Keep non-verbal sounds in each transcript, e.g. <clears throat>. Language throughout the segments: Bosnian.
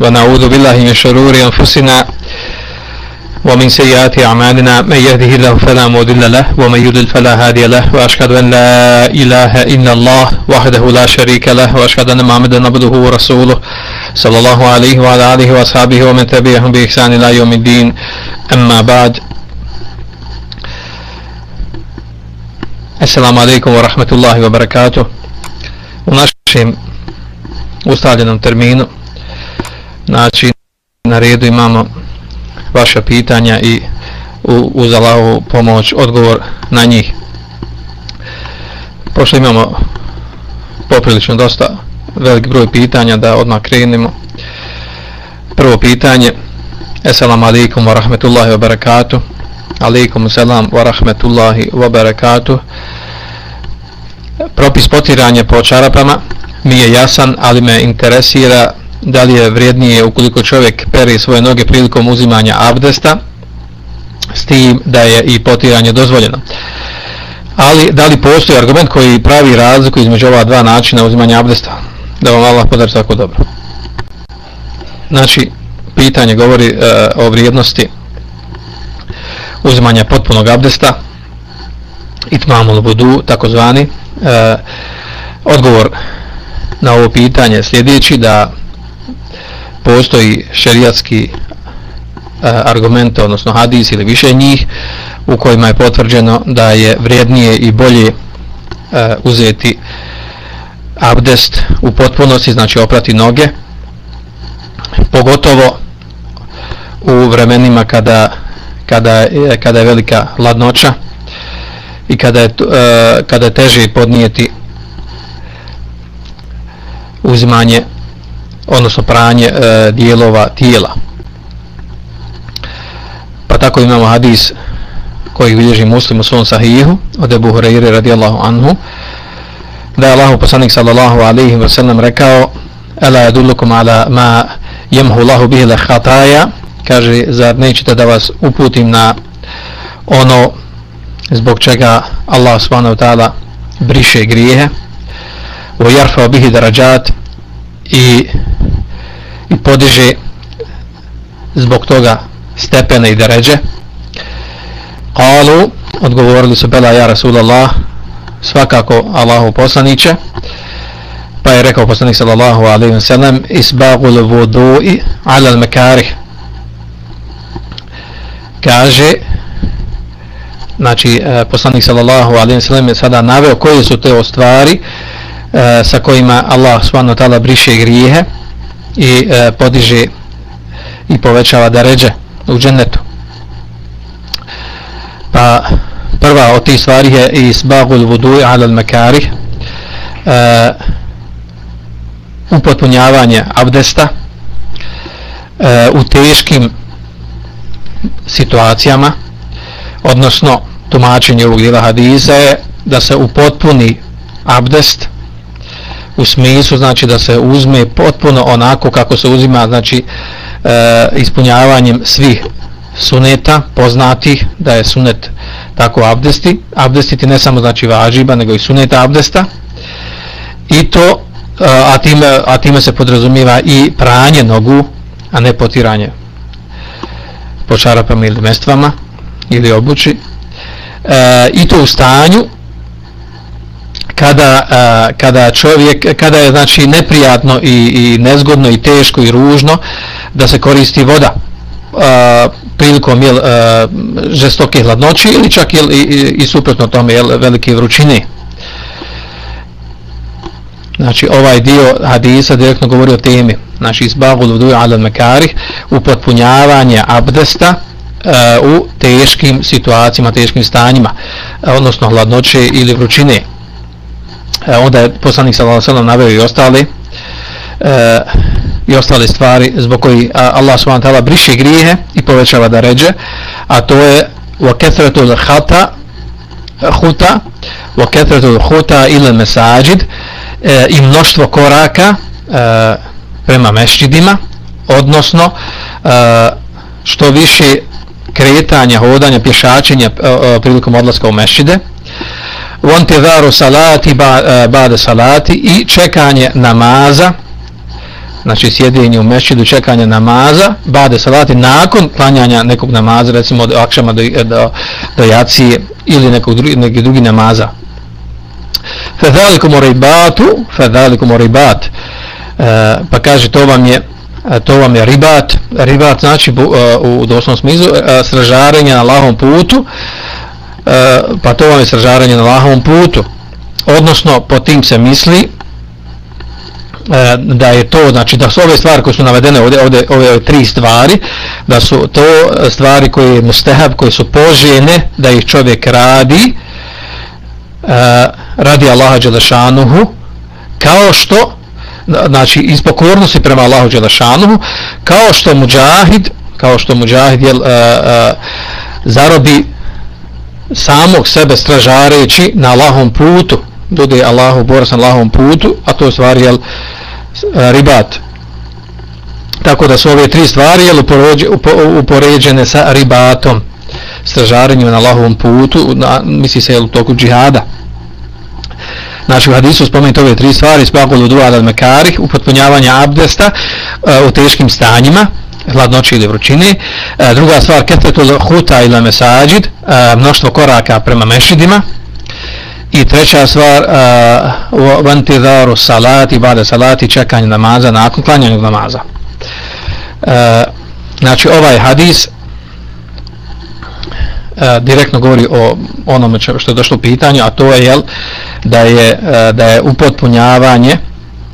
ونعوذ بالله من شرور أنفسنا ومن سيئات أعمالنا. من يهده الله فلا مضل له ومن يضلل فلا هادي له وأشهد أن لا إله إلا الله وحده لا شريك له وأشهد أن محمدا عبده ورسوله صلى الله عليه وعلى آله وأصحابه ومن تبعهم بإحسان إلى يوم الدين. أما بعد Assalamu alaikum wa rahmatullahi wa barakatuh. U našem ustavljenom terminu znači na redu imamo vaša pitanja i uz Allahovu pomoć odgovor na njih. Pošto imamo poprilično dosta velik broj pitanja da odmah krenemo. Prvo pitanje Assalamu alaikum wa rahmatullahi wa barakatuh. Alaikum selam wa rahmatullahi wa barakatuh. Propis potiranja po čarapama mi je jasan, ali me interesira da li je vrijednije ukoliko čovjek peri svoje noge prilikom uzimanja abdesta s tim da je i potiranje dozvoljeno. Ali da li postoji argument koji pravi razliku između ova dva načina uzimanja abdesta? Da vam Allah podari tako dobro. Znači, pitanje govori e, o vrijednosti uzimanja potpunog abdesta itmamul budu, takozvani E, odgovor na ovo pitanje sljedeći da postoji šerijatski e, uh, argument, odnosno hadis ili više njih u kojima je potvrđeno da je vrijednije i bolje e, uzeti abdest u potpunosti, znači oprati noge pogotovo u vremenima kada kada je, kada je velika ladnoća i kada je, e, kada je teže podnijeti uzimanje odnosno pranje e, dijelova tijela. Pa tako imamo hadis koji bilježi muslim u svom sahihu od Ebu Hureyre radijallahu anhu da je Allahu poslanik sallallahu alaihi wa sallam rekao Ela yadullukum ala ma jemhu Allahu bihi le hataja kaže zar nećete da vas uputim na ono zbog čega Allah subhanahu wa ta'ala briše grijehe? U yarfa bihi darajat i i podiže zbog toga stepene i deređe. Kalu odgovorili su bela ja Rasulallah svakako Allahu poslaniće. Pa je rekao poslanik sallallahu alaihi wa sallam isbagul vudu'i ala al mekarih. Kaže znači e, poslanik sallallahu alaihi ve sellem je sada naveo koje su te stvari e, sa kojima Allah subhanahu wa taala briše grijehe i e, podiže i povećava deređe u džennetu. Pa prva od tih stvari je isbagul vudu'i ala al-makarih e, upotpunjavanje abdesta e, u teškim situacijama odnosno tumačenje ovog dijela hadisa je da se upotpuni abdest u smislu znači da se uzme potpuno onako kako se uzima znači e, ispunjavanjem svih suneta poznatih da je sunet tako abdesti. Abdestiti ne samo znači važiba nego i suneta abdesta. I to e, a time, a time se podrazumijeva i pranje nogu a ne potiranje po čarapama ili mestvama ili obući. E, i to u stanju kada, a, kada čovjek kada je znači neprijatno i, i nezgodno i teško i ružno da se koristi voda a, prilikom jel, a, žestoke hladnoći ili čak jel, i, i, i suprotno tome jel, velike vrućine znači ovaj dio hadisa direktno govori o temi znači izbavul vudu ala mekarih upotpunjavanje abdesta uh, u teškim situacijama, teškim stanjima, odnosno hladnoće ili vrućine e, onda je poslanik sallallahu alejhi ve naveo i ostale e, i ostale stvari zbog koji Allah subhanahu wa ta'ala briše grijehe i povećava da ređe, a to je wa kathratu khata khuta wa kathratu khuta ila masajid e, i mnoštvo koraka e, prema mešćidima, odnosno e, što više kretanja, hodanja, pješačenja e, e prilikom odlaska u mešćide, vontidaru salati, ba, e, bade salati i čekanje namaza znači sjedinje u mešćidu čekanje namaza, bade salati nakon klanjanja nekog namaza, recimo od akšama do, e, do, do jacije ili nekog drugi, neki drugi namaza. fedhalikum ribatu, fedhalikum ribat, e, pa kaže to vam je e, to vam je ribat, ribat znači u doslovnom smislu sražarenje na lahom putu, Eh, pa to vam je sražarenje na lahom putu, odnosno po tim se misli E, da je to, znači da su ove stvari koje su navedene ovdje, ovdje ove tri stvari, da su to stvari koje je mustehab, koje su požene, da ih čovjek radi, e, radi Allaha Đelešanuhu, kao što, znači iz pokornosti prema Allahu Đelešanuhu, kao što muđahid, kao što muđahid je, e, e, zarobi samog sebe stražareći na Allahom putu, bude Allahu borac na Allahom putu, a to je stvar jel, ribat. Tako da su ove tri stvari jel, upoređene sa ribatom, stražarenjem na Allahovom putu, na, misli se jel, u toku džihada. Znači u hadisu spomenuti ove tri stvari, spakul u duad al-mekarih, upotpunjavanje abdesta uh, u teškim stanjima, hladnoći ili vrućine. E, druga stvar, ketetul huta ila mesađid, e, mnoštvo koraka prema mešidima, I treća stvar, e, vantidaru salati, bade salati, čekanje namaza, nakon klanjanja namaza. E, znači, ovaj hadis e, direktno govori o onome što je došlo u pitanju, a to je, jel, da je, e, da je upotpunjavanje,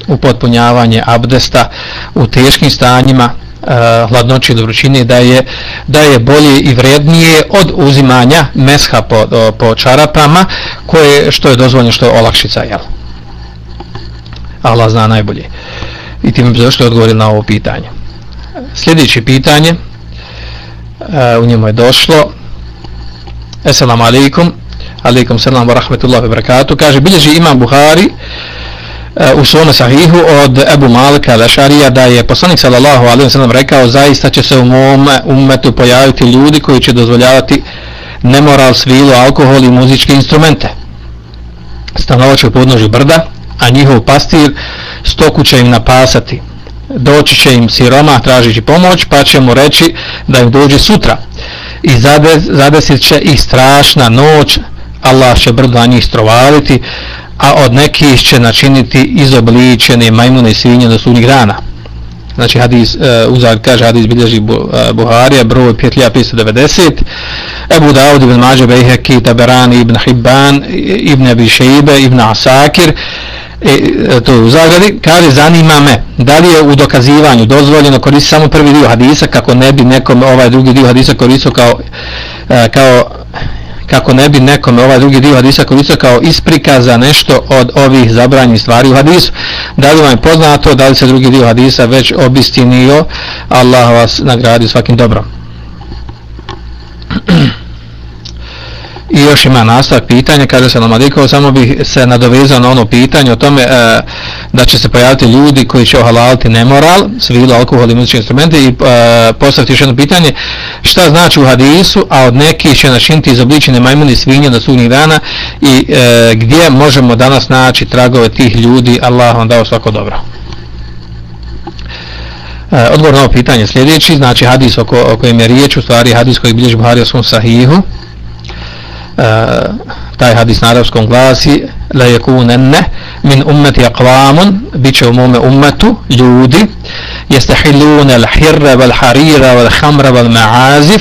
upotpunjavanje abdesta u teškim stanjima, uh, hladnoći do vrućine da je da je bolje i vrednije od uzimanja mesha po, do, po čarapama koje što je dozvoljeno što je olakšica jel? Allah zna najbolje. I tim bi zašto odgovorili na ovo pitanje. Sljedeće pitanje uh, u njemu je došlo. Assalamu alaikum. Alaikum salam wa rahmetullahi wa barakatuh. Kaže bilježi imam Buhari uh, E, u svome sahihu od Ebu Malika Lešarija da je poslanik sallallahu alaihi wa sallam rekao zaista će se u mom umetu pojaviti ljudi koji će dozvoljavati nemoral, svilu, alkohol i muzičke instrumente. Stanovaće u podnožju brda, a njihov pastir stoku će im napasati. Doći će im siroma tražići pomoć, pa će mu reći da im dođe sutra. I zadesit će ih strašna noć, Allah će brdo na njih strovaliti, a od nekih će načiniti izobličene majmune svinje do sudnjih dana. Znači hadis, e, uh, uzad kaže hadis bilježi bu, uh, Buharija, broj 5590, Ebu Dawud ibn Mađe Bejheki, Taberani ibn Hibban, ibn Abi Šeibe, ibn Asakir, e, e, to je u zagradi, kaže zanima me da li je u dokazivanju dozvoljeno koristiti samo prvi dio hadisa kako ne bi nekom ovaj drugi dio hadisa koristio kao, uh, kao kako ne bi nekom ovaj drugi dio hadisa koristio kao isprika za nešto od ovih zabranjih stvari u hadisu. Da li vam je poznato, da li se drugi dio hadisa već obistinio, Allah vas nagradi svakim dobrom. <clears throat> I još ima nastavak pitanja, kaže se Lamadikov, samo bih se nadovezao na ono pitanje o tome e, da će se pojaviti ljudi koji će ohalaliti nemoral, svilu, alkohol i muzičke instrumente i e, postaviti još jedno pitanje, šta znači u hadisu, a od nekih će načiniti izobličene majmuni svinje na sudnjih dana i e, gdje možemo danas naći tragove tih ljudi, Allah vam dao svako dobro. E, odgovor na ovo pitanje sljedeći, znači hadis oko, o kojem je riječ, u stvari hadis koji bilježi Buhari o svom sahihu, e, taj hadis na arabskom glasi la yakunanna min ummati bit će u mome ummetu ljudi yastahilluna al-hirra wal-harira wal-khamra wal-ma'azif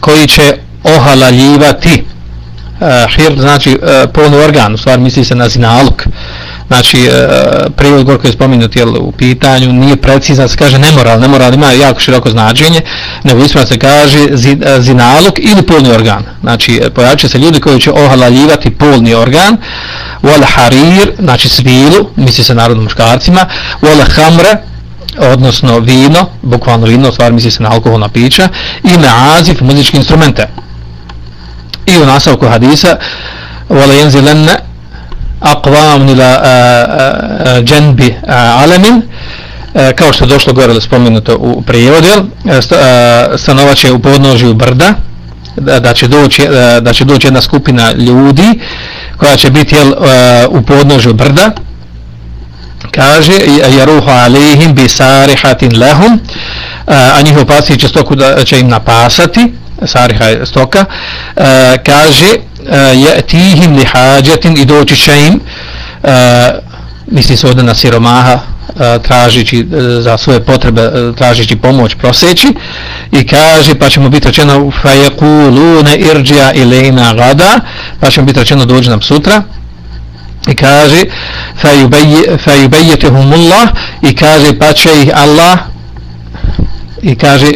koji će ohalaljivati uh, hir znači eh, uh, polni organ u stvari misli se na zinaluk znači eh, uh, prijevod gore koji je spominut jel, u pitanju nije precizan, se kaže nemoral, nemoral ima jako široko značenje, nego ispravno se kaže zi, uh, zinaluk ili polni organ. Znači pojavit se ljudi koji će ohalaljivati polni organ, wal harir, znači svilu, misli se narodno muškarcima, wal hamre, odnosno vino, bukvalno vino, stvar misli se na alkoholna pića, i na azif, muzički instrumente. I u nastavku hadisa, wala jenzilenna, aqvam ila dženbi alemin, e, kao što je došlo gore da spomenuto u prijevodu e, e, stanovat će u podnožju brda da će doći da će doći jedna skupina ljudi koja će biti jel, e, u podnožju brda kaže jaruhu alihim bisarihatin lahum e, a njihov pasir će stoku da će im napasati sariha je stoka e, kaže je tihim li hađatin i doći će im misli se ovdje na siromaha tražići za svoje potrebe tražići pomoć proseći i kaže pa ćemo biti rečeno fa yaquluna irji'a ilayna gada pa ćemo biti rečeno dođi nam sutra i kaže fa yubayyituhumullah i kaže pa će ih Allah i kaže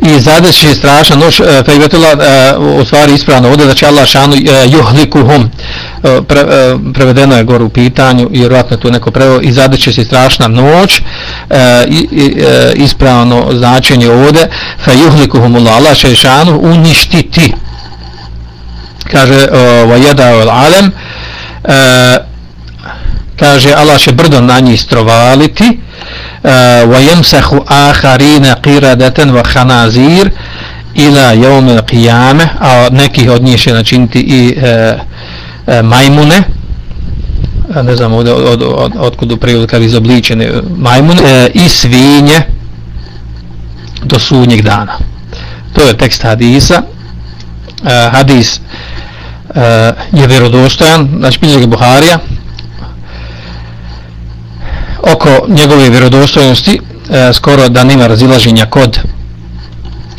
i zadeći će strašna noć e, fa yubayyituhullah e, u stvari ispravno ovdje da će Allah šanu e, yuhlikuhum. Pre, prevedeno je gore u pitanju i vjerojatno tu neko prevo i zadeć se strašna noć i, i, ispravno značenje ovdje fa yuhlikuhumullah Allah će šanu uništiti kaže wa yada'u al-alam e, kaže Allah će brdo na njih strovaliti e, wa yamsahu akharina qiradatan wa khanazir ila yawm al-qiyamah a nekih od njih će načiniti i e, e, majmune. Ne znam od, od, od, otkud u prijevod kad izobličene majmune e, i svinje do sunnjeg dana. To je tekst hadisa. E, hadis Eh, je vjerodostojan, znači bilježi Buharija, oko njegove vjerodostojnosti uh, skoro da nima razilaženja kod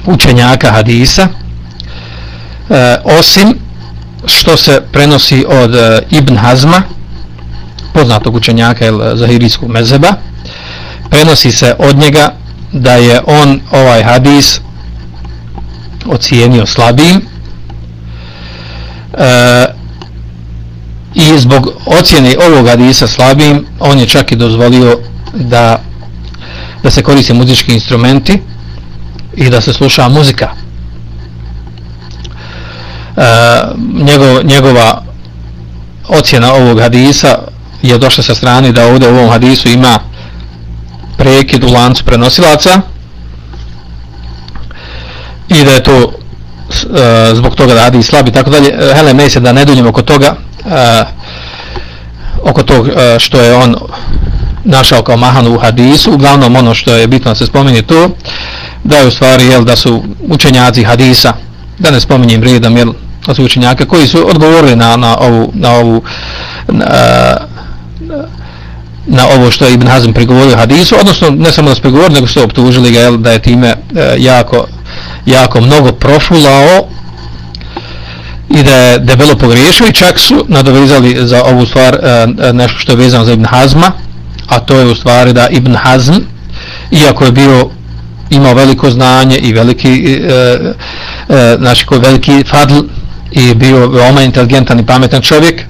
učenjaka hadisa, uh, osim što se prenosi od uh, Ibn Hazma, poznatog učenjaka ili zahirijskog mezeba, prenosi se od njega da je on ovaj hadis ocijenio slabim e, i zbog ocjene ovog hadisa slabim on je čak i dozvolio da da se koriste muzički instrumenti i da se sluša muzika. E, njegov, njegova ocjena ovog hadisa je došla sa strane da ovdje u ovom hadisu ima prekid u lancu prenosilaca i da je to e, zbog toga radi i slabi tako dalje. Hele me se da ne duljimo oko toga e, oko tog e, što je on našao kao mahanu u hadisu. Uglavnom ono što je bitno da se spomeni to da je u stvari jel, da su učenjaci hadisa da ne spominjem redom jel, da su učenjaka koji su odgovorili na, na ovu na ovu na, na ovo što je Ibn Hazm prigovorio hadisu, odnosno ne samo da su prigovorili, nego su optužili ga jel, da je time e, jako jako mnogo profulao i da je debelo pogriješio i čak su nadovezali za ovu stvar e, e, nešto što je vezano za Ibn Hazma a to je u stvari da Ibn Hazm iako je bio imao veliko znanje i veliki e, e, e znači koji veliki fadl i bio veoma inteligentan i pametan čovjek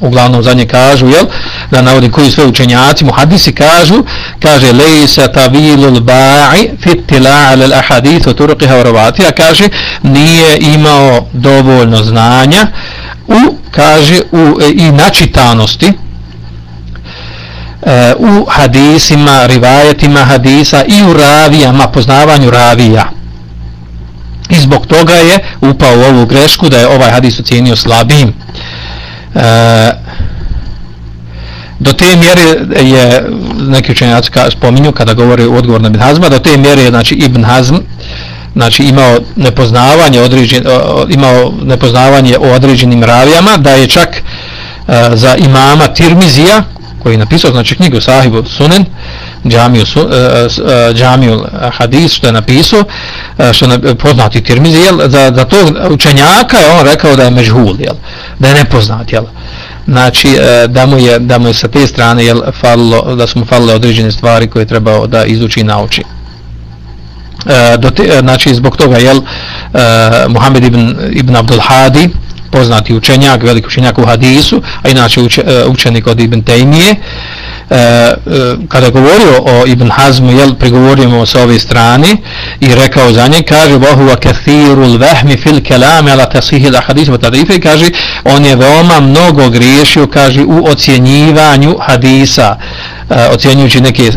uglavnom za nje kažu, jel, da navodi koji sve učenjaci, muhadisi kažu, kaže, lejsa tavilul ba'i fitila alel ahadith turqiha turuqiha kaže, nije imao dovoljno znanja u, kaže, u, e, i načitanosti, e, u hadisima, rivajetima hadisa i u ravijama, poznavanju ravija. I zbog toga je upao u ovu grešku da je ovaj hadis ocijenio slabim. E, do te mjere je neki učenjaci spominju kada govori u odgovor na Ibn Hazma do te mjere je znači Ibn Hazm znači imao nepoznavanje određen, imao nepoznavanje o određenim ravijama da je čak uh, za imama Tirmizija koji je napisao znači knjigu Sahibu Sunen džamiju, su, uh, džamiju e, hadis što je napisao što je poznati Tirmizi jel, za, za tog učenjaka je on rekao da je mežhul jel, da je nepoznat jel. znači da mu je da mu je sa te strane jel, falilo, da su mu falile određene stvari koje je trebao da izuči i nauči do te, znači zbog toga jel, Muhammed ibn, ibn Abdul Hadi poznati učenjak, veliki učenjak u hadisu, a inače učenik od Ibn Tejmije, E, e, kada govorio o Ibn Hazmu, jel, prigovorio mu sa ove strane i rekao za nje, kaže, Bohu wa kathirul vehmi fil kelame ala tasihil ahadisa wa tarife, kaže, on je veoma mnogo griješio, kaže, u ocjenjivanju hadisa, e, ocjenjujući neke e,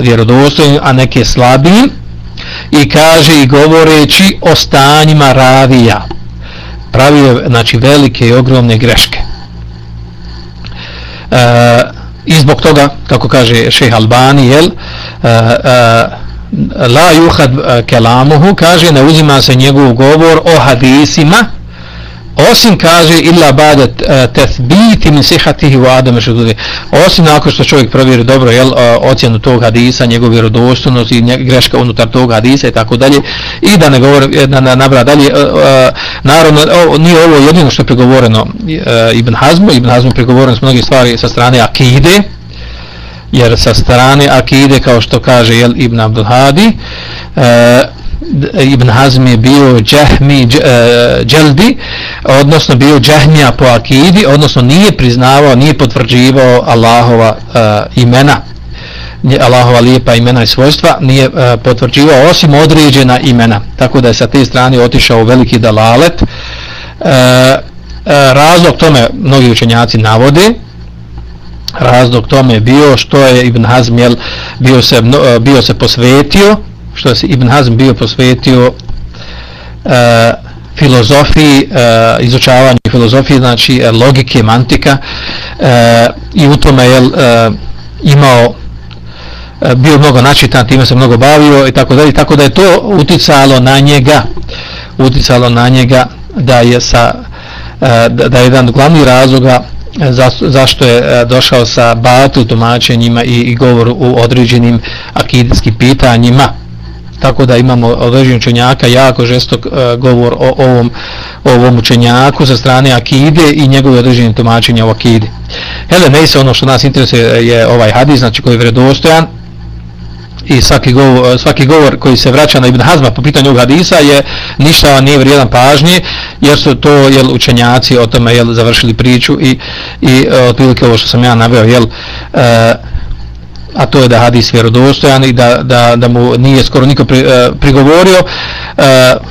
vjerodostojne, a neke slabije, i kaže i govoreći o stanjima ravija pravio znači velike i ogromne greške. E, i zbog toga kako kaže šejh Albani jel uh, uh, la yuhad e, kelamuhu kaže ne uzima se njegov govor o hadisima osim kaže illa bada eh, e, tathbiti min sihatihi wa adam shududi osim nakon što čovjek provjeri dobro jel eh, ocjenu tog hadisa njegovu vjerodostojnost i greška unutar tog hadisa i tako dalje i da ne govori eh, da na, na nabra dalje naravno o, nije ovo jedino što je pregovoreno Ibn Hazmu. Ibn Hazmu pregovoreno s mnogih stvari sa strane akide jer sa strane akide kao što kaže jel Ibn Abdul Hadi Ibn Hazm je bio džahmi dželdi, odnosno bio džahmija po akidi, odnosno nije priznavao, nije potvrđivao Allahova uh, imena, Allahova lijepa imena i svojstva, nije uh, potvrđivao osim određena imena. Tako da je sa te strane otišao u veliki dalalet. Uh, uh, razlog tome mnogi učenjaci navode, razlog tome je bio što je Ibn Hazm jel, bio, se, bio se posvetio što se Ibn Hazm bio posvetio uh, filozofiji, e, izučavanju filozofije, znači eh, logike, mantika e, i u tome je e, imao bio mnogo načitan, time se mnogo bavio i tako dalje, tako da je to uticalo na njega uticalo na njega da je sa da je jedan glavni razloga za, zašto je došao sa batu tumačenjima i, i govor u određenim akidijskim pitanjima tako da imamo određen učenjaka jako žestok e, govor o ovom, o ovom učenjaku sa strane akide i njegove određene tumačenja o akide. Hele, ne se ono što nas interesuje je ovaj hadis, znači koji je vredostojan i svaki govor, e, svaki govor koji se vraća na Ibn Hazma po pitanju hadisa je ništa nije vrijedan pažnje jer su to jel, učenjaci o tome jel, završili priču i, i e, otprilike ovo što sam ja naveo jel, e, a to je da hadis vjerodostojan i da, da, da mu nije skoro niko pri, e, prigovorio e,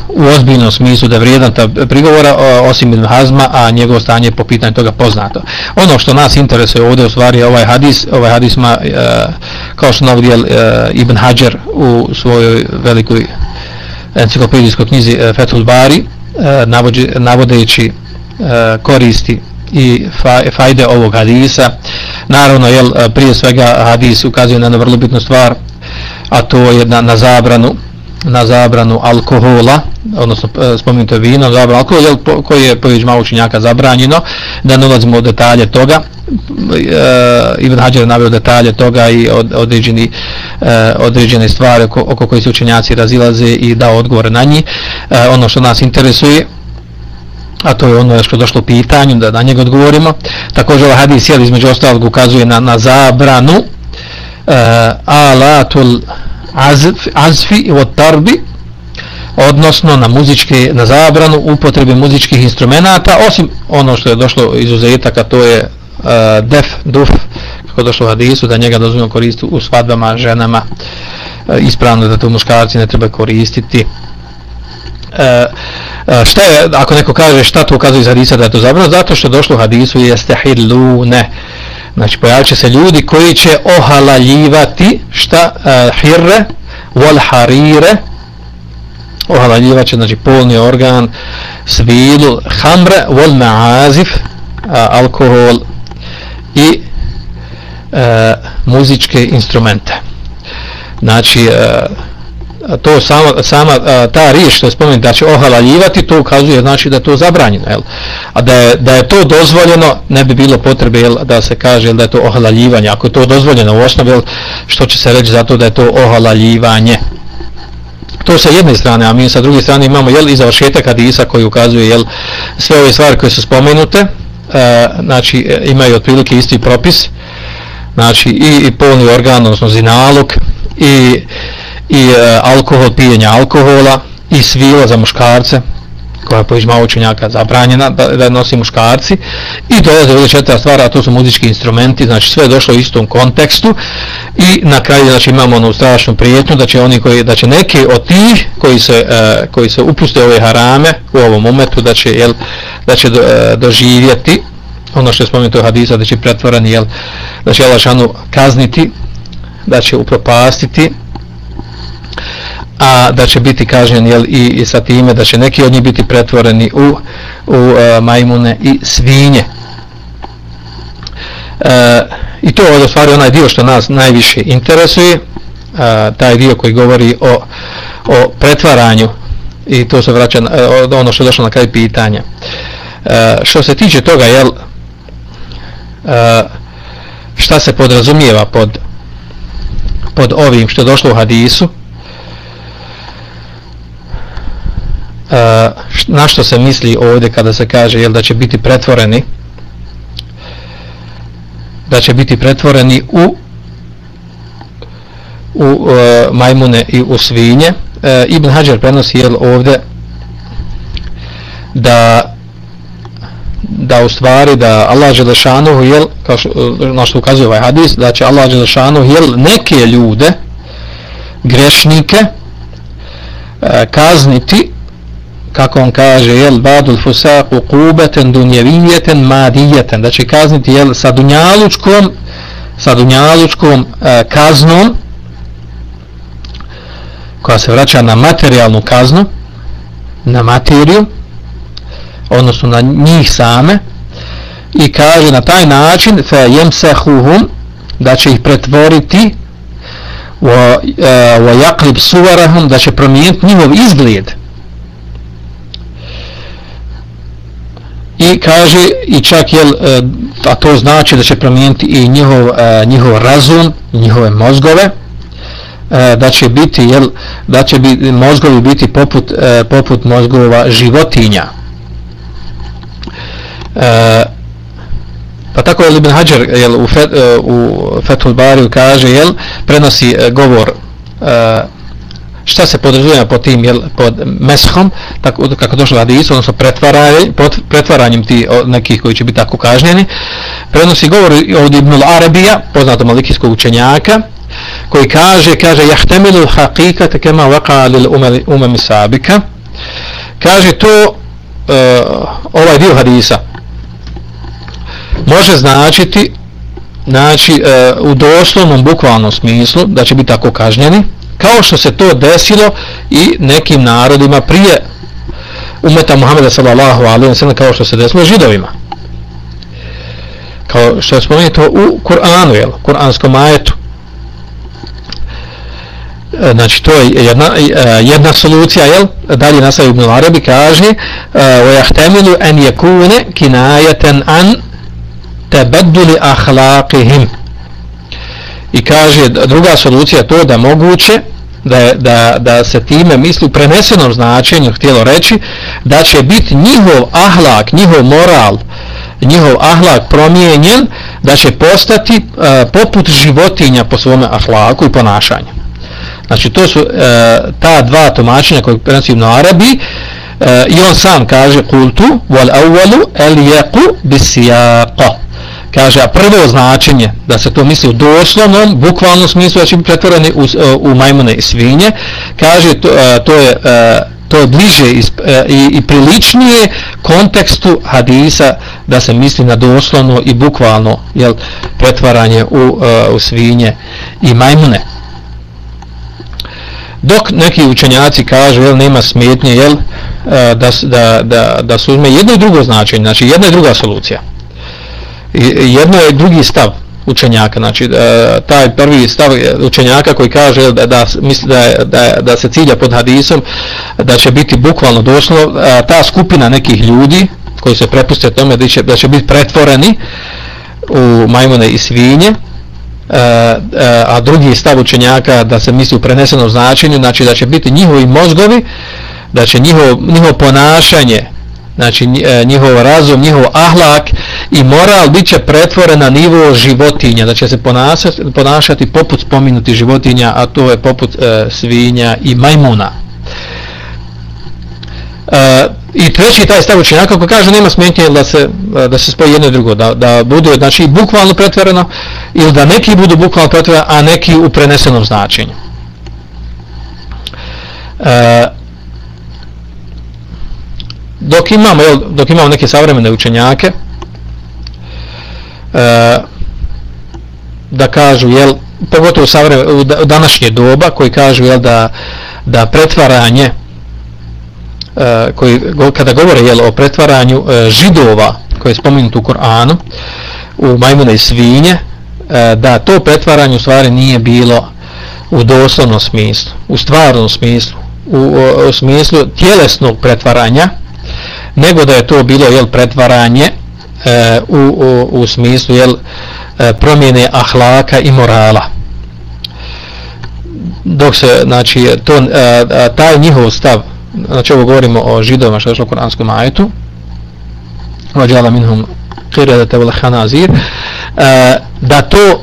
u ozbiljnom smislu da je vrijedan ta prigovora e, osim Ibn Hazma, a njegovo stanje po pitanju toga poznato. Ono što nas interesuje ovdje u stvari je ovaj hadis, ovaj hadis ma, e, kao što navodi e, Ibn Hajar u svojoj velikoj enciklopedijskoj knjizi e, Fethul Bari e, navodeći e, koristi i fajde ovog hadisa. Naravno jel, e, prije svega hadis ukazuje na jednu vrlo bitnu stvar a to je na, na zabranu na zabranu alkohola odnosno e, spomenuto vino zabranu alkohola jel, po, koji je pović malo učinjaka zabranjeno da ne ulazimo u detalje toga. E, Ibn Hađer je navio detalje toga i od, određeni, e, određene stvari oko, oko koji se učinjaci razilaze i dao odgovor na njih. E, ono što nas interesuje a to je ono što je došlo u pitanju, da na njega odgovorimo. Također ovaj hadis jel, između ostalog ukazuje na, na zabranu uh, alatul azf, azfi i od tarbi, odnosno na muzičke, na zabranu upotrebe muzičkih instrumenta, osim ono što je došlo iz uzetaka, to je uh, def, duf, kako je došlo u hadisu, da njega dozvoljno koristiti u svadbama, ženama, uh, ispravno da to muškarci ne treba koristiti, E, e, šta je, ako neko kaže šta to ukazuje iz hadisa da je to zabrano, zato što došlo u hadisu jeste hilune. Znači pojavit će se ljudi koji će ohalaljivati šta e, hirre wal harire ohalaljivat će znači polni organ svilu hamre wal maazif alkohol i e, muzičke instrumente. Znači e, to sama, sama ta riječ što je spomenuta da će ohalaljivati, to ukazuje znači da je to zabranjeno. Jel? A da je, da je to dozvoljeno, ne bi bilo potrebe jel, da se kaže jel, da je to ohalaljivanje. Ako je to dozvoljeno u osnovi, jel, što će se reći zato da je to ohalaljivanje. To sa jedne strane, a mi sa druge strane imamo jel, i završetak hadisa koji ukazuje jel, sve ove stvari koje su spomenute, e, znači e, imaju otprilike isti propis, znači i, i polni organ, odnosno zinalog, i i e, alkohol, pijenje alkohola i svila za muškarce koja po ižma učenjaka zabranjena da, da nosi muškarci. I dolaze ovdje četiri stvara, a to su muzički instrumenti, znači sve je došlo u istom kontekstu. I na kraju znači imamo onu strašnu prijetnju da će oni koji, da će neki od tih koji se, e, koji se upuste ove harame u ovom momentu da će, jel, da će do, e, doživjeti ono što je spomenuto u hadisa da će pretvoreni jel, da će Alašanu kazniti da će upropastiti a da će biti kažnjen jel, i, i sa time da će neki od njih biti pretvoreni u, u e, majmune i svinje. E, i to je stvari onaj dio što nas najviše interesuje e, taj dio koji govori o, o pretvaranju. I to se vraća na, e, ono što je došlo na kraj pitanja. E, što se tiče toga jel e, šta se podrazumijeva pod pod ovim što je došlo u hadisu? Eh, na što se misli ovdje kada se kaže jel da će biti pretvoreni? Da će biti pretvoreni u u e, majmune i u svinje. E, Ibn Hajar prenosi jel ovdje da da u stvari da Allah Želešanuhu jel kao što, na što ukazuje ovaj hadis da će Allah Želešanuhu jel neke ljude grešnike e, kazniti kako on kaže jel badul fusaku kubeten dunjevijeten madijeten. Da će kazniti jel sa dunjalučkom sa dunjalučkom e, kaznom koja se vraća na materijalnu kaznu na materiju odnosno na njih same i kaže na taj način fe jemsehuhum da će ih pretvoriti wa, e, yaqlib suwarahum da će promijeniti njihov izgled. I kaže i čak jel e, a to znači da će promijeniti i njihov e, njihov razum njihove mozgove e, da će biti jel da će biti mozgovi biti poput poput mozgova životinja. Pa tako je Ibn Hajar jel u, Fet, u Fethul Bari kaže jel prenosi govor šta se podrazumijeva pod tim jel, pod meshom? Tako kako došlo da hadisu odnosno pretvaranje pod pretvaranjem ti nekih koji će biti tako kažnjeni. Prenosi govor od Ibn Arabija poznatog malikijskog učenjaka koji kaže kaže yahtamilu haqiqata kama waqa lil umam sabika. Kaže to uh, ovaj dio hadisa može značiti znači uh, u doslovnom bukvalnom smislu da će biti tako kažnjeni kao što se to desilo i nekim narodima prije umeta Muhammeda sallallahu alaihi wa sallam kao što se desilo židovima kao što je spomenuto u Kur'anu jel, Kur'anskom ajetu e, znači to je jedna, e, jedna solucija jel, dalje nasa Ibn Arabi kaže وَيَحْتَمِلُ أَنْ يَكُونَ كِنَايَةً أَنْ تَبَدُّلِ أَحْلَاقِهِمْ i kaže druga solucija to da moguće da, da, da se time misli u prenesenom značenju htjelo reći da će biti njihov ahlak, njihov moral njihov ahlak promijenjen da će postati uh, poput životinja po svome ahlaku i ponašanju. Znači to su uh, ta dva tumačenja koje prenosi na Arabi uh, i on sam kaže kultu wal awwalu al yaqu bis siyaqa kaže, a prvo značenje, da se to misli u doslovnom, bukvalnom smislu, da će biti pretvoreni u, e, u majmune i svinje, kaže, to, e, to je e, to je bliže i, i, i priličnije kontekstu hadisa da se misli na doslovno i bukvalno jel, pretvaranje u, u svinje i majmune. Dok neki učenjaci kažu, jel, nema smetnje, jel, da, da, da, da se uzme jedno i drugo značenje, znači jedna i druga solucija jedno je drugi stav učenjaka znači e, taj prvi stav učenjaka koji kaže da da misli da, da, da se cilja pod hadisom da će biti bukvalno došlo e, ta skupina nekih ljudi koji se prepuste tome da će, da će biti pretvoreni u majmune i svinje e, a drugi stav učenjaka da se misli u prenesenom značenju znači da će biti njihovi mozgovi da će njihovo, njihovo ponašanje znači e, njihov razum, njihov ahlak i moral bit će pretvoren na nivo životinja, da će se ponašati, ponašati poput spominuti životinja, a to je poput e, svinja i majmuna. E, I treći taj stav učenjaka kako kaže nema smetnje da se, e, da se spoji jedno i drugo, da, da bude znači, bukvalno pretvoreno ili da neki budu bukvalno pretvoreno, a neki u prenesenom značenju. E, dok imamo jel, dok imamo neke savremene učenjake e, da kažu jel pogotovo u, u današnje doba koji kažu jel da da pretvaranje e, koji kada govore jel o pretvaranju e, židova koje je spomenuto u Koranu u majmune i svinje e, da to pretvaranje u stvari nije bilo u doslovnom smislu, u stvarnom smislu, u, u, u smislu tjelesnog pretvaranja, nego da je to bilo jel pretvaranje e, u, u, u smislu jel e, promjene ahlaka i morala. Dok se znači to e, e, taj njihov stav znači ovo govorimo o židovima što je u kuranskom ajetu vađala minhum qiradata wal khanazir e, da to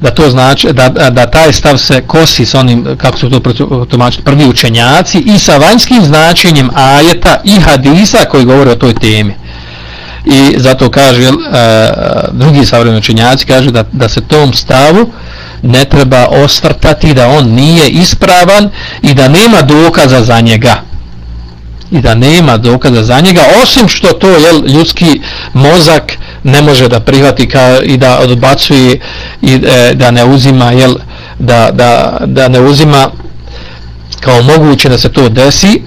da to znači da, da taj stav se kosi s onim kako su to tumačili prvi učenjaci i sa vanjskim značenjem ajeta i hadisa koji govore o toj temi. I zato kaže uh, drugi savremeni učenjaci kaže da, da se tom stavu ne treba osvrtati da on nije ispravan i da nema dokaza za njega. I da nema dokaza za njega osim što to je ljudski mozak ne može da prihvati ka, i da odbacuje i e, da ne uzima jel, da, da, da ne uzima kao moguće da se to desi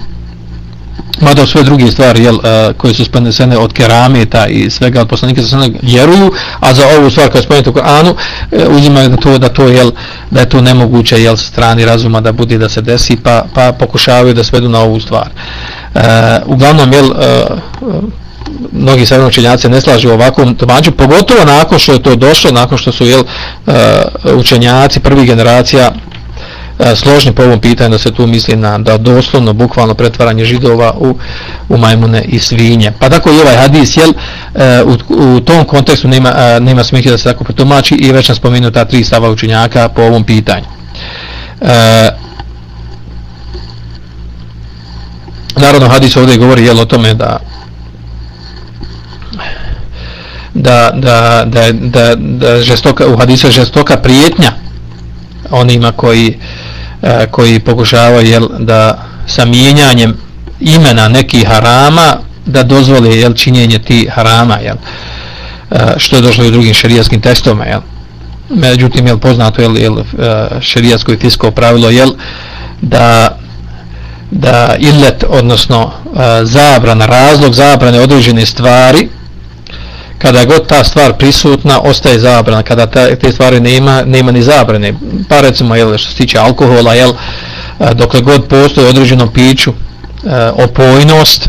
mada u sve druge stvari jel, uh, koje su spomenesene od kerameta i svega od poslanika sa sve vjeruju, a za ovu stvar koja je spomenuta u Koranu uh, e, uzimaju da to, da to jel, da je to nemoguće jel, strani razuma da bude da se desi pa, pa pokušavaju da svedu na ovu stvar. Uh, uglavnom jel, uh, mnogi savrano učenjaci ne slažu ovakvom tumaču, pogotovo nakon što je to došlo, nakon što su jel, uh, učenjaci prvih generacija uh, složni po ovom pitanju da se tu misli na da doslovno bukvalno pretvaranje židova u, u majmune i svinje. Pa tako i ovaj hadis jel, uh, u, u tom kontekstu nema, nema smijeha da se tako pretumači i već nam spominu ta tri stava učenjaka po ovom pitanju. E, narodno hadis ovdje govori jel, o tome da da, da, da, da, da žestoka, u hadisu je žestoka prijetnja onima koji E, koji pokušavaju jel, da sa mijenjanjem imena nekih harama da dozvole jel, činjenje ti harama jel, e, što je došlo i u drugim šerijaskim tekstovima jel. međutim jel, poznato jel, jel, eh, e, šerijasko i fisko pravilo jel, da da illet odnosno zabrana razlog zabrane određene stvari kada god ta stvar prisutna ostaje zabrana. Kada ta, te stvari nema nema ni zabrane. Pa recimo jel, što se tiče alkohola jel, dokle god postoji određeno piću opojnost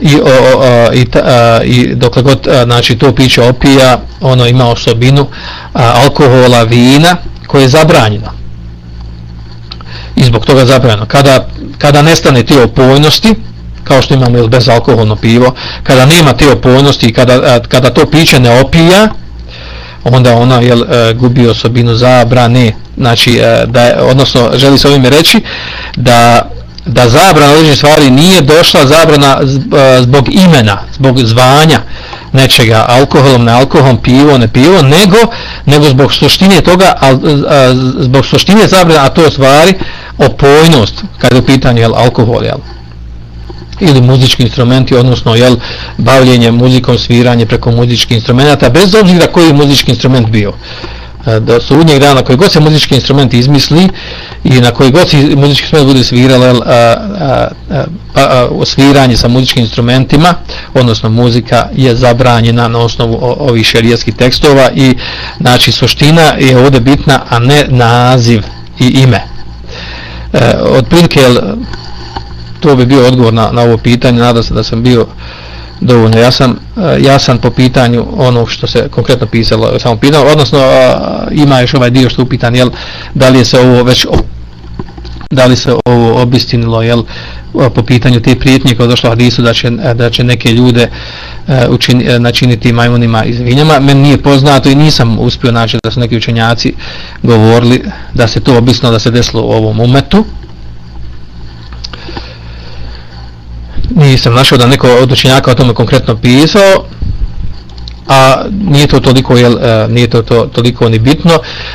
i, o, o, i, ta, i dokle god znači, to piće opija ono ima osobinu a, alkohola, vina koje je zabranjeno. I zbog toga zabranjeno. Kada, kada nestane te opojnosti kao što imamo ili bezalkoholno pivo, kada nema te opojnosti i kada, kada to piće ne opija, onda ona jel, e, gubi osobinu zabrane. Znači, e, da, odnosno, želi se ovim reći da, da zabrana određene stvari nije došla zabrana e, zbog imena, zbog zvanja nečega, alkoholom, ne alkoholom, pivo, ne pivo, nego, nego zbog suštine toga, a, a, zbog suštine zabrana, a to je stvari opojnost, kada je u pitanju jel, alkohol, jel, ili muzički instrumenti, odnosno jel, bavljenje muzikom, sviranje preko muzičkih instrumenta, bez obzira koji je muzički instrument bio. E, do sudnjeg dana, koji god se muzički instrument izmisli i na koji god se muzički instrument bude svirala, jel, a, a, a, pa, a, a, sviranje sa muzičkim instrumentima, odnosno muzika je zabranjena na osnovu ovih šerijskih tekstova i znači suština je ovdje bitna, a ne naziv i ime. E, od prilike, to bi bio odgovor na, na ovo pitanje, nadam se da sam bio dovoljno jasan, e, jasan po pitanju ono što se konkretno pisalo, samo pitanje, odnosno e, ima još ovaj dio što upitan, jel, da li je se ovo već da li se ovo obistinilo jel, po pitanju te prijetnje koja došla hadisu da će, e, da će neke ljude učin, načiniti majmunima i zvinjama. Meni nije poznato i nisam uspio naći da su neki učenjaci govorili da se to obisno da se desilo u ovom umetu. Nisam našao da neko od učenjaka o tome konkretno pisao a nije to toliko jel, e, nije to, to toliko ni bitno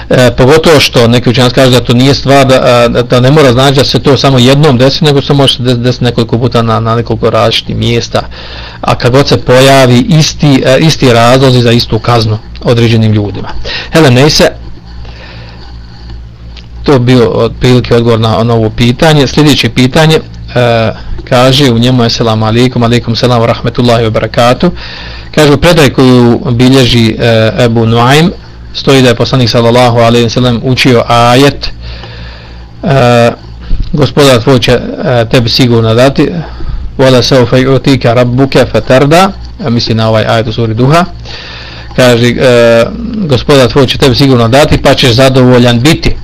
e, pogotovo što neki učenjaci kažu da to nije stvar da, e, da ne mora znači da se to samo jednom desi nego se može desiti nekoliko puta na, na nekoliko različitih mjesta. A kad god se pojavi isti, e, isti razlozi za istu kaznu određenim ljudima. Helen Neise to bio otprilike odgovor na, na ovo pitanje. Sljedeće pitanje e, kaže u njemu je selam alaikum, alaikum selam wa rahmetullahi wa barakatuh. Kaže u predaj koju bilježi e, Ebu Nuaym, stoji da je poslanik sallallahu alaihi wa sallam učio ajet e, gospodar tvoj će e, tebi sigurno dati. Wala sawfa yu'tika rabbuka fatarda e, misli na ovaj ajet u suri Duha. Kaže e, gospoda tvoj će tebi sigurno dati pa ćeš zadovoljan biti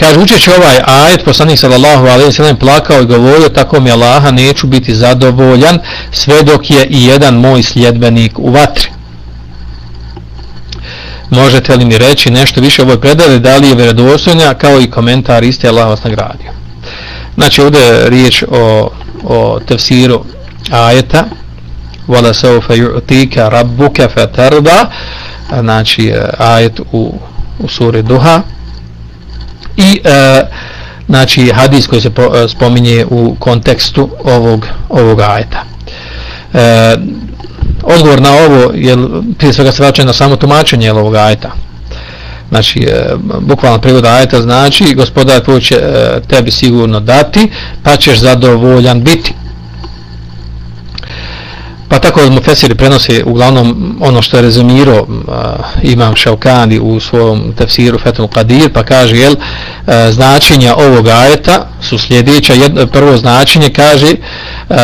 kaže učeći ovaj ajet poslanik sallallahu alejhi ve sellem plakao i govorio tako mi Allaha neću biti zadovoljan sve dok je i jedan moj sljedbenik u vatri. Možete li mi reći nešto više o ovoj predavi? Da li je vjerodostojna kao i komentar iste Allah vas nagradio? Znači ovdje je riječ o, o tefsiru ajeta. Wala sawfa yu'tika rabbuka fatarda. Znači e, ajet u, u suri Duha i e, znači hadis koji se po, e, spominje u kontekstu ovog ovog ajeta. E, odgovor na ovo je prije svega se vraća na samo tumačenje ovog ajeta. Znači, e, bukvalno prigoda ajeta znači gospodar tvoj će e, tebi sigurno dati pa ćeš zadovoljan biti. Pa tako od Mufesiri prenosi uglavnom ono što je rezumirao uh, Imam Šaukani u svom tefsiru Fetul Qadir, pa kaže jel, uh, značenja ovog ajeta su sljedeća. Jedno, prvo značenje kaže uh,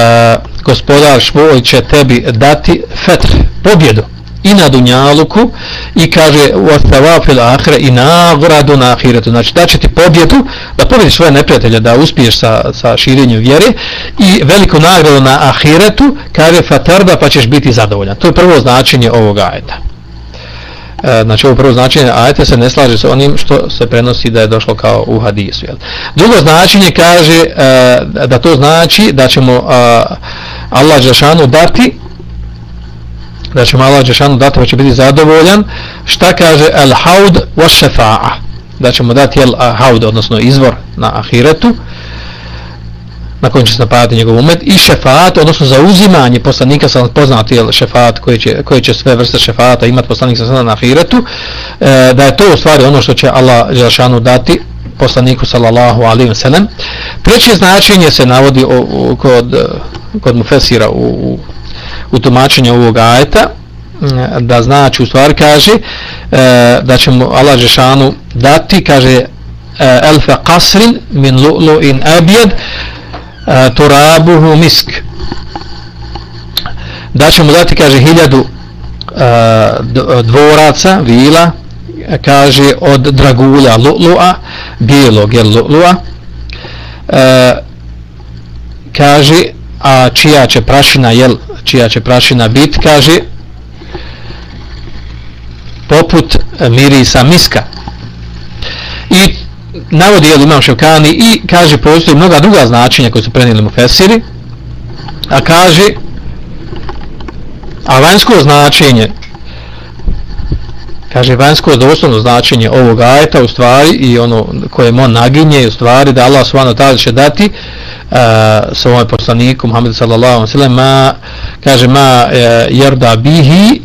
gospodar svoj će tebi dati fetr, pobjedu i na dunjaluku i kaže u ostavafil ahire i nagradu na ahiretu znači da će ti pobjedu da pobjediš svoje neprijatelje da uspiješ sa, sa širenjem vjere i veliku nagradu na ahiretu kaže fatarda pa ćeš biti zadovoljan. To je prvo značenje ovog ajeta. E, znači ovo prvo značenje ajeta se ne slaže sa onim što se prenosi da je došlo kao u hadisu jel? drugo značenje kaže e, da to znači da ćemo e, Allah Žešanu dati Znači, da će malo Đešanu dati pa će biti zadovoljan. Šta kaže? El haud wa šefa'a da ćemo dati el haud odnosno izvor na ahiretu na kojem će se napadati njegov umet i šefat, odnosno za uzimanje poslanika sam poznati jel, šefat koji će, koji će sve vrste šefata imati poslanik sam na ahiretu. E, da je to u stvari ono što će Allah Đelšanu dati poslaniku sallallahu alaihi wa sallam. Treće značenje se navodi o, o, kod, kod mufesira u, u u tumačenju ovog ajeta mm, da znači u stvari kaže e, da će mu Allah Žešanu dati kaže e, elfe kasrin min lu'lu in abjed e, turabuhu misk. Da će mu dati kaže hiljadu e, dvoraca vila kaže od dragulja lu'lu'a bijelog je lu'lu'a kaže a čija će prašina jel čija će prašina bit, kaže poput mirisa miska. I navodi jel imam ševkani i kaže postoji mnoga druga značenja koje su prenijeli mu fesiri, a kaže a vanjsko značenje kaže vanjsko doslovno značenje ovog ajeta u stvari i ono koje on naginje u stvari da Allah svano tada će dati E, uh, svojom poslaniku Muhammedu sallallahu alaihi sallam ma kaže ma uh, bihi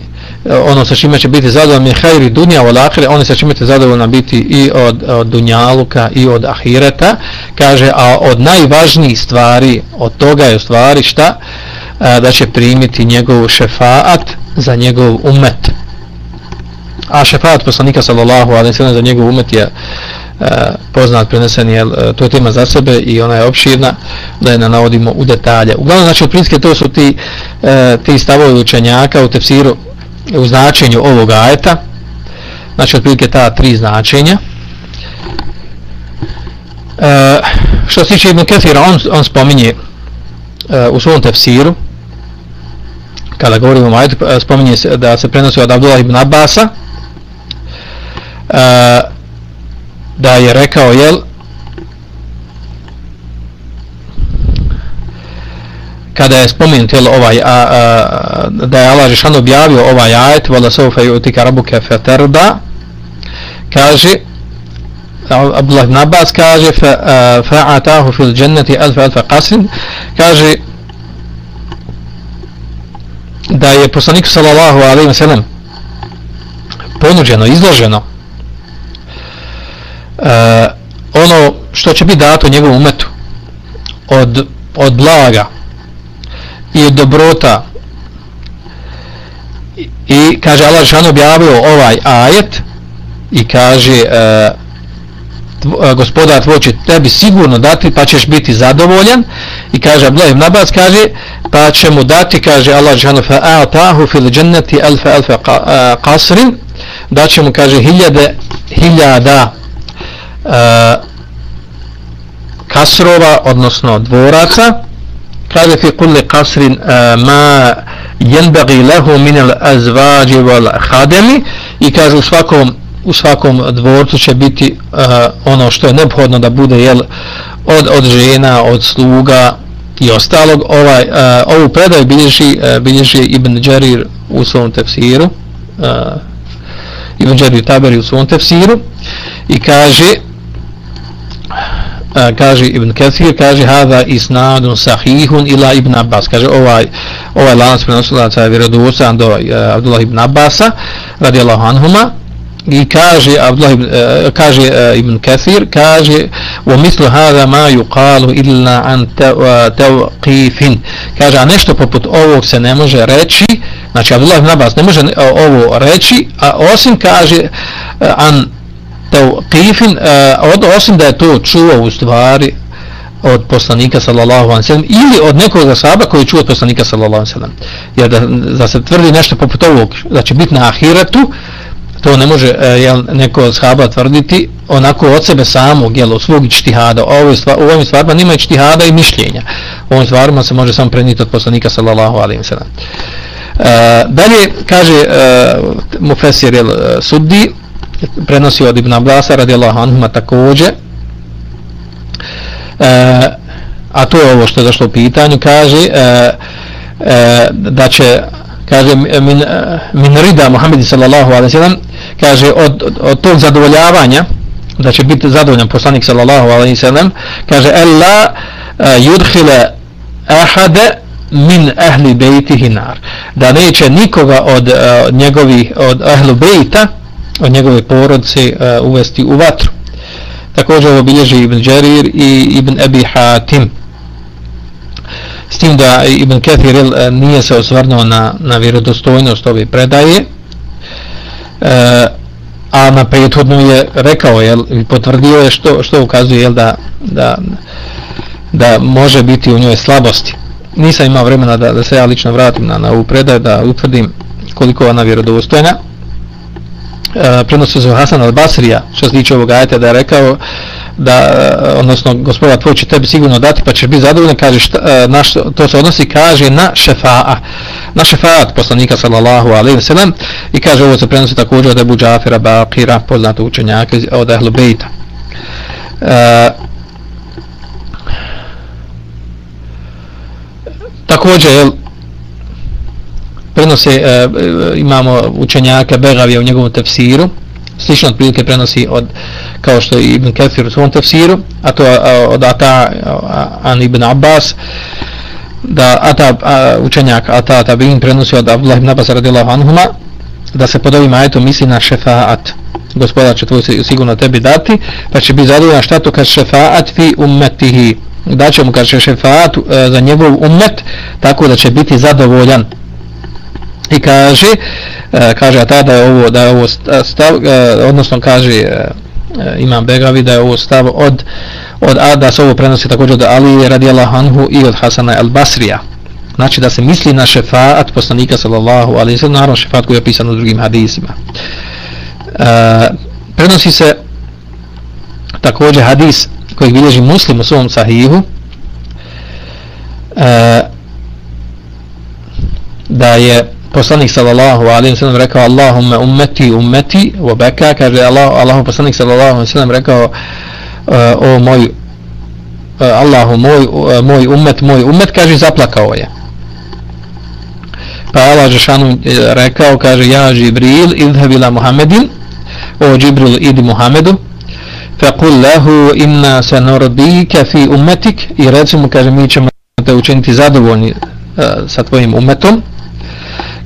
e, ono sa čime će biti zadovoljno mi hajri dunja od ahire, oni sa čime će zadovoljno biti i od, od dunjaluka i od ahireta, kaže, a od najvažnijih stvari, od toga je u stvari šta, da će primiti njegov šefaat za njegov umet. A šefaat poslanika sallallahu alaihi sallam za njegov umet je poznat, prenesen je, e, to je tema za sebe i ona je opširna, da je ne navodimo u detalje. Uglavnom, znači, od prinske to su ti, e, ti stavovi učenjaka u tefsiru, u značenju ovog ajeta, znači, otprilike ta tri značenja. E, što se tiče Ibn Kethira, on, on spominje e, u svom tefsiru, kada govorimo o ajetu, e, spominje se da se prenosi od Abdullah ibn Abbasa, e, da je rekao jel? Kada je spomenut jel ovaj a, a, da je Allah Žešan objavio ovaj ajet vala sofa i utika rabuke feterda kaže Abdullah ibn Abbas kaže fa'atahu fil dženneti alfa alfa qasin kaže da je poslanik sallallahu alaihi wa sallam ponuđeno, izloženo uh, ono što će biti dato njegovom umetu od, od blaga i dobrota. I, i kaže Allah Žešan objavio ovaj ajet i kaže e, tvo, eh, gospodar tvoj će tebi sigurno dati pa ćeš biti zadovoljan. I kaže Abdullah ibn Abbas kaže pa će mu dati kaže Allah Žešan fa a'tahu fil dženneti alfa alfa qasrin. Da će mu kaže hiljade hiljada uh, E, kasrova odnosno dvoraca kaže fi kulli kasrin uh, ma jenbagi lahu min azvađi val wal khadami i kaže u svakom u svakom dvorcu će biti uh, ono što je neophodno da bude jel od od žena od sluga i ostalog. Ovaj uh, ovu predaju bilježi uh, bilježi Ibn Đarir u svom tefsiru uh, Ibn Đarir Taberi u svom tefsiru i kaže kaže Ibn Kathir kaže hada isnadun sahihun ila Ibn Abbas. Kaže ovaj ovaj lanac prenosilaca je vjerodostan do uh, Abdullah ibn Abbasa radijallahu anhuma. I kaže Abdullah ibn, uh, kaže uh, Ibn Kathir kaže wa mislu hada ma yuqalu illa an tawqifin. Kaže a nešto poput ovog se ne može reći znači Abdullah ibn Abbas ne može ovo reći a osim kaže uh, an Tevkifin, uh, e, od osim da je to čuo u stvari od poslanika sallallahu alejhi ve sellem ili od nekog ashaba koji čuo od poslanika sallallahu alejhi ve sellem. Jer da, da se tvrdi nešto poput ovog da će biti na ahiretu to ne može uh, jel, neko od tvrditi onako od sebe samog jel, od svog ičtihada. Ovo stvar, u ovim stvarima nima ičtihada i mišljenja. U ovim stvarima se može samo preniti od poslanika sallallahu alejhi ve sellem. Uh, dalje kaže uh, Mufesir jel, uh, Suddi prenosi od Ibn Abbasa radijallahu anhuma također. E, a to je ovo što je došlo u pitanju. Kaže e, e, da će kaže min, min rida Muhammed sallallahu alaihi sallam kaže od, od, od tog zadovoljavanja da će biti zadovoljan poslanik sallallahu alaihi sallam kaže ella e, yudhile ahade min ahli bejtihi nar. Da neće nikoga od uh, njegovih od ahlu bejta od njegove porodce uh, e, uvesti u vatru. Također ovo bilježi Ibn Đerir i Ibn Ebi Hatim. S tim da Ibn Kathir uh, nije se osvrnuo na, na vjerodostojnost ove predaje, uh, a na prethodnu je rekao jel, i potvrdio je što, što ukazuje jel, da, da, da može biti u njoj slabosti. Nisam imao vremena da, da se ja lično vratim na, na ovu predaju, da utvrdim koliko ona vjerodostojna. E, prenosi se Hasan al-Basrija što se tiče ovog ajeta da je rekao da, eh, odnosno gospoda tvoj će tebi sigurno dati pa ćeš biti zadovoljan kaže šta, eh, na to se odnosi kaže na šefa'a na šefa'at poslanika sallallahu alaihi wa sallam i kaže ovo se prenosi također od Ebu Džafira Baqira poznato učenjaka od Ehlu Bejta e, također prenose e, imamo učenjaka Beravija u njegovom tefsiru slično otprilike prenosi od kao što je Ibn Kefir u svom tefsiru a to a, e, od Ata An Ibn Abbas da Ata a, učenjak Ata Tabin prenosi od Abdullah Ibn Abbas radijallahu anhuma da se pod ovim ajetom misli na šefaat. Gospodar će tvoj sigurno tebi dati pa će biti zadovoljan šta to kaže šefaat fi ummetihi. Da će mu će šefaat e, za njegov ummet tako da će biti zadovoljan i kaže e, kaže a tada je ovo da je ovo stav e, odnosno kaže e, imam Begavi da je ovo stav od od a da se ovo prenosi također od Ali radijallahu anhu i od Hasana al Basrija znači da se misli na šefaat poslanika sallallahu alaihi sallam naravno šefaat koji je opisan u drugim hadisima. E, prenosi se također hadis koji bilježi muslim u svom sahihu e, da je poslanik sallallahu alejhi ve sellem rekao Allahumma ummati ummati wa baka kaže Allah Allahu poslanik sallallahu alejhi ve sellem rekao uh, o moj uh, Allahu moj uh, moj ummet moj ummet kaže zaplakao je. Pa Allah džeshanu rekao kaže ja Žibril idhhab ila Muhammedin o Džibril idi Muhammedu faqul lahu inna سنرضيك fi ummatik i recimo kaže mi ćemo te učiniti zadovoljni uh, sa tvojim umetom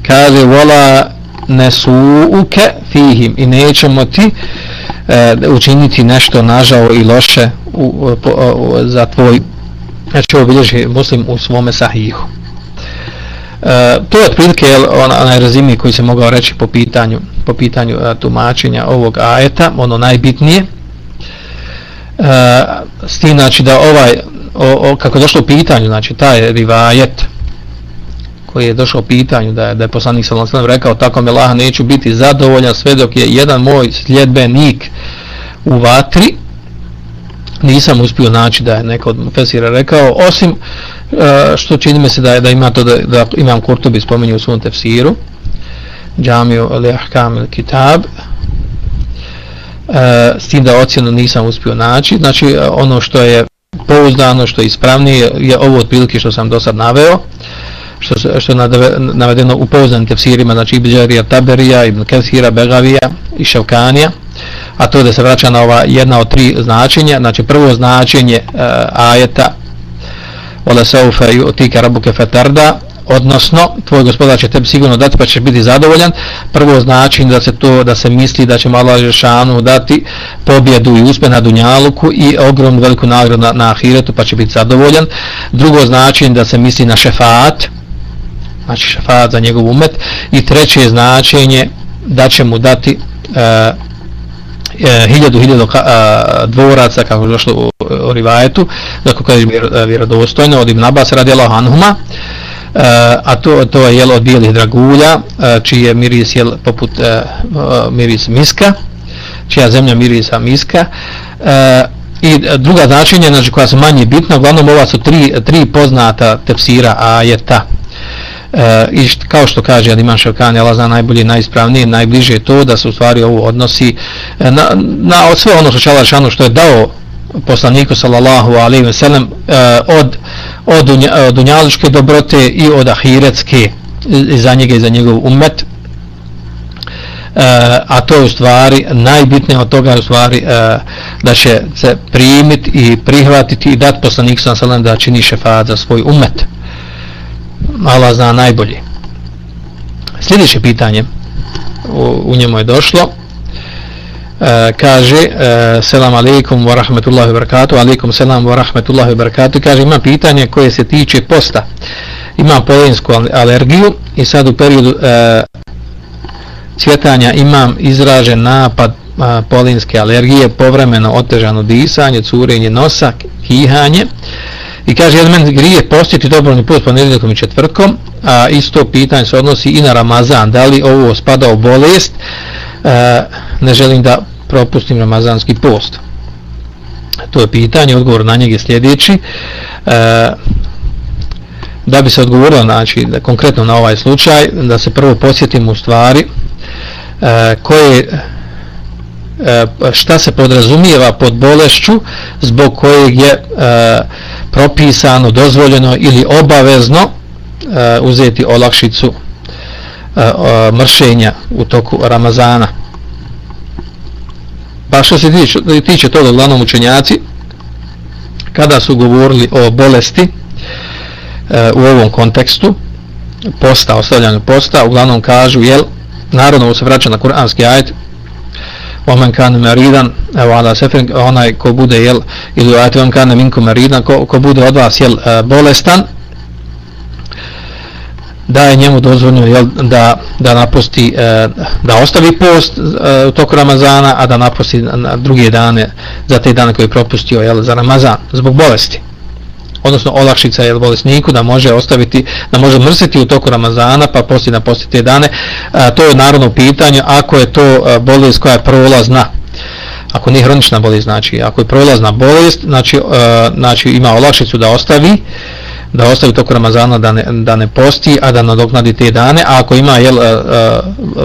kaže vola nesuuke fihim i nećemo ti e, učiniti nešto nažao i loše u, po, u, za tvoj znači obilježi muslim u svome sahihu e, to je otprilike onaj razimi koji se mogao reći po pitanju po pitanju uh, tumačenja ovog ajeta, ono najbitnije. e, s tim znači da ovaj o, o, kako je došlo u pitanju, znači taj rivajet koji je došao pitanju da je, da je poslanik sallallahu alejhi ve rekao tako mi Allah neću biti zadovoljan sve dok je jedan moj sljedbenik u vatri. Nisam uspio naći da je neko od Fesira rekao osim e, što čini mi se da, da ima to da, da imam Kurtubi spominju u svom tefsiru džamiju al-Ahkam al-Kitab uh, e, s tim da ocjenu nisam uspio naći. Znači ono što je pouzdano što je ispravnije je ovo otprilike što sam do sad naveo što, što je navedeno u poznanim tefsirima znači Ibn Đarija Taberija, Ibn Kesira, Begavija i Ševkanija a to da se vraća na ova jedna od tri značenja. Znači prvo značenje uh, ajeta Ola saufe i otike rabuke fetarda odnosno tvoj gospodar će tebi sigurno dati pa će biti zadovoljan. Prvo znači da se to da se misli da će Allah Žešanu dati pobjedu i uspeh na Dunjaluku i ogromnu veliku nagradu na, na Ahiretu pa će biti zadovoljan. Drugo znači da se misli na šefaat znači šefat za njegov umet i treće značenje da će mu dati e, hiljadu, hiljadu eh, dvoraca kako je došlo u, u Rivajetu, dakle kaže vjerodostojno od Ibn Abbas radi Allah Anhuma, Uh, a to, to je jelo od bijelih dragulja, uh, čiji je miris jel, poput uh, miris miska, čija zemlja mirisa miska. Uh, I druga značenja, znači koja su manje bitna, uglavnom ova su tri, tri poznata tefsira ajeta. E, I št, kao što kaže Adiman Ševkani, Allah zna najbolje, najispravnije, najbliže je to da se u stvari ovo odnosi e, na, na sve ono što će što je dao poslaniku sallallahu alaihi ve sellem e, od od e, od dunjaličke dobrote i od ahiretske i za njega i za njegov umet a to je u stvari najbitnije od toga je u stvari da će se primiti i prihvatiti i dati poslanik sam salam da čini šefat za svoj umet Allah zna najbolje. Sljedeće pitanje u, u njemu je došlo. E, kaže e, selam alejkum wa rahmetullahi wa barakatuh. Alejkum selam wa rahmetullahi wa barakatuh. Kaže ima pitanje koje se tiče posta. Ima polensku alergiju i sad u periodu e, cvjetanja imam izražen napad e, a, polenske alergije povremeno otežano disanje curenje nosa kihanje i kaže jedan men grije postiti dobrovni post ponedjeljkom i četvrtkom? A isto pitanje se odnosi i na Ramazan. Da li ovo spada u bolest? E, ne želim da propustim ramazanski post. To je pitanje, odgovor na njeg je sljedeći. E, da bi se odgovorilo znači, da, konkretno na ovaj slučaj da se prvo posjetimo u stvari e, koje E, šta se podrazumijeva pod bolešću zbog kojeg je e, propisano, dozvoljeno ili obavezno e, uzeti olakšicu e, mršenja u toku Ramazana. Pa što se tiče, tiče toga uglavnom učenjaci, kada su govorili o bolesti e, u ovom kontekstu, posta, ostavljanju posta, uglavnom kažu, jel, narodno se vraća na kuranski ajet, ومن كان meridan, او على سفر onaj ko bude, jel, ili atvan vam kan minku meridan, ko, ko bude od vas, jel, e, bolestan, da je njemu dozvoljeno jel, da, da napusti e, da ostavi post e, u toku Ramazana a da napusti na druge dane za te dane koje je propustio jel, za Ramazan zbog bolesti odnosno olakšica je bolesniku da može ostaviti da može mrsiti u toku Ramazana pa poslije na poslije te dane. A, to je narodno pitanje ako je to bolest koja je prolazna. Ako nije hronična bolest znači ako je prolazna bolest znači, a, znači ima olakšicu da ostavi da ostavi toku Ramazana da ne, da ne posti, a da nadoknadi te dane, a ako ima jel,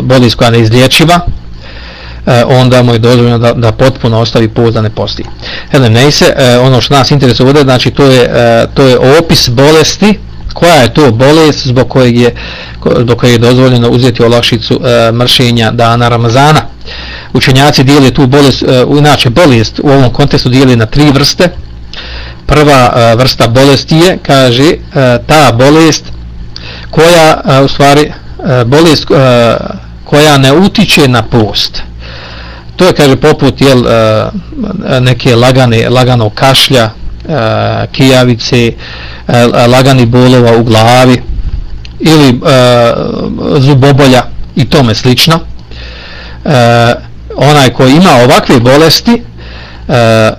bolest koja je neizlječiva, E, onda mu je dozvoljeno da, da potpuno ostavi post da ne posti. Helem, Neise, e, ono što nas interesuje ovdje, znači to je, e, to je opis bolesti, koja je to bolest zbog kojeg je, zbog kojeg je dozvoljeno uzeti olakšicu uh, mršenja dana Ramazana. Učenjaci dijeli tu bolest, inače bolest u ovom kontekstu dijeli na tri vrste, prva vrsta bolesti je, kaže, ta bolest koja, u stvari, bolest koja ne utiče na post. To je, kaže, poput jel, e, neke lagane, lagano kašlja, e, kijavice, e, lagani bolova u glavi, ili zubobolja i tome slično. Onaj koji ima ovakve bolesti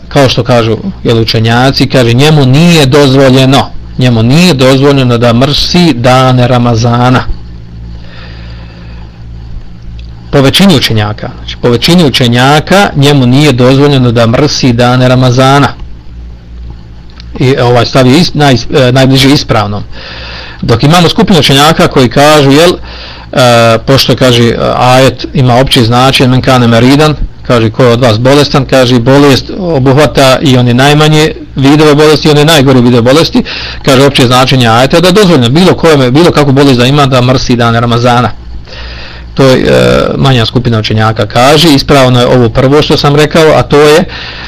kao što kažu jel, učenjaci kaže njemu nije dozvoljeno njemu nije dozvoljeno da mrsi dane Ramazana po većini učenjaka znači po većini učenjaka njemu nije dozvoljeno da mrsi dane Ramazana. I e, ovaj stav je is, naj, e, najbliže ispravnom. Dok imamo skupinu učenjaka koji kažu jel e, pošto kaže e, ajet ima opći značaj, men kane meridan kaže ko je od vas bolestan kaže bolest obuhvata i one najmanje vidove bolesti i one najgore vidove bolesti kaže opće značenje ajeta da dozvoljeno bilo kojem bilo kako bolest da ima da mrsi dane Ramazana to je manja skupina učenjaka kaže ispravno je ovo prvo što sam rekao a to je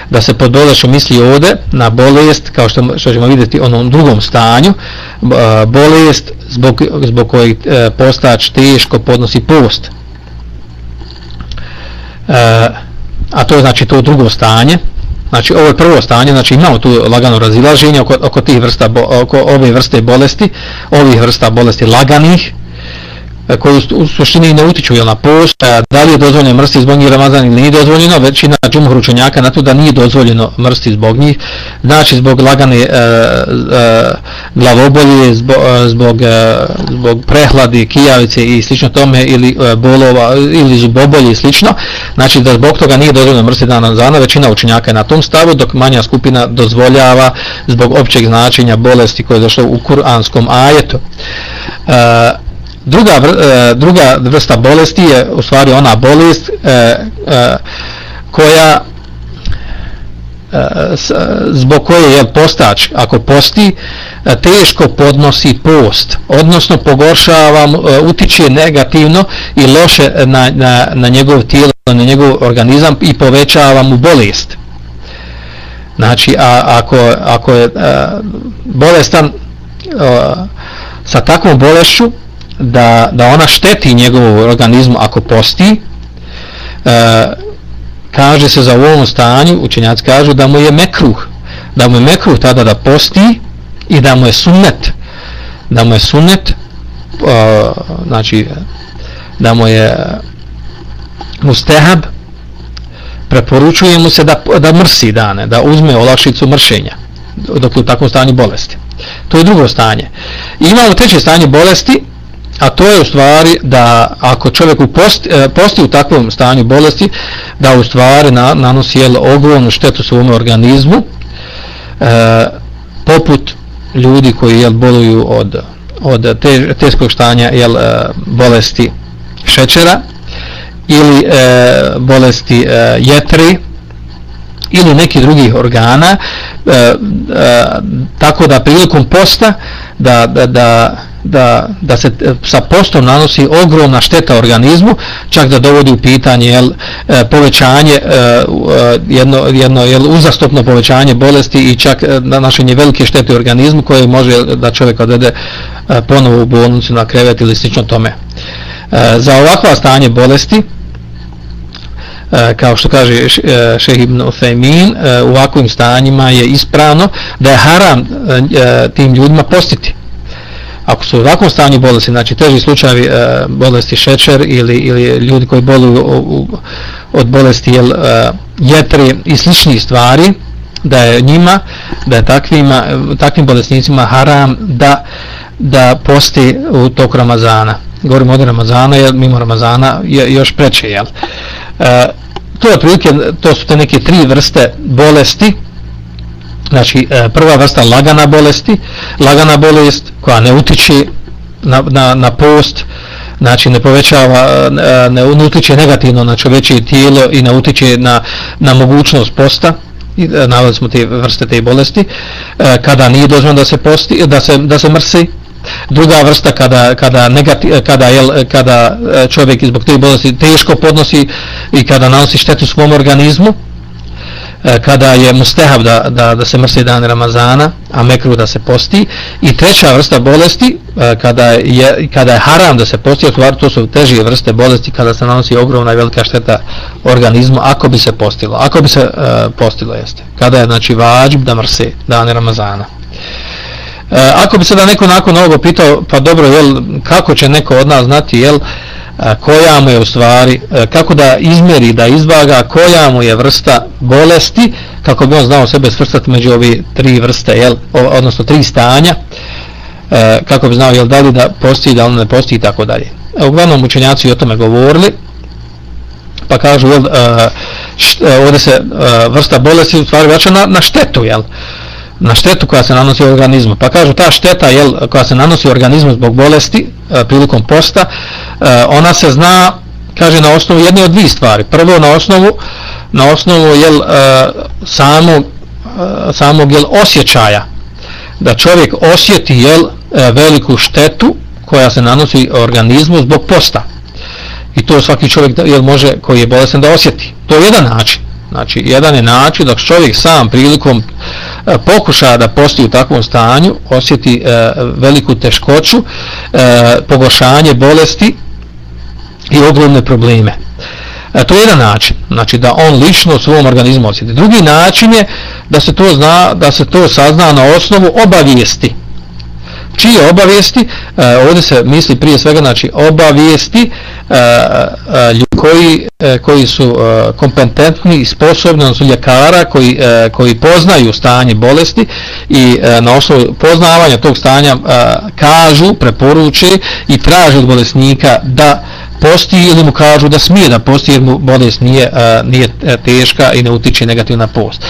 da se pod bolešću misli ovde na bolest kao što, što ćemo vidjeti u onom drugom stanju. E, bolest zbog, zbog kojeg e, postač teško podnosi post. E, a to je znači to drugo stanje. Znači ovo je prvo stanje znači imamo tu lagano razilaženje oko, oko tih vrsta oko ove vrste bolesti ovih vrsta bolesti laganih E, koji u suštini ne utiču na post, da li je dozvoljeno mrsti zbog njih Ramazan ili nije dozvoljeno, većina džumhur učenjaka na to da nije dozvoljeno mrsti zbog njih, znači zbog lagane e, e, glavobolje, zbog, e, zbog, e, zbog prehladi, kijavice i slično tome, ili e, bolova, ili zubobolje i slično, znači da zbog toga nije dozvoljeno mrsti dana Ramazana, većina učenjaka je na tom stavu, dok manja skupina dozvoljava zbog općeg značenja bolesti koje je došlo u kuranskom ajetu. E, druga, e, druga vrsta bolesti je u stvari ona bolest e, e, koja e, zbog koje je postač ako posti e, teško podnosi post odnosno pogoršava e, utiče negativno i loše na, na, na njegov tijelo na njegov organizam i povećava mu bolest. Znači a, ako, ako je a, bolestan a, sa takvom bolešću da, da ona šteti njegovom organizmu ako posti e, kaže se za u ovom stanju učenjaci kažu da mu je mekruh da mu je mekruh tada da posti i da mu je sunnet da mu je sunnet e, znači da mu je mustehab preporučuje mu se da, da mrsi dane da uzme olakšicu mršenja dok je u takvom stanju bolesti. To je drugo stanje. Imamo treće stanje bolesti a to je u stvari da ako čovjek posti, e, posti u takvom stanju bolesti da u stvari na, nanosi jel, ogromnu štetu svom organizmu e, poput ljudi koji jel, boluju od, od te, teškog stanja jel, e, bolesti šećera ili e, bolesti e, jetri ili neki drugih organa e, e, tako da prilikom posta da, da, da da, da se eh, sa postom nanosi ogromna šteta organizmu, čak da dovodi u pitanje jel, eh, povećanje, eh, jedno, jedno jel, uzastopno povećanje bolesti i čak nanošenje velike štete organizmu koje može da čovjek odvede ponovo u bolnicu na krevet ili slično tome. Za ovakva stanje bolesti, kao što kaže šeh ibn Uthaymin, u ovakvim stanjima je ispravno da je haram tim ljudima postiti ako su u ovakvom stanju bolesti, znači teži slučajevi e, bolesti šećer ili, ili ljudi koji boluju u, u, od bolesti jel, e, jetri i sličnih stvari, da je njima, da je takvima, takvim bolesnicima haram da, da posti u toku Ramazana. Govorimo od Ramazana, jer mimo Ramazana je još preče, jel? E, to je prilike, to su te neke tri vrste bolesti, znači e, prva vrsta lagana bolesti. Lagana bolest koja ne utiče na, na, na post znači ne povećava e, ne, ne utiče negativno na čovječije tijelo i ne utiče na, na mogućnost posta. I e, navali smo te vrste te bolesti. Kada nije dozvan da se posti da se, da se mrsi. Druga vrsta kada kada negativ, kada je kada čovjek zbog te bolesti teško podnosi i kada nanosi štetu svom organizmu. E, kada je mustehab da, da, da se mrsi dan Ramazana, a mekru da se posti. I treća vrsta bolesti, e, kada je, kada je haram da se posti, a to su težije vrste bolesti kada se nanosi ogromna i velika šteta organizmu, ako bi se postilo. Ako bi se uh, postilo, jeste. Kada je, znači, vađb da mrsi dan Ramazana. ako bi se da neko nakon ovoga pitao, pa dobro, jel, kako će neko od nas znati, jel, koja mu je u stvari, e, kako da izmeri, da izvaga koja mu je vrsta bolesti, kako bi on znao sebe svrstati među ovi tri vrste, jel, odnosno tri stanja, e, kako bi znao jel, da li da postoji, da li ne postoji i tako dalje. E, uglavnom učenjaci o tome govorili, pa kažu, jel, ovdje se vrsta bolesti u stvari vraća na, na štetu, jel, na štetu koja se nanosi organizmu. Pa kažu ta šteta jel, koja se nanosi organizmu zbog bolesti prilikom posta, E, ona se zna kaže na osnovu jedne od dvije stvari. Prvo na osnovu na osnovu jel, e, samo samog, e, samog jel, osjećaja da čovjek osjeti jel, veliku štetu koja se nanosi organizmu zbog posta. I to svaki čovjek jel, može koji je bolestan da osjeti. To je jedan način. Znači, jedan je način da čovjek sam prilikom pokuša da posti u takvom stanju, osjeti e, veliku teškoću, e, pogoršanje bolesti i ogromne probleme. E, to je jedan način, znači da on lično u svom organizmu osjeti. Drugi način je da se to zna, da se to sazna na osnovu obavijesti čije obavijesti, e, ovdje se misli prije svega, znači obavijesti e, e, ljudi koji, e, koji su e, kompetentni i sposobni, odnosno ljekara koji, e, koji poznaju stanje bolesti i e, na osnovu poznavanja tog stanja e, kažu, preporuče i traže od bolesnika da posti ili mu kažu da smije da posti jer mu bolest nije, a, nije teška i ne utiče negativno post.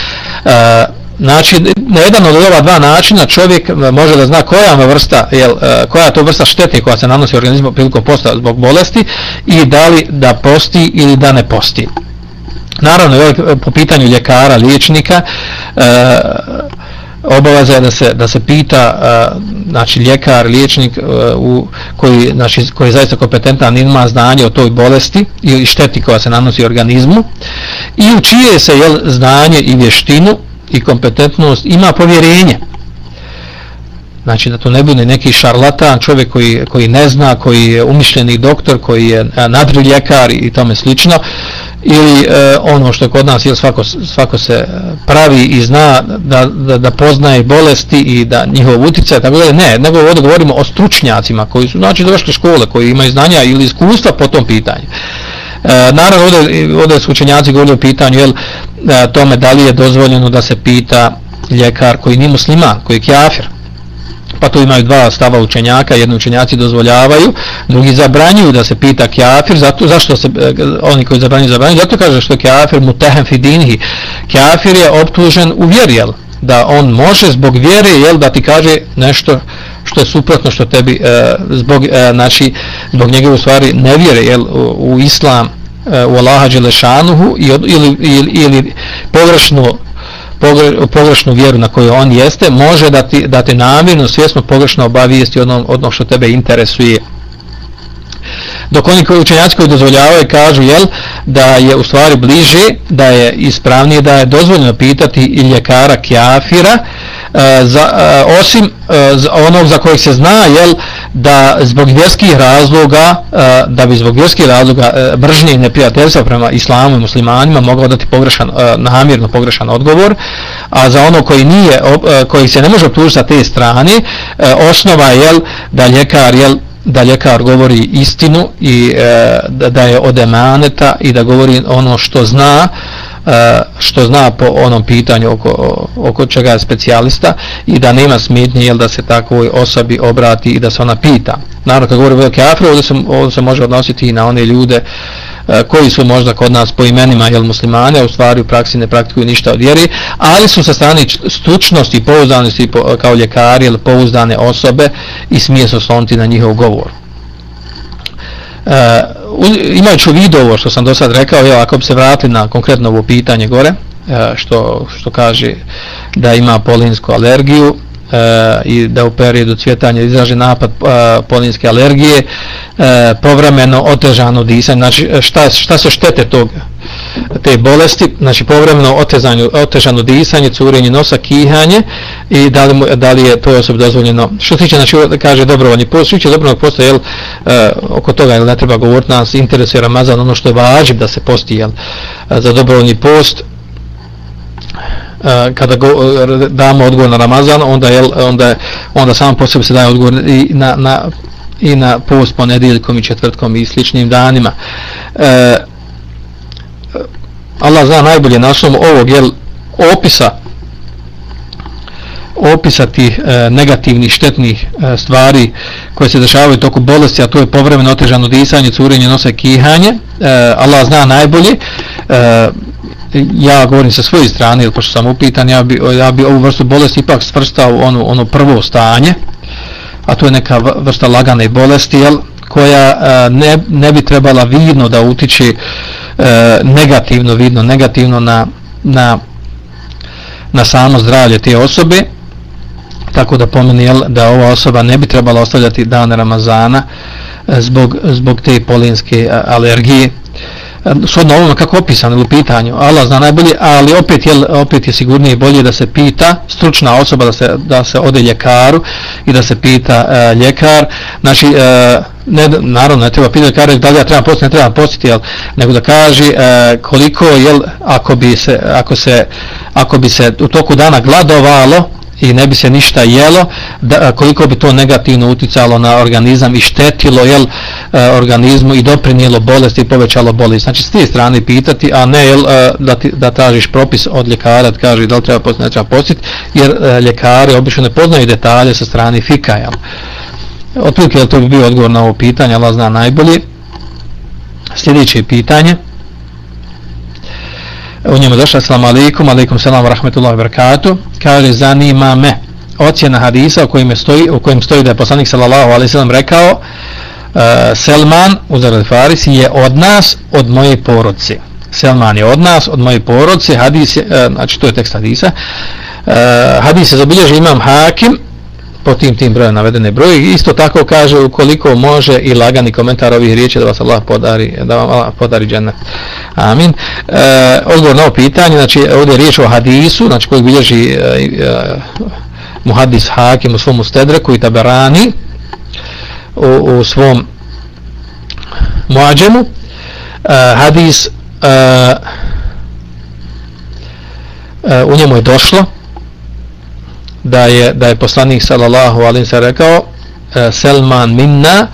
A, Znači, na jedan od ova dva načina čovjek može da zna koja je vrsta, jel, koja je to vrsta štete koja se nanosi organizmu prilikom posta zbog bolesti i da li da posti ili da ne posti. Naravno, ovaj, po pitanju ljekara, liječnika, e, obaveza je da se, da se pita uh, znači, ljekar, liječnik uh, u, koji, znači, koji je zaista kompetentan ima znanje o toj bolesti i šteti koja se nanosi organizmu i u čije se jel, znanje i vještinu i kompetentnost, ima povjerenje. Znači da to ne bude neki šarlatan, čovjek koji, koji ne zna, koji je umišljeni doktor, koji je nadri ljekar i tome slično, ili e, ono što kod nas je svako, svako se pravi i zna da, da, da poznaje bolesti i da njihov utjecaj, tako da ne, nego ovdje govorimo o stručnjacima koji su znači došli škole, koji imaju znanja ili iskustva po tom pitanju. E, naravno ovdje, ovdje su učenjaci govorili o pitanju jel, e, tome da li je dozvoljeno da se pita ljekar koji nije musliman, koji je kjafir pa tu imaju dva stava učenjaka, jedni učenjaci dozvoljavaju, drugi zabranjuju da se pita kjafir, zato, zašto se, eh, oni koji zabranjuju, zabranjuju, zato kaže što je kjafir mutehem fidinhi, kjafir je optužen u vjeri, jel? da on može zbog vjere, jel, da ti kaže nešto što je suprotno što tebi e, zbog e, znači zbog njegove stvari ne vjere jel u, u islam e, u Allaha dželešanuhu i ili, ili ili pogrešno pogrešnu vjeru na kojoj on jeste može da ti da te namirno, svjesno pogrešno obavijesti ono ono što tebe interesuje. Dok oni koji učenjaci koji dozvoljavaju kažu jel da je u stvari bliže da je ispravnije da je dozvoljeno pitati i ljekara kjafira E, za, e, osim e, onog za kojeg se zna jel, da zbog vjerskih razloga e, da bi zbog vjerskih razloga uh, i neprijateljstva prema islamu i muslimanima mogao dati pogrešan, e, namjerno pogrešan odgovor a za ono koji nije koji se ne može optužiti sa te strane osnova je da ljekar je da ljekar govori istinu i da, je od emaneta i da govori ono što zna E, što zna po onom pitanju oko, oko čega je specijalista i da nema smetnje jel da se takvoj osobi obrati i da se ona pita. Naravno kad govori velike afro, ovdje se, ovdje se može odnositi i na one ljude e, koji su možda kod nas po imenima jel muslimane, a u stvari u praksi ne praktikuju ništa od vjeri, ali su sa strane stručnosti i pouzdanosti kao ljekari ili pouzdane osobe i smije se osloniti na njihov govor. E, imajući u vidu ovo što sam do sad rekao, evo, ako bi se vratili na konkretno ovo pitanje gore, e, što, što kaže da ima polinsku alergiju e, i da u periodu cvjetanja izraže napad e, polinske alergije, e, povremeno otežano disanje, znači e, šta, šta su štete tog te bolesti, znači povremeno otezanju, otežano disanje, curenje nosa, kihanje i da li, mu, da li je to osobi dozvoljeno. Što se tiče, znači kaže dobrovoljni post, što tiče dobrovoljnog posta, jel, e, oko toga jel, ne treba govoriti, nas interesuje Ramazan, ono što je važib da se posti jel, e, za dobrovoljni post, e, kada go, damo odgovor na Ramazan, onda jel, onda onda samo po sebi se daje odgovor i na, na, i na post ponedjeljkom i četvrtkom i sličnim danima. E, Allah zna najbolje na osnovu ovog jel, opisa opisa tih e, negativnih, štetnih e, stvari koje se dešavaju toku bolesti, a to je povremeno otežano disanje, curenje, nose, kihanje. E, Allah zna najbolje. E, ja govorim sa svoje strane, ili pošto sam upitan, ja bi, ja bi ovu vrstu bolesti ipak svrstao u ono, ono prvo stanje, a to je neka vrsta lagane bolesti, jel, koja e, ne, ne bi trebala vidno da utiče e, negativno, vidno, negativno na, na, na samo zdravlje te osobe, tako da pomeni jel, da ova osoba ne bi trebala ostavljati dan Ramazana e, zbog, zbog te polinske alergije shodno ovome kako opisano u pitanju Allah zna najbolje, ali opet je, opet je sigurnije bolje da se pita stručna osoba da se, da se ode ljekaru i da se pita e, ljekar. Znači e, ne, naravno ne treba pitati ljekara da li ja treba postiti, ne treba postiti jel, nego da kaže e, koliko jel, ako bi se ako se ako bi se u toku dana gladovalo i ne bi se ništa jelo, da, koliko bi to negativno uticalo na organizam i štetilo jel, e, organizmu i doprinijelo bolest i povećalo bolest. Znači, s te strane pitati, a ne jel, e, da, ti, da tražiš propis od ljekara, da kaže da li treba postiti, ne treba postiti, jer e, ljekari obično ne poznaju detalje sa strane fika. Jel. Otprilike, jel, to bi bio odgovor na ovo pitanje, Allah zna najbolje. Sljedeće pitanje u njemu došla assalamu alaikum, alaikum salam, rahmetullahi wabarakatuh, kaže zanima me ocjena hadisa u kojem stoji, u kojem stoji da je poslanik sallallahu alaihi sallam rekao uh, E, Selman u zaradi Farisi je od nas, od moje porodce. Selman je od nas, od moje porodce, hadis je, uh, znači to je tekst hadisa, uh, hadis se zabilježi imam hakim, po tim tim brojem navedene broje. Isto tako kaže ukoliko može i lagani komentar ovih riječi da vas Allah podari da vam Allah podari džennet. Amin. E, odgovor na ovo pitanje znači ovdje je riječ o hadisu znači koji bilježi e, e, muhadis hakim u svom ustedreku i taberani u, u svom muadžemu uh, eh, hadis uh, uh, u njemu je došlo da je da je poslanik sallallahu alejhi ve rekao uh, Selman minna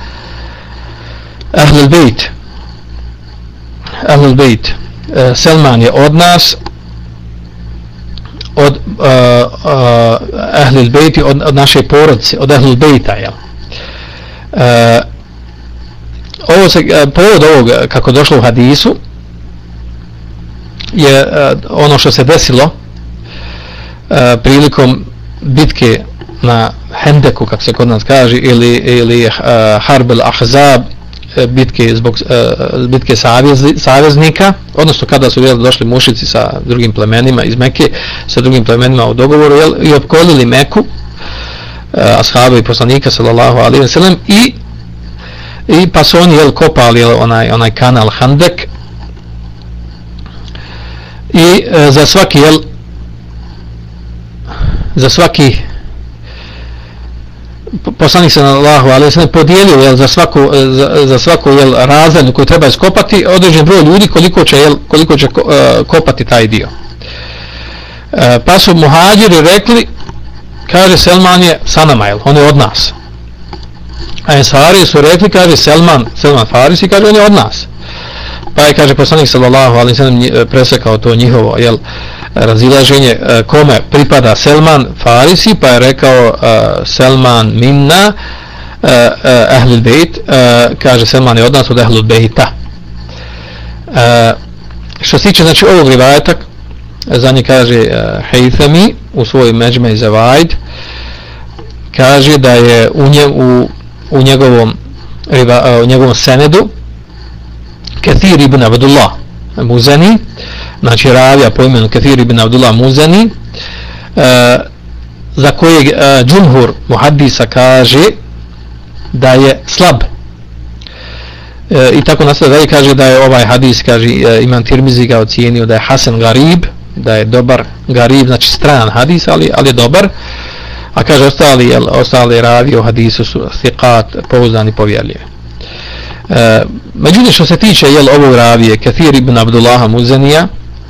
ahlul bejt. Ahlul bejt. Uh, Selman je od nas od uh, uh, ahlul bejti od, od naše porodice od ahlul bejta jel? Uh, ovo se, uh, povod ovog eh, kako došlo u hadisu je uh, ono što se desilo uh, prilikom bitke na Hendeku, kako se kod nas kaže, ili, ili uh, Harb al-Ahzab, bitke zbog uh, bitke savjezi, saveznika, odnosno kada su jel, došli mušici sa drugim plemenima iz Mekke, sa drugim plemenima u dogovoru jel, i opkolili Meku, Eh, ashaba i poslanika, sallallahu alaihi wa sallam, i, i pa su oni jel, kopali jel, onaj, onaj kanal Handek i uh, za svaki jel, za svaki poslanik se na Allahu ali podijelio jel, za svaku eh, za, za svaku jel razrednu koju treba iskopati određen broj ljudi koliko će jel, koliko će uh, kopati taj dio. Uh, pa su muhadžiri rekli kaže Selman je sa nama jel, on je od nas. A Ensari su rekli kaže Selman, Selman Farisi kaže on je od nas. Pa je kaže poslanik sallallahu alaihi sallam e, presekao to njihovo jel razilaženje e, kome pripada Selman Farisi pa je rekao uh, Selman minna uh, uh, ahlul bejt uh, kaže Selman je od nas od ahlul bejta uh, što se tiče znači ovog rivajeta za nje kaže uh, Haythami u svoj međme i zavajd kaže da je u, nje, u, u njegovom riba, uh, u njegovom senedu Kathir ibn Abdullah Muzani znači ravija po imenu Kathir ibn Abdullah Muzani e, za kojeg e, Džumhur muhaddisa kaže da je slab. E, i tako nastavlja dalje kaže da je ovaj hadis kaže e, imam Tirmizi ga ocijenio da je Hasan Garib da je dobar Garib znači stran hadis ali, ali je dobar. A kaže ostali, jel, ostali ravi o hadisu su siqat, pouzdani povjerljivi. E, međutim što se tiče jel, ovog ravije Kathir ibn Abdullah Muzanija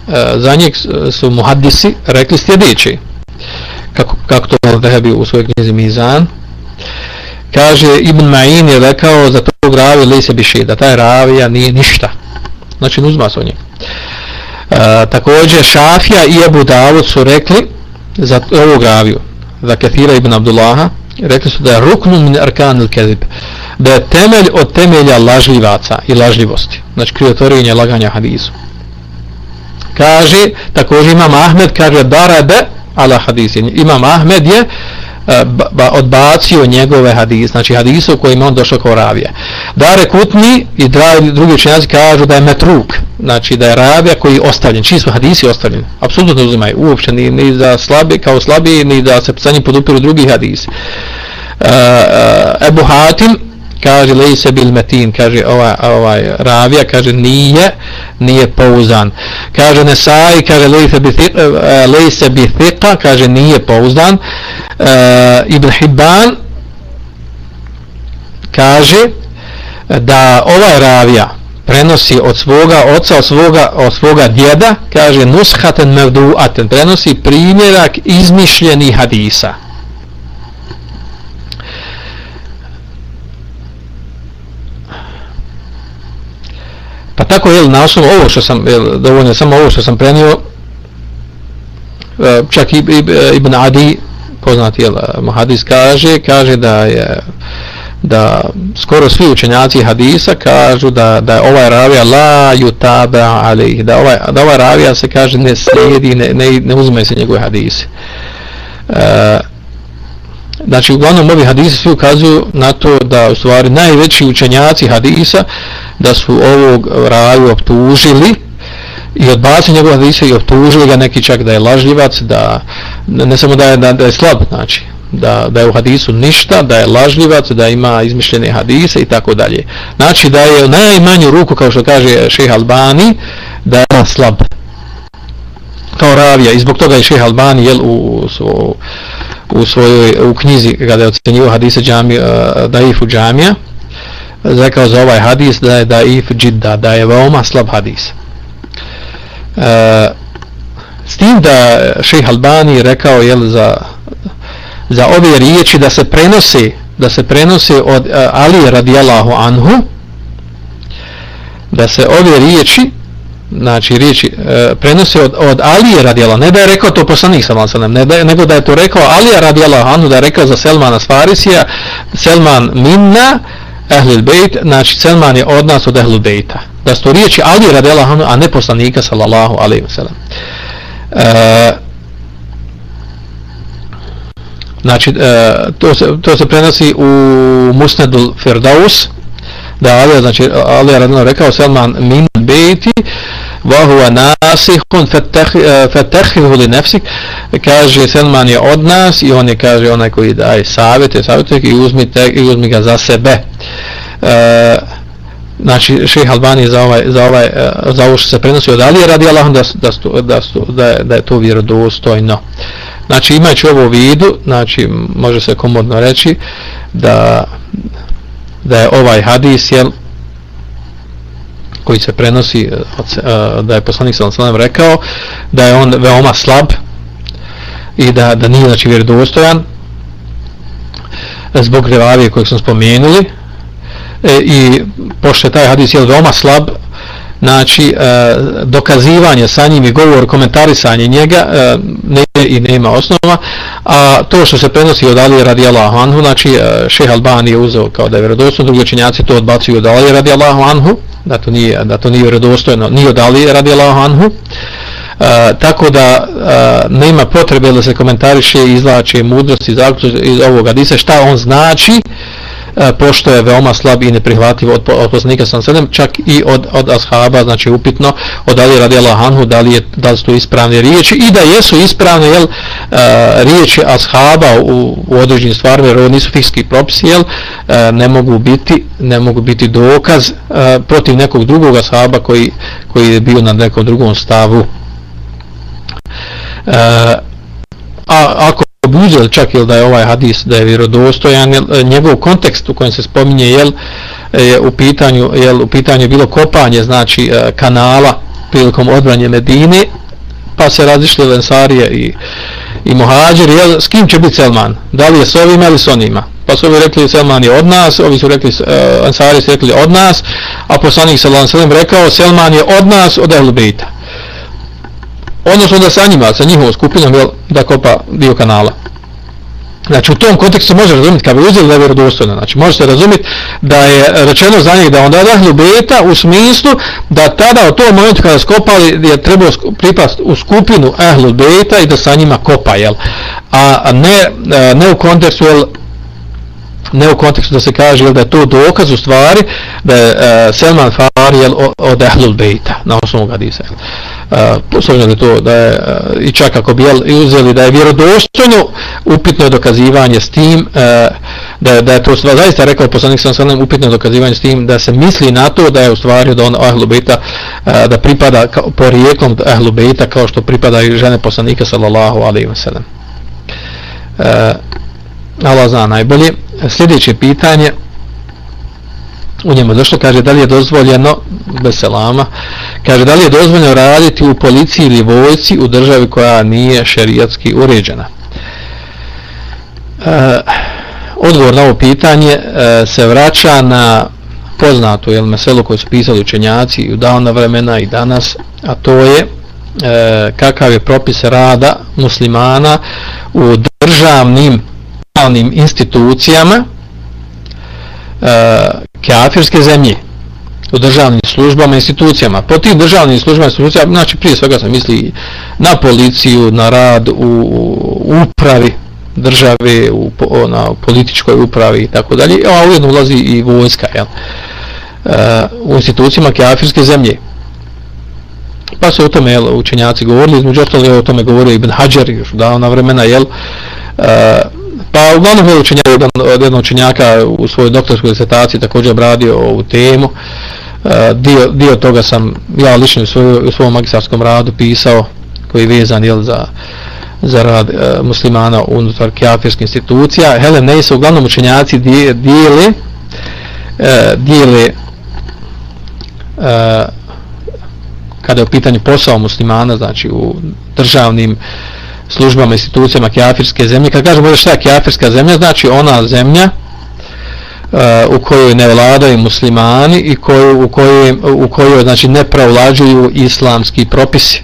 E, za njeg su muhaddisi rekli sljedeće kako, kako to Vehebi u svojoj knjizi Mizan. Kaže Ibn Ma'in je rekao za tog ravija li se biše da taj ravija nije ništa. Znači uzma se o njeg e, također Šafija i Ebu Davud su rekli za ovog raviju za Kathira ibn Abdullaha rekli su da je ruknu min arkan il kezib da je temelj od temelja lažljivaca i lažljivosti znači krivotvorenje laganja hadisu. Kaže također imam Ahmed kaže darabe ala hadisi imam Ahmed je E, ba, odbacio njegove hadise znači hadise u kojima on došao kao ravija. Dare Kutni i drugi učenjaci kažu da je metruk znači da je ravija koji je ostavljen. Čiji su hadisi ostavljeni? Apsolutno ne uzimaju. Uopće ni, ni za slabi kao slabi ni da se sa njim podupiru drugi hadisi. Uh, uh, Ebu Hatim kaže lejse bil metin kaže ovaj, ovaj ravija kaže nije nije pouzdan kaže Nesai kaže lejse bi eh, lejse bi thika kaže nije pouzdan e, Ibn Hibban kaže da ovaj ravija prenosi od svoga oca, od svoga, od svoga djeda, kaže nushaten mevduaten, prenosi primjerak izmišljenih hadisa. Pa tako je na osnovu ovo što sam jel, dovoljno samo ovo što sam prenio eh, čak i, i, eh, Ibn Adi poznati jel, eh, Muhadis kaže kaže da je da skoro svi učenjaci hadisa kažu da da ovaj ravija la yutaba alejhi da ovaj da ovaj ravija se kaže ne slijedi ne ne, ne uzme se njegove hadise. E, znači uglavnom ovi hadisi svi ukazuju na to da u stvari najveći učenjaci hadisa da su ovog raju optužili i odbacili njegov hadisa i optužili ga neki čak da je lažljivac da ne samo da je, da, da je slab znači da, da je u hadisu ništa, da je lažljivac, da ima izmišljene hadise i tako dalje. Znači da je u najmanju ruku, kao što kaže šeha Albani, da je slab kao ravija i zbog toga je šeha Albani jel, u, u, u svojoj u knjizi kada je ocenio hadise džami, uh, Daifu džamija rekao za ovaj hadis da je Daif džidda, da je veoma slab hadis. E, s tim da šejh Albani rekao jel, za za ove riječi da se prenosi da se prenosi od eh, Ali radijallahu anhu da se ove riječi znači riječi e, prenose od, od Ali radijala, ne da je rekao to poslanik sallallahu alejhi ne da nego da je to rekao Ali radijala Hanu da je rekao za Selmana Sfarisija Selman minna ehlul bejt znači Selman je od nas od ehlul bejta. Da su to riječi Ali radijala Hanu, a ne poslanika sallallahu alejhi ve sellem. E, znači e, to, se, to se prenosi u Musnedul Firdaus da Ali znači Ali je radno rekao Selman min bejti wa huwa nasihun fatakhihu eh, kaže Selman je od nas i on je kaže onaj koji daje savjete savjete i uzmi, te, i uzmi ga za sebe. E, znači šejh Albani za ovaj za ovaj eh, za ovo što se prenosi od Alije radi Allahom da da da da, da je to vjerodostojno. Znači imajući ovo u vidu, znači može se komodno reći da da je ovaj hadis jel, koji se prenosi eh, eh, da je poslanik sallallahu alejhi rekao da je on veoma slab i da da nije znači vjerodostojan zbog revavije kojeg smo spomenuli. E, i pošto je taj hadis je veoma slab znači e, dokazivanje sa njim i govor, komentarisanje njega e, ne i nema osnova a to što se prenosi od Ali radi Allahu anhu znači e, šeh Albani je uzeo kao da je vjerodostojno drugi učenjaci to odbacuju od Ali radi Allahu anhu da to nije, da to nije vjerodostojno ni od Ali radi Allahu anhu. Uh, tako da uh, nema potrebe da se komentariše i izlače mudrosti iz ovoga disa šta on znači uh, E, pošto je veoma slab i neprihvatljiv od, od poslanika sam sedem, čak i od, od ashaba, znači upitno, od Ali radi Allahanhu, da li, je, da li su ispravne riječi i da jesu ispravne jel, uh, riječi ashaba u, u određenim stvarima, jer ovo nisu fikski propisi, jel, uh, ne mogu biti ne mogu biti dokaz uh, protiv nekog drugog ashaba koji, koji je bio na nekom drugom stavu. Uh, a ako uzeli čak ili da je ovaj hadis da je vjerodostojan jel, e, njegov kontekst u kojem se spominje jel e, je u pitanju jel u pitanju bilo kopanje znači e, kanala prilikom odbranje Medine pa se razišli lensarije i i muhađir, jel, s kim će biti Selman? Da li je s ovima ili s onima? Pa su ovi rekli Selman je od nas, ovi su rekli, uh, Ansari su rekli od nas, a poslanik Selman Selim rekao Selman je od nas, od Ehlubejta. Odnosno da sa njima, sa njihovom skupinom, jel, da kopa dio kanala. Znači u tom kontekstu može razumjeti kada bi uzeli da je vjerodostojno. Znači može se razumjeti da je rečeno za njih da onda da beta u smislu da tada u tom momentu kada skopali je trebao pripast u skupinu ehlu beta i da sa njima kopa, jel? A ne, ne u kontekstu, jel, ne u kontekstu da se kaže jel, da je to dokaz u stvari da je uh, Selman Fari jel, od ehlu beta na osnovu hadisa. Jel poslovno da to da je i čak ako bi jel, uzeli da je vjerodostojno upitno dokazivanje s tim da je, da je to sva, zaista rekao poslanik sam sam upitno dokazivanje s tim da se misli na to da je u stvari da on ahlu bejta da pripada po rijekom ahlu bejta kao što pripada i žene poslanika sallallahu alaihi wa sallam Allah zna najbolje. Sljedeće pitanje u njemu došlo, kaže da li je dozvoljeno bez selama, kaže da li je dozvoljeno raditi u policiji ili vojci u državi koja nije šerijatski uređena. E, odgovor na ovo pitanje e, se vraća na poznatu jel, meselu koju su pisali učenjaci i u davna vremena i danas, a to je e, kakav je propis rada muslimana u državnim institucijama E, kafirske zemlje u državnim službama i institucijama. Po tih državnim službama i institucijama, znači prije svega sam misli na policiju, na rad u upravi države, u, na političkoj upravi i tako dalje, a ujedno ulazi i vojska, jel? Uh, u institucijama kafirske zemlje. Pa su o tome jel, učenjaci govorili, između ostalo o tome govorio Ibn Hajar još davna vremena, jel? Uh, Pa uglavnom je učenjak, jedan od jednog učenjaka u svojoj doktorskoj disertaciji također obradio ovu temu. E, dio, dio toga sam ja lično u, svoj, u svom magistarskom radu pisao koji je vezan jel, za, za rad e, muslimana unutar kjafirskih institucija. Helen Neisa, uglavnom učenjaci dijele e, dijeli e, kada je u pitanju posao muslimana, znači u državnim službama, institucijama kjafirske zemlje. Kad kažemo šta je kjafirska zemlja, znači ona zemlja uh, u kojoj ne vladaju muslimani i koju, u, kojoj, u kojoj znači, ne pravlađuju islamski propisi.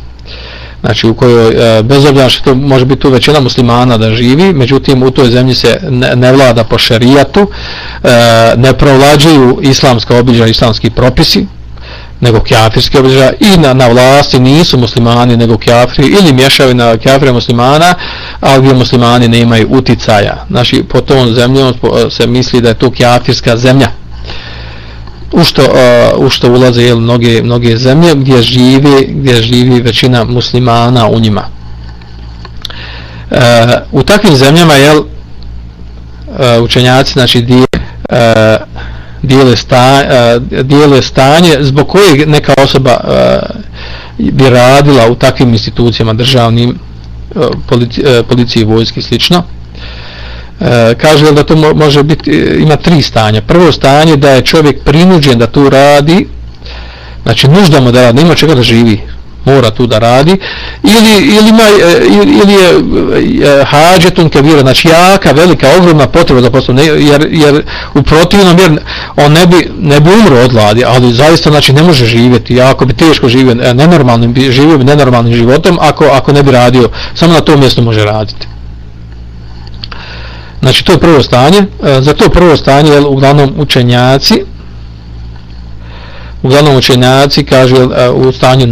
Znači u kojoj, uh, bez obzira što to može biti tu većina muslimana da živi, međutim u toj zemlji se ne, ne vlada po šarijatu, uh, ne pravlađuju islamska obiđa, islamski propisi, nego kjafirski obilježja i na, na vlasti nisu muslimani nego kafiri ili mješaju na kjafire muslimana ali gdje muslimani ne imaju uticaja. Znači po tom zemljom e, se misli da je to kjafirska zemlja. U što, uh, u što ulaze jel, mnoge, mnoge zemlje gdje živi, gdje živi većina muslimana u njima. Uh, u takvim zemljama jel, uh, učenjaci znači gdje uh, dijele, sta, uh, dijele stanje zbog kojeg neka osoba uh, bi radila u takvim institucijama državnim uh, polici, uh, policiji, vojski i slično. Uh, kaže da to može biti ima tri stanja. Prvo stanje da je čovjek prinuđen da tu radi znači nužda mu da radi, nema čega da živi mora tu da radi ili, ili, ima, e, ili, ili je e, hađetun kebira znači jaka, velika, ogromna potreba za poslom jer, jer u protivnom jer on ne bi, ne bi umro od gladi ali zaista znači ne može živjeti. Ako bi teško živio e, nenormalnim bi, živio bi nenormalnim životom ako, ako ne bi radio samo na tom mjestu može raditi. Znači to je prvo stanje. E, za to prvo stanje je uglavnom učenjaci uglavnom učenjaci kažu e, u stanju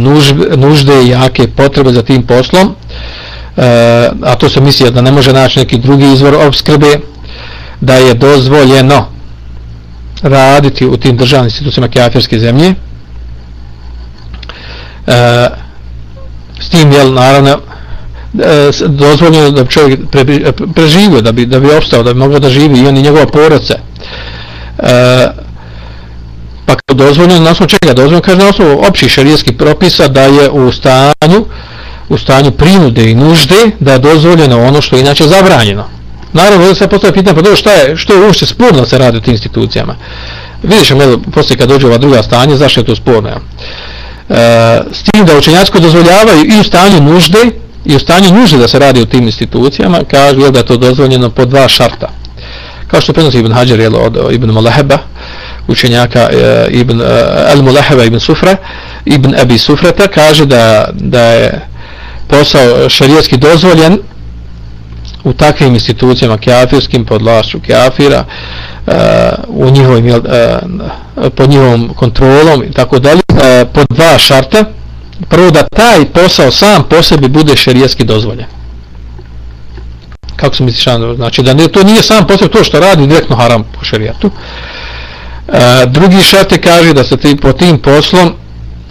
nužde i jake potrebe za tim poslom e, a to se misli da ne može naći neki drugi izvor obskrbe da je dozvoljeno raditi u tim državnim institucijama kjafirske zemlje. E, s tim e, je naravno dozvoljeno da bi čovjek preživio da bi, da bi opstao, da bi mogao da živi i on i njegova porodce pa kao dozvoljeno, na osnovu čega dozvoljeno, kaže na osnovu općih šarijeskih propisa da je u stanju u stanju prinude i nužde da je dozvoljeno ono što je inače zabranjeno. Naravno, ovdje se postoje pitanje, pa dobro, šta je, što je uopšte sporno se radi u tim institucijama? Vidiš, jel, poslije kad dođe ova druga stanje, zašto je to sporno? E, s tim da učenjacko dozvoljavaju i u stanju nužde i u stanju nužde da se radi u tim institucijama, kažu jel, da je to dozvoljeno po dva šarta. Kao što prenosi Ibn Hajar jel, od Ibn Malaheba, učenjaka e, Ibn e, Al-Mulahaba Ibn Sufra, Ibn Abi Sufrata, kaže da, da je posao šarijetski dozvoljen u takvim institucijama kafirskim pod vlašću kafira uh, e, u njihovim uh, pod njihovom kontrolom i tako dalje uh, pod dva šarta. Prvo da taj posao sam po sebi bude šerijetski dozvoljen. Kako se misliš znači da ne, to nije sam posao to što radi direktno haram po šerijatu uh, drugi šate kaže da se ti, po tim poslom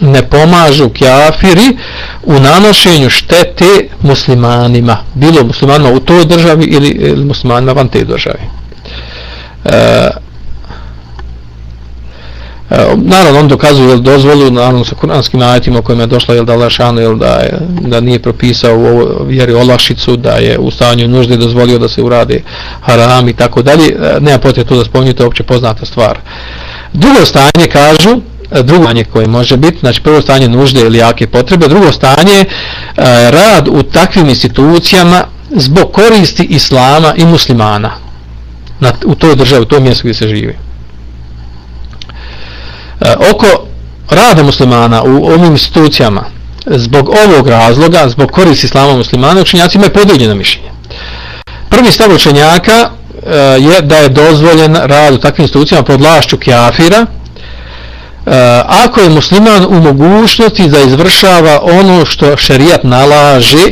ne pomažu kjafiri u nanošenju štete muslimanima, bilo muslimanima u toj državi ili, ili muslimanima van te države. E, E, naravno on dokazuje jel, dozvolu naravno sa kuranskim ajetima kojima je došla jel, da Lašanu jel, da, je, da nije propisao u ovo vjeri olašicu da je u stanju nužde dozvolio da se urade haram i tako dalje e, nema potrebe to da spominjete opće poznata stvar drugo stanje kažu e, drugo stanje koje može biti, znači prvo stanje nužde ili jake potrebe, drugo stanje e, rad u takvim institucijama zbog koristi islama i muslimana na, u toj državi, u tom mjestu gdje se živi. E, oko rada muslimana u ovim institucijama zbog ovog razloga, zbog koristi islama muslimana, učenjaci imaju podeljeno mišljenje. Prvi stav učenjaka e, je da je dozvoljen rad u takvim institucijama pod lašću kjafira, e, ako je musliman u mogućnosti da izvršava ono što šerijat nalaže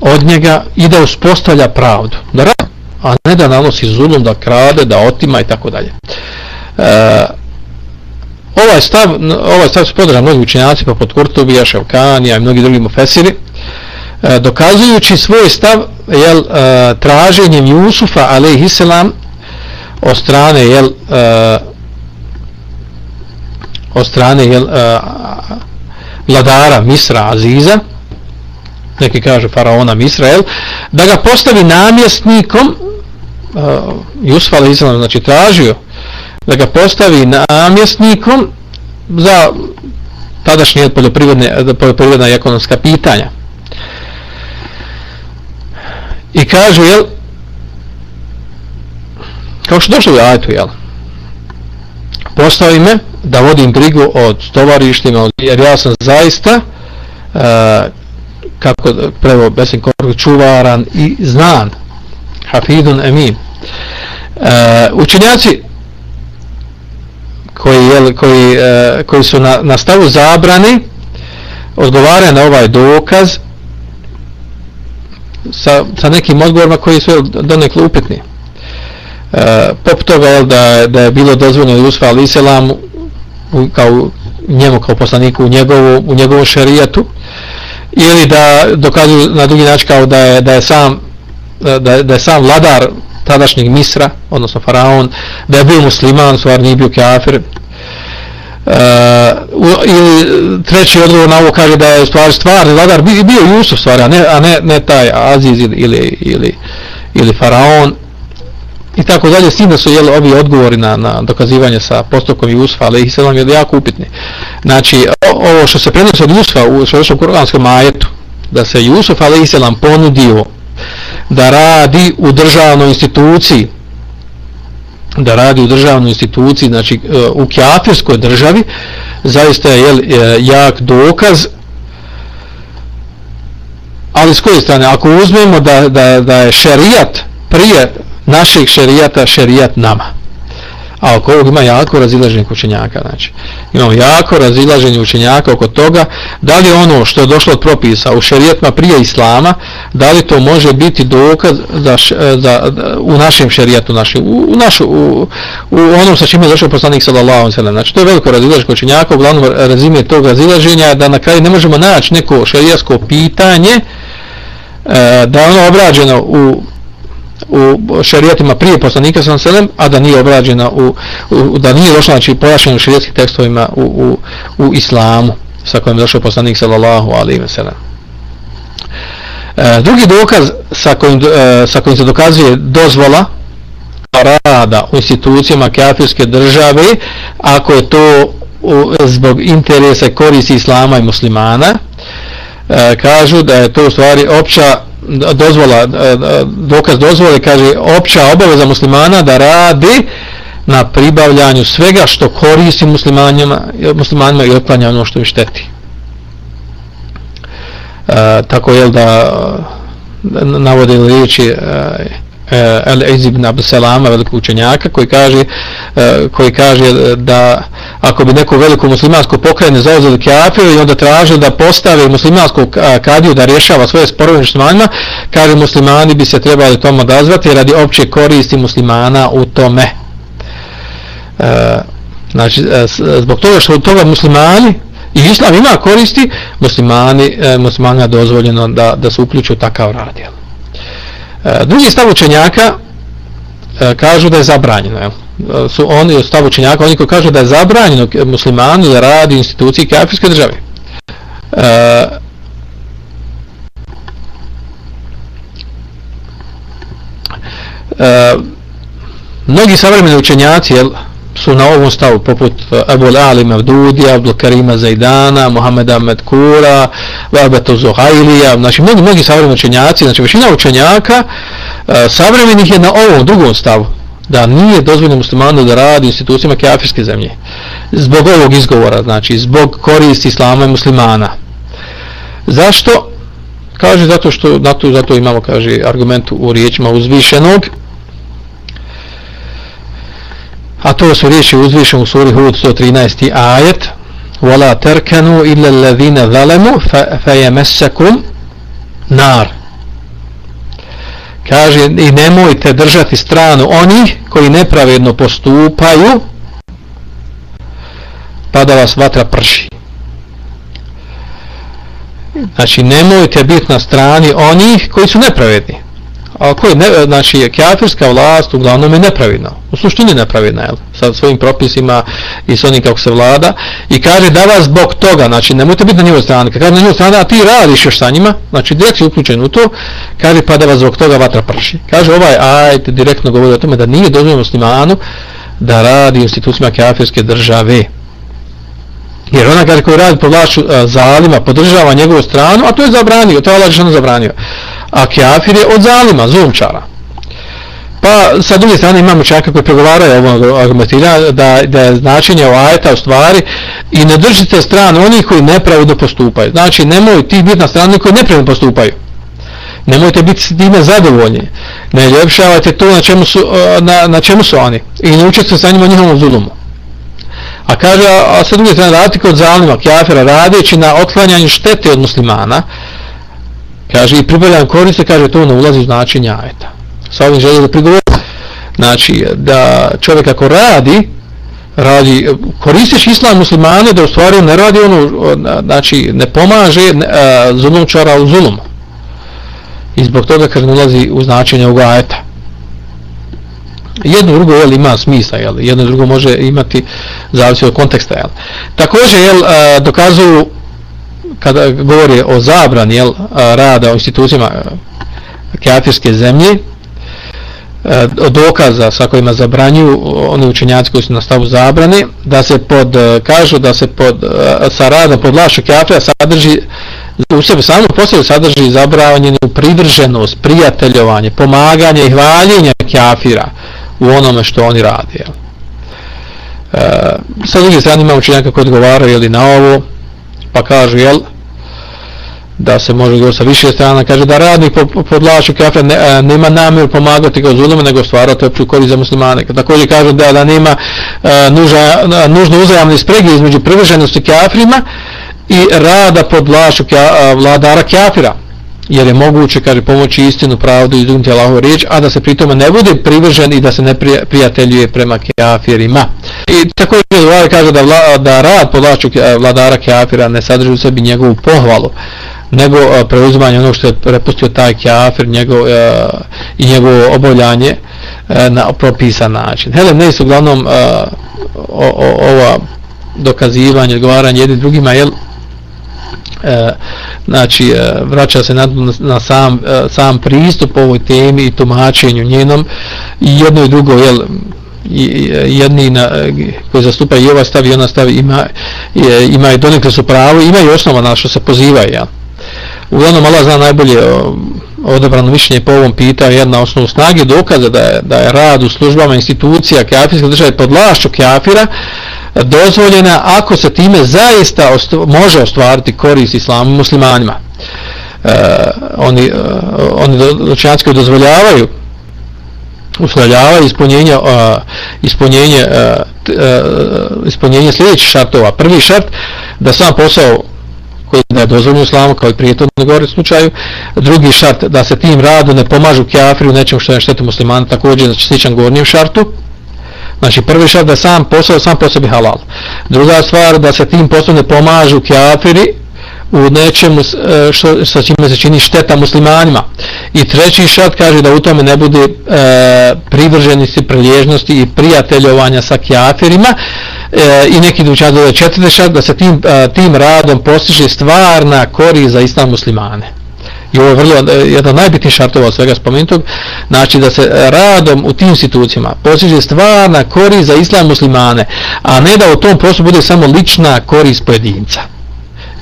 od njega i da uspostavlja pravdu. Da radi, a ne da nanosi zulum da krade, da otima i tako dalje. E, ovaj stav ovaj stav su podržali mnogi učenjaci poput Kurtubija, Ševkanija i mnogi drugi mufesiri e, dokazujući svoj stav jel, e, traženjem Jusufa alaihisselam od strane jel, o od strane jel, vladara Misra Aziza neki kažu faraona Misra jel, da ga postavi namjesnikom uh, Jusuf znači tražio da ga postavi namjesnikom za tadašnje poljoprivredne, poljoprivredna i ekonomska pitanja. I kaže jel kao što došlo u ajetu, jel postavi me da vodim brigu od stovarištima jer ja sam zaista uh, kako prevo besim čuvaran i znan hafidun emin. Uh, učenjaci koji, jel, koji, e, koji su na, na stavu zabrani odgovaraju na ovaj dokaz sa, sa nekim odgovorima koji su donekle upitni. E, pop toga jel, da, da je bilo dozvoljeno Jusfa ali selam kao njemu kao poslaniku u njegovu u njegovom šerijatu ili da dokazuju na drugi način kao da je, da je sam da da je sam vladar tadašnjeg Misra, odnosno faraon, da je bio musliman, stvar nije bio kafir. Uh, ili treći odgovor na ovo kaže da je stvar stvarni vladar bio, bio Jusuf stvar, a ne, a ne, ne taj Aziz ili, ili, ili, ili faraon i tako dalje, s tim da su jeli, ovi odgovori na, na dokazivanje sa postupkom Jusufa, ali ih se vam je jako upitni. Znači, ovo što se prenosi od Jusufa u svojom kuranskom ajetu, da se Jusuf, ali se ponudio da radi u državnoj instituciji, da radi u državnoj instituciji, znači e, u kjafirskoj državi, zaista je jel, e, jak dokaz ali s koje strane, ako uzmemo da, da, da je šerijat prije našeg šerijata šerijat nama. A oko ovog ima jako razilaženje učenjaka. Znači, imamo jako razilaženje učenjaka oko toga da li ono što je došlo od propisa u šerijatima prije Islama, da li to može biti dokaz za, e, za, u našem šerijatu, našim, u, u, našu, u, u onom sa čim je došao poslanik sallallahu alaihi sallam. Znači, to je veliko razilaženje učenjaka, uglavnom razime tog razilaženja da na kraju ne možemo naći neko šerijatsko pitanje e, da je ono obrađeno u u šerijatima prije poslanika sallallahu selem, a da nije obrađena u, u da nije došla znači pojašnjeno u šerijatskim tekstovima u, u, u islamu sa kojim je došao poslanik sallallahu alaihi ve sellem. E, drugi dokaz sa kojim, e, sa kojim se dokazuje dozvola rada u institucijama kafirske države ako je to u, zbog interesa koristi islama i muslimana e, kažu da je to u stvari opća dozvola, e, dokaz dozvole, kaže opća obaveza muslimana da radi na pribavljanju svega što koristi muslimanima, muslimanima i otklanja ono što im šteti. E, tako je da e, navode riječi e, e El-Iz ibn Abdelsalama, velikog učenjaka, koji kaže, e, koji kaže da ako bi neko veliko muslimansko pokrajine zauzeli kafir i onda traže da postave muslimansku kadiju da rješava svoje sporove muslimanima, kaže muslimani bi se trebali tomu odazvati radi opće koristi muslimana u tome. Znači, zbog toga što od toga muslimani i islam ima koristi, muslimani, e, muslimani dozvoljeno da, da se uključu takav radijal. E, drugi stav učenjaka e, kažu da je zabranjeno. Jel? E, su oni stav učenjaka, oni koji kažu da je zabranjeno e, muslimanu da radi instituciji kafirske države. E, e, mnogi savremeni učenjaci jel, su na ovom stavu poput eh, Abu Ali Mevdudija, Abdul Karima Zajdana, Mohameda Medkura, Vabeto Zohajlija, znači mnogi, mnogi savremeni učenjaci, znači većina učenjaka uh, savremenih je na ovom drugom stavu da nije dozvoljeno muslimanu da radi institucijama kafirske zemlje zbog ovog izgovora, znači zbog koristi islama i muslimana. Zašto? Kaže zato što zato, zato imamo kaže argument u riječima uzvišenog a to su riječi uzvišen u suri Hud 113. ajet وَلَا تَرْكَنُوا إِلَّا الَّذِينَ ظَلَمُوا فَيَمَسَّكُمْ nar kaže i nemojte držati stranu onih koji nepravedno postupaju pa da vas vatra prši znači nemojte biti na strani onih koji su nepravedni a koji ne, znači kafirska vlast uglavnom je nepravidna u suštini nepravidna je sa svojim propisima i s onim kako se vlada. I kaže da vas zbog toga znači nemojte biti na njihov strani kaže na njihov strani a ti radiš još sa njima znači direkt uključen u to kaže pa da vas zbog toga vatra prši kaže ovaj ajte direktno govori o tome da nije dozvoljeno muslimanu da radi u institucijama kafirske države. Jer ona kaže koji radi po vlašu zalima podržava njegovu stranu a to je zabranio to je Allah zabranio a kafir je od zalima, zulumčara. Pa sa druge strane imamo čaka koji pregovaraju ovo argumentira da, da je značenje ajeta u stvari i ne držite stranu onih koji nepravedno postupaju. Znači nemoj ti biti na strani koji nepravedno postupaju. Nemojte biti s time zadovoljni. Ne ljepšavajte to na čemu su, na, na čemu su oni. I ne učite sa njima njihovom zulumu. A kaže, a sa druge strane raditi kod zalima, kjafira, radići na otklanjanju štete od muslimana, kaže i pribavljam koriste, kaže to ne ulazi u značenje ajeta. Sa ovim želio da prigovori. Znači, da čovjek ako radi, radi, koristiš islam muslimane da u stvari ne radi ono, znači ne pomaže zulumčara u zulum. I zbog toga kaže ne ulazi u značenje ovog ajeta. Jedno drugo jel, ima smisla, jel, jedno drugo može imati zavisi od konteksta. Jel. Također jel, dokazuju kada govori o zabrani jel, rada u institucijama kafirske zemlje od dokaza sa kojima zabranjuju oni učenjaci koji su na stavu zabrane da se pod, kažu da se pod, sa radom pod lašu kafira sadrži u sebi samo poslije sadrži zabranjenu pridrženost, prijateljovanje, pomaganje i hvaljenje kafira u onome što oni rade. Jel. E, sa druge strane imamo učenjaka koji odgovaraju ili na ovo pa kažu jel da se može govoriti sa više strana kaže da radnik podlašu kafe ne, e, nema namjer pomagati ga zulima nego stvarati opću korist za muslimane. Također kažu da, da nema e, nuža, e, nužno uzajamne sprege između privrženosti kafirima i rada podlašu ka, e, vladara kafira jer je moguće kaže pomoći istinu pravdu i izumiti Allahovu riječ a da se pritome ne bude privržen i da se ne prijateljuje prema kafirima i također ovaj kaže da, vla, da rad podlaču vladara kafira ne sadrži u sebi njegovu pohvalu nego preuzimanje onog što je prepustio taj kafir njegov, uh, i njegovo obavljanje uh, na propisan način. Hele, ne su uglavnom uh, o, o, ova dokazivanje, odgovaranje jednim drugima, jel, E, znači e, vraća se na, na sam, e, sam pristup ovoj temi i tumačenju njenom i jedno i drugo jel, jedni na, e, koji zastupaju i ova stav i ona stav ima, ima i donekle su pravo ima i osnova na što se poziva ja. uglavnom Allah zna najbolje odebrano mišljenje po ovom pitanju jedna osnovu snage dokaza da je, da je rad u službama institucija kafirske države pod vlašću kafira dozvoljena ako se time zaista ostvo, može ostvariti korist islamu muslimanima. E, oni, e, oni dočinjanski dozvoljavaju uslovljavaju ispunjenje, uh, ispunjenje, uh, uh, ispunjenje sljedećih šartova. Prvi šart da sam posao koji je dozvolju islamu kao i prije to govori slučaju. Drugi šart da se tim radu ne pomažu kjafri u nečemu što je štetu muslimana također znači sličan gornjem šartu. Znači prvi šart da sam posao sam po sebi halal. Druga stvar da se tim poslom ne pomažu kjafiri u nečemu e, što, sa čime se čini šteta muslimanima. I treći šart kaže da u tome ne bude e, privrženosti, prilježnosti i prijateljovanja sa kjafirima. E, I neki dućan dodaje četvrti šart da se tim, e, tim radom postiže stvarna korist za islam muslimane. I ovo je vrlo e, jedan najbitniji šartova od svega spomenutog. Znači da se e, radom u tim institucijama postiže stvarna korist za islam muslimane, a ne da u tom poslu bude samo lična korist pojedinca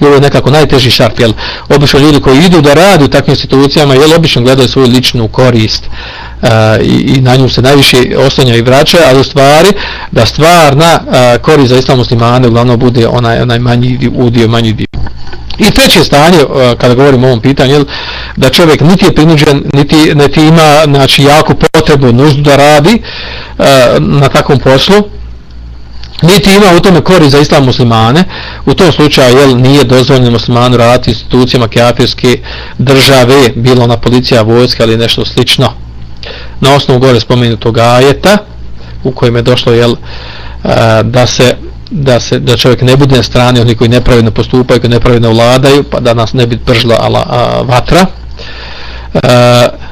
i ovo je nekako najteži šart, jel, obično ljudi koji idu da radi u takvim institucijama, jel, obično gledaju svoju ličnu korist uh, i, i na nju se najviše oslanja i vraća, ali u stvari, da stvarna uh, korist za islam muslimane uglavnom bude onaj, onaj manji udio, manji dio. I treće stanje, uh, kada govorimo o ovom pitanju, je da čovjek niti je prinuđen, niti, niti ima znači, jako potrebu, nuždu da radi uh, na takvom poslu, niti ima u tome korist za islam muslimane, u tom slučaju jel, nije dozvoljeno muslimanu raditi institucijama kafirske države, bilo na policija, vojska ili nešto slično. Na osnovu gore spomenutog ajeta, u kojem je došlo jel, uh, da se da se da čovjek ne bude na strani onih koji nepravedno postupaju, koji nepravedno vladaju, pa da nas ne bi pržila ala, a, vatra. E,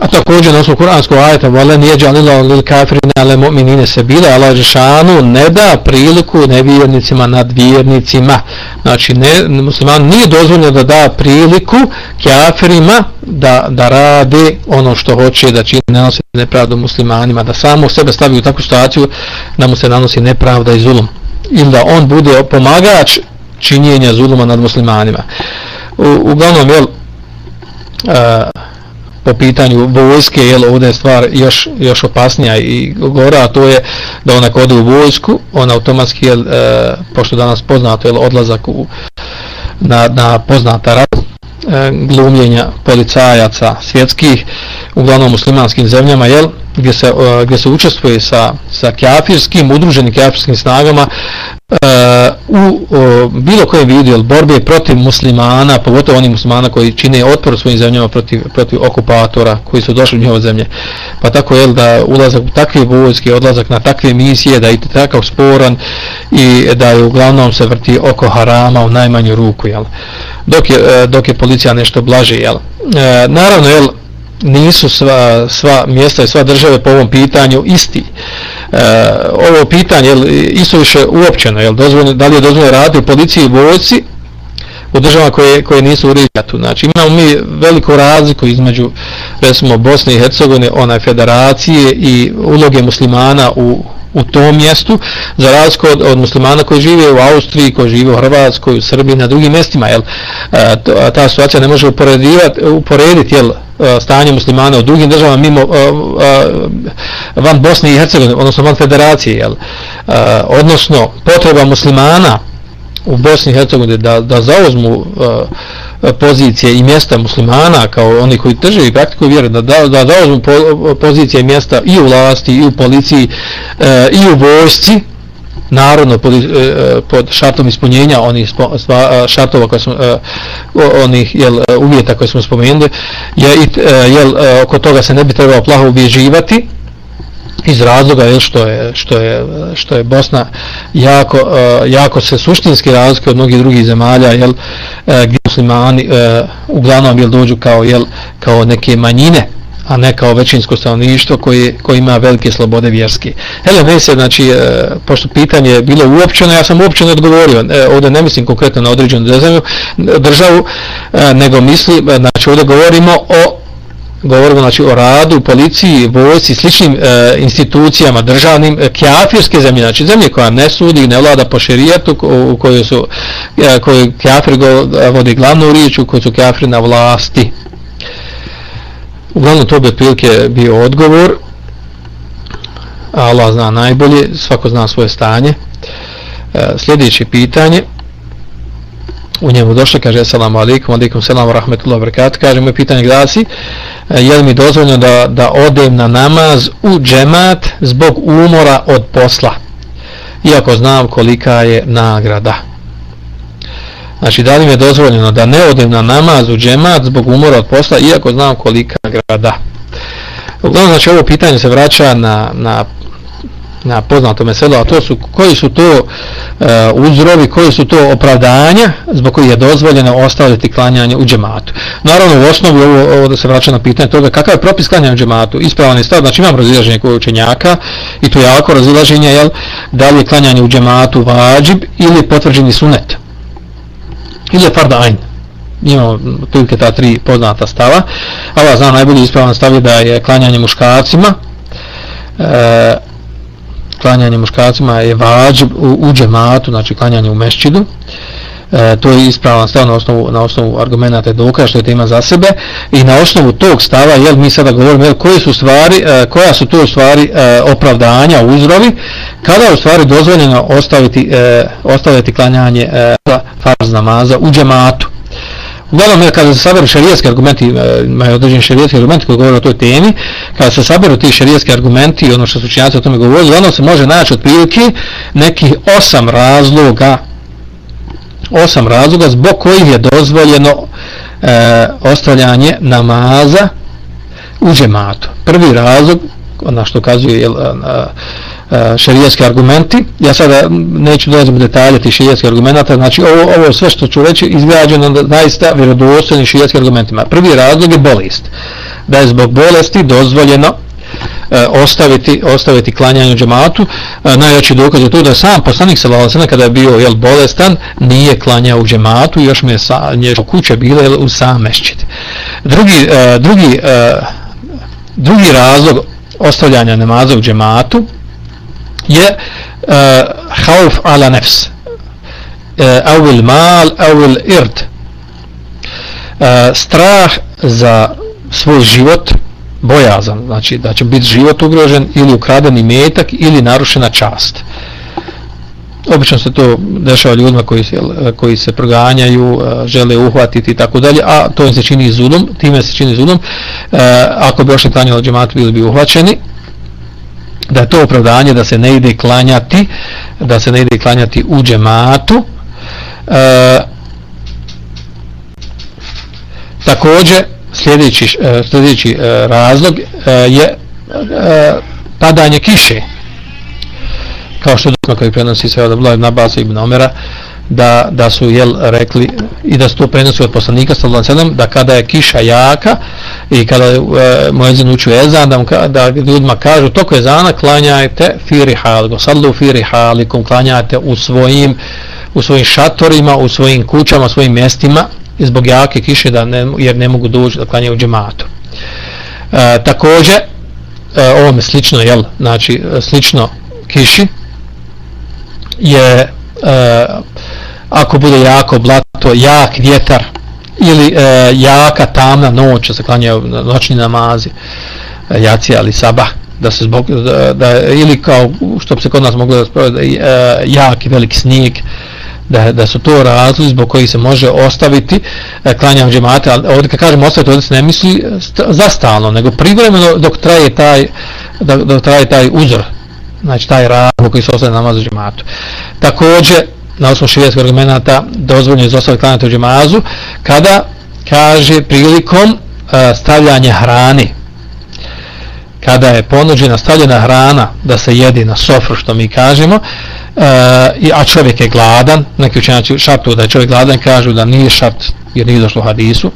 A također na osnovu kuranskog ajeta vole nije džalila lil kafirina ale mu'minine se bila Allah Žešanu ne da priliku nevjernicima nad vjernicima. Znači ne, musliman nije dozvoljeno da da priliku kafirima da, da rade ono što hoće da čini nanosi nepravdu muslimanima da samo sebe stavi u takvu situaciju da mu se nanosi nepravda i zulum. Ili da on bude pomagač činjenja zuluma nad muslimanima. U, uglavnom jel uh, po pitanju vojske, jel, ovdje je stvar još, još opasnija i gora, a to je da ona kode u vojsku, on automatski, jel, e, pošto danas poznato, jel, odlazak u, na, na poznata rad, E, glumljenja policajaca svjetskih, uglavnom muslimanskim zemljama, jel, gdje se, e, gdje se učestvuje sa, sa kafirskim, udruženim kafirskim snagama, e, u bilo kojem vidu jel, borbe protiv muslimana, pogotovo onih muslimana koji čine otpor svojim zemljama protiv, protiv okupatora koji su došli u njihove zemlje. Pa tako jel, da ulazak u takve vojske, odlazak na takve misije, da je takav sporan i da je uglavnom se vrti oko harama u najmanju ruku. Jel? Dok, je, e, dok je policija nešto blaže. Jel? E, naravno, jel, nisu sva, sva mjesta i sva države po ovom pitanju isti. E, ovo pitanje je isto više uopćeno, je dozvoljno, da li je dozvoljeno raditi u policiji i vojci u državama koje, koje nisu u Rijatu. Znači imamo mi veliku razliku između recimo Bosne i Hercegovine, onaj federacije i uloge muslimana u, u tom mjestu, za razliku od, od muslimana koji žive u Austriji, koji žive u Hrvatskoj, u Srbiji, na drugim mjestima, jel, e, ta situacija ne može uporediti jel, stanje muslimana u drugim državama mimo van Bosne i Hercegovine, odnosno van federacije, jel, odnosno potreba muslimana u Bosni i Hercegovini da, da zauzmu uh, E, pozicije i mjesta muslimana kao oni koji drže i praktikuju vjeru da, da, da zauzmu po, pozicije i mjesta i u vlasti i u policiji e, i u vojsci narodno pod, e, e pod šartom ispunjenja onih e, šartova koje smo e, onih jel, uvjeta koje smo spomenuli je, jel, oko toga se ne bi trebalo plaho ubježivati iz razloga što je što je što je Bosna jako e, jako se suštinski razlikuje od mnogih drugih zemalja jel e, gdje muslimani e, uglavnom jel dođu kao jel kao neke manjine a ne kao većinsko stanovništvo koji, koji ima velike slobode vjerske. Hele, ne se, znači, e, pošto pitanje je bilo uopćeno, ja sam uopćeno odgovorio, e, ovdje ne mislim konkretno na određenu državu, državu e, nego mislim, znači, ovdje govorimo o govorimo znači o radu, policiji, vojsci, sličnim e, institucijama državnim, e, kjafirske zemlje, znači zemlje koja ne sudi, ne vlada po šerijetu, u kojoj su, e, koji kjafir go, e, vodi glavnu riječ, u kojoj su kjafiri na vlasti. Uglavnom to bi otprilike bio odgovor. Allah zna najbolje, svako zna svoje stanje. E, sljedeće pitanje u njemu došlo, kaže assalamu alaikum, alaikum selam, rahmetullahi wabarakatuh, kaže moje pitanje glasi, E, je li mi dozvoljeno da, da odem na namaz u džemat zbog umora od posla, iako znam kolika je nagrada. Znači, da li mi je dozvoljeno da ne odem na namaz u džemat zbog umora od posla, iako znam kolika je nagrada. Uglavnom, znači, ovo pitanje se vraća na, na na poznato meselo, a to su koji su to e, uzrovi, koji su to opravdanja zbog koji je dozvoljeno ostaviti klanjanje u džematu. Naravno, u osnovu ovo, ovo da se vraća na pitanje toga kakav je propis klanjanja u džematu, ispravan je stav, znači imam razilaženje koje učenjaka i to je jako razilaženje, jel, da li je klanjanje u džematu vađib ili potvrđeni sunet? Ili je farda ajn imamo prilike ta tri poznata stava. Allah zna najbolji ispravan stav je da je klanjanje muškarcima e, klanjanje muškarcima je vađib u, u džematu, znači klanjanje u mešćidu. E, to je ispravan stav na osnovu, na osnovu argumenta doka što je tema za sebe i na osnovu tog stava jel mi sada govorimo jel, koje su stvari e, koja su to stvari e, opravdanja uzrovi kada je u stvari dozvoljeno ostaviti e, ostaviti klanjanje e, farz namaza u džematu Uglavnom, kada se saberu šarijetski argumenti, e, imaju određeni šarijetski argumenti koji govore o toj temi, kada se saberu ti šarijetski argumenti i ono što su učinjaci o tome govorili, ono se može naći otprilike nekih osam razloga osam razloga zbog kojih je dozvoljeno e, ostavljanje namaza u džematu. Prvi razlog, ona što kazuje je, E, E, šerijski argumenti. Ja sada neću dolazim u detalje tih šerijskih argumenta, znači ovo, ovo sve što ću reći izgrađeno na zaista vjerodostojnim šerijskim argumentima. Prvi razlog je bolest. Da je zbog bolesti dozvoljeno e, ostaviti ostaviti klanjanje džematu. E, najjači dokaz je to da sam poslanik sa Valasena kada je bio jel, bolestan nije klanjao u džematu, još mi je sa, nješo kuće bile jel, u sam mešćit. Drugi, e, drugi, e, drugi razlog ostavljanja namaza u džematu je eh, uh, hauf ala nefs uh, eh, avil mal avil ird uh, eh, strah za svoj život bojazan znači da će biti život ugrožen ili ukradeni metak ili narušena čast. Obično se to dešava ljudima koji se, koji se proganjaju, žele uhvatiti i tako dalje, a to im se čini zulum, time se čini zulom, ako bi ošli od džematu bili bi uhvaćeni, da je to opravdanje da se ne ide klanjati da se ne ide klanjati u džematu. E, također sljedeći, e, sljedeći e, razlog e, je padanje kiše. Kao što dok koji prenosi se od Abdullah ibn Abbas ibn Omera da, da su jel rekli i da su to prenosili od poslanika sallallahu alejhi da kada je kiša jaka i kada e, muezin uči ezan da, da ljudima kažu toko je zana klanjajte fi rihal sallu fi rihalikum klanjajte u svojim u svojim šatorima u svojim kućama u svojim mjestima zbog jake kiše da ne, jer ne mogu doći da klanjaju džematu. E, također e, ovo je slično jel znači e, slično kiši je e, ako bude jako blato, jak vjetar ili e, jaka tamna noć, se klanjaju noćni namazi, e, jacija ali sabah, da se zbog, da, da, ili kao što bi se kod nas moglo da sprovede, e, jak i veliki snijeg, da, da su to razlozi zbog koji se može ostaviti e, klanjanje džemate, ali ovdje kad kažemo ostaviti, ovdje se ne misli za stalno, nego privremeno dok traje taj, dok, dok traje taj uzor, znači taj razlog koji se ostaje namaz u džematu. Također, na osnovu širijskog argumenta dozvoljeno izostaviti klanjati u džemazu kada kaže prilikom uh, stavljanja hrane kada je ponuđena stavljena hrana da se jedi na sofru što mi kažemo uh, a čovjek je gladan neki učenjaci šaptu da je čovjek gladan kažu da nije šapt jer nije došlo hadisu.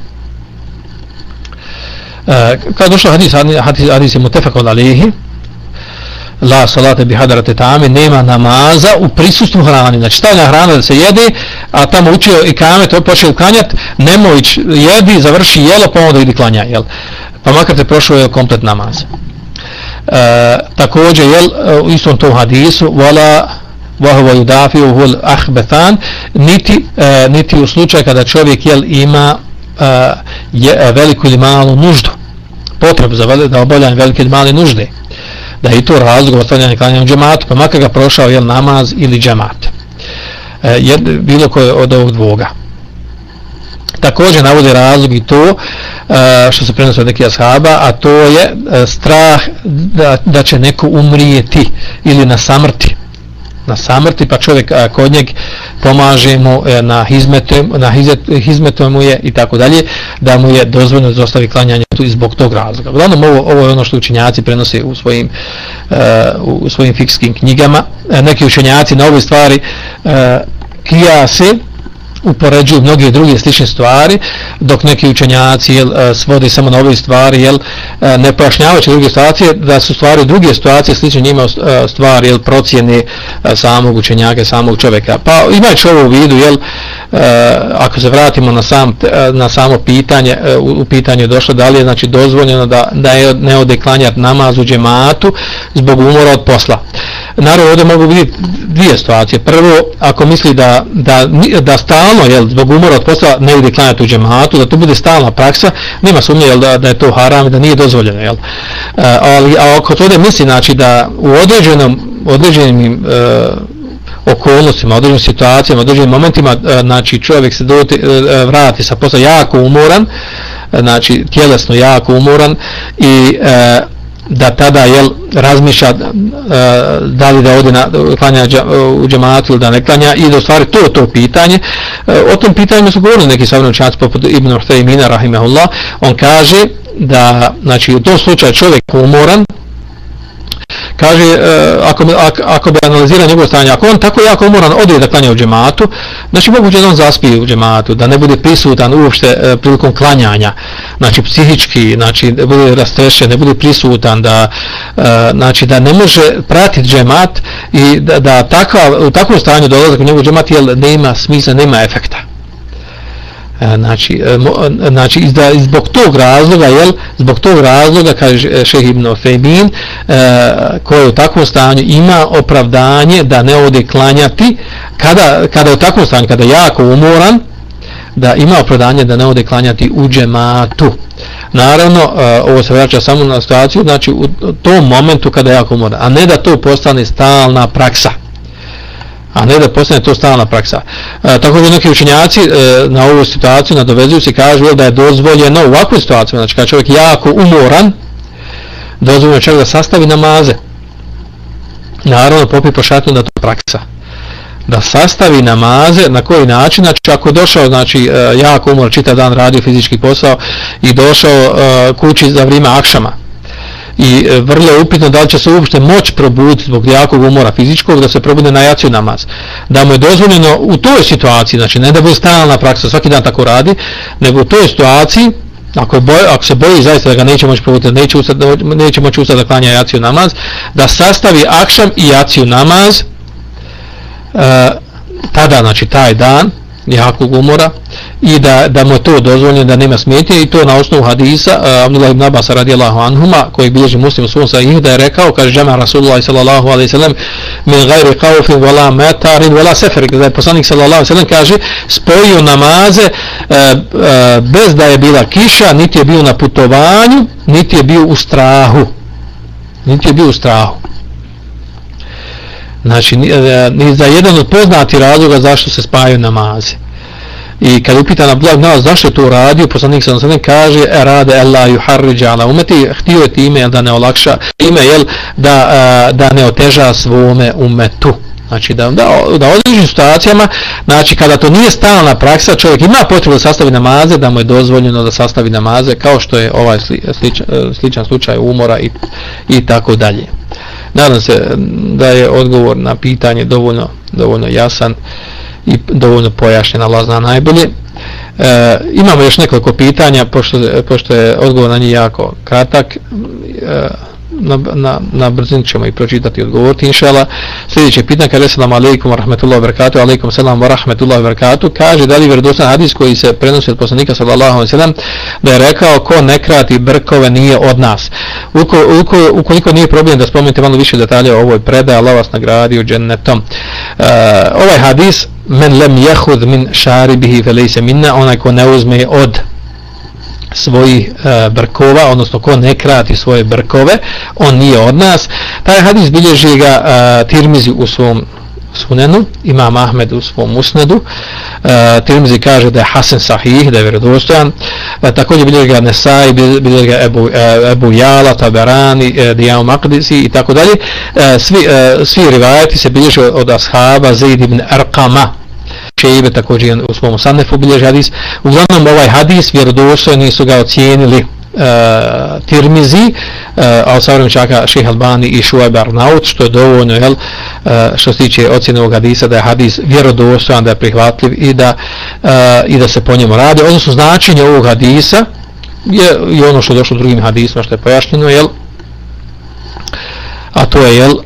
E, uh, kada je došlo hadis, hadis, hadis je mutefakon alihi, la salate bi hadarate tame, nema namaza u prisustvu hrani. Znači stavlja hrana da se jede, a tamo učio i kame, to je počeo klanjat, nemoj jedi, završi jelo, pa onda idi klanja. Jel? pa makar te prošao je komplet namaz. E, također, jel, u istom tom hadisu, vola vahova judafiju hul ahbethan, niti, e, niti u slučaju kada čovjek jel, ima e, je, e, veliku ili malu nuždu, potrebu za da obavljanje velike ili male nužde, da je i to razlog ostavljanja klanjanja džematu, pa makar ga prošao jel, namaz ili džemat. E, jed, bilo koje od ovog dvoga također navode razlog i to e, što se prenosi od nekih ashaba, a to je e, strah da, da će neko umrijeti ili na samrti na samrti, pa čovjek a, kod njeg pomaže mu e, na hizmetu, na hizmetu mu je i tako dalje, da mu je dozvoljno da zostavi klanjanje tu zbog tog razloga. Uglavnom, ovo, ovo je ono što učenjaci prenose u svojim, uh, u svojim fikskim knjigama. E, neki učenjaci na ove stvari e, uh, kijase, upoređuju mnoge druge slične stvari, dok neki učenjaci jel, e, svode svodi samo na ove stvari, jel, e, ne pojašnjavajući druge situacije, da su stvari druge situacije slične njima e, stvari, jel, procjene samog učenjaka, samog čovjeka. Pa imajući ovo u vidu, jel, Eh, ako se vratimo na, sam, eh, na samo pitanje, eh, u pitanje došlo da li je znači, dozvoljeno da, da je ne ode klanjati namaz u džematu zbog umora od posla. Naravno, ovdje mogu vidjeti dvije situacije. Prvo, ako misli da, da, da stalno, jel, zbog umora od posla ne ide klanjati u džematu, da to bude stalna praksa, nema sumnje jel, da, da je to haram i da nije dozvoljeno. Jel. E, ali a ako to ovdje misli, znači da u određenom, određenim e, okolnostima, određenim situacijama, određenim momentima, e, znači čovjek se doti, e, e, vrati sa posla jako umoran, znači tjelesno jako umoran i e, da tada jel razmišlja e, da li da ode na klanja u džamatu ili da ne klanja i da stvari to to pitanje. E, o tom pitanju su govorili neki savrni učenjaci poput Ibn Urthaymina rahimahullah. On kaže da znači u tom slučaju čovjek umoran kaže e, ako, ako, ako bi analizirao njegovo stanje ako on tako jako umoran ode da klanja u džematu znači moguće da on zaspije u džematu da ne bude prisutan uopšte e, prilikom klanjanja. Znači psihički znači da bude rastrešen ne bude prisutan da e, znači da ne može pratiti džemat i da, da takva, u takvom stanju dolazak u njegov džemat jer nema smisla, nema efekta. E, znači, e, e, znači da zbog tog razloga jel, zbog tog razloga kaže Šejh ibn Femin koji u takvom stanju ima opravdanje da ne ode klanjati kada, kada u takvom stanju kada je jako umoran da ima opravdanje da ne ode klanjati u džematu. Naravno ovo se vraća samo na situaciju znači u tom momentu kada je jako umoran a ne da to postane stalna praksa a ne da postane to stalna praksa. E, tako da neki učenjaci e, na ovu situaciju nadovezuju se i kažu da je dozvoljeno u ovakvoj situaciji, znači kad čovjek jako umoran, dozvoljeno čovjek da sastavi namaze. Naravno, popi pošatno da to praksa. Da sastavi namaze, na koji način, znači ako je došao, znači e, jako umor, čitav dan radio fizički posao i došao e, kući za vrijeme akšama, i e, vrlo je upitno da li će se uopšte moć probuditi zbog jakog umora fizičkog da se probude na jaciju namaz. Da mu je dozvoljeno u toj situaciji, znači ne da bude stalna praksa, svaki dan tako radi, nego u toj situaciji, ako, boj, ako se boji zaista da ga neće moći probuditi, neće, ustati, neće moći ustati da klanja jaciju namaz, da sastavi akšam i jaciju namaz, e, tada, znači taj dan, jakog umora, i da, da mu je to dozvoljeno da nema smetnje i to na osnovu hadisa uh, Abdullah ibn Abbas radijallahu anhuma koji bilježi muslim u svom sahih da je rekao kaže džama Rasulullah sallallahu alaihi sallam min gajri kaufin wala matarin wala sefer da je poslanik sallallahu alaihi sallam kaže spojio namaze uh, uh, bez da je bila kiša niti je bio na putovanju niti je bio u strahu. Niti je bio u strahu. Znači ni za jedan od poznati razloga zašto se spajaju namaze. I kad upita na blag nas zašto to radio, poslanik sam sada kaže e, rade Allah yuharrija ala umeti, htio je time da ne olakša time jel, da, e, da ne oteža svome umetu. Znači da, da, da određenim situacijama, znači kada to nije stalna praksa, čovjek ima potrebu da sastavi namaze, da mu je dozvoljeno da sastavi namaze, kao što je ovaj sli, sličan, e, sličan slučaj umora i, i tako dalje. Nadam se da je odgovor na pitanje dovoljno, dovoljno jasan i dovoljno pojašnjena Allah zna najbolje. E, imamo još nekoliko pitanja, pošto, pošto je odgovor na njih jako kratak. E, na, na, na brzinu ćemo i pročitati i odgovoriti inšala. Sljedeće pitanje kaže selam alejkum wa rahmetullahi wa barakatuh, alejkum selam wa rahmetullahi wa barakatuh, kaže da li vjerodostan hadis koji se prenosi od poslanika sallallahu alejhi ve sellem da je rekao ko ne krati brkove nije od nas. Uko, uko, ukoliko nije problem da spomenete malo više detalja o ovoj predaji, Allah vas nagradi u džennetom. Uh, ovaj hadis men lem jehud min šaribihi felejse minna, onaj ko ne uzme od svojih e, brkova, odnosno ko ne krati svoje brkove, on nije od nas. Taj hadis bilježi ga e, Tirmizi u svom sunenu, imam Ahmed u svom usnedu. E, Tirmizi kaže da je Hasan Sahih, da je vjerodostojan. E, također bilježi ga Nesai, bilježi ga Ebu, e, Ebu Jala, Taberani, e, Dijao Maqdisi i tako dalje. E, svi, e, svi rivajati se bilježi od, od ashaba Zaid ibn Arqama, Šeibe također u svom Sanefu bilježi hadis. Uglavnom ovaj hadis vjerodostojni su ga ocijenili e, Tirmizi, e, a od čaka Albani i Šuajb Arnaut, što je dovoljno, jel, e, što se tiče ocjene ovog hadisa, da je hadis vjerodostojan, da je prihvatljiv i da, e, i da se po njemu radi. Odnosno značenje ovog hadisa je i ono što je došlo drugim hadisima, što je pojašnjeno, jel, a to je, jel, e,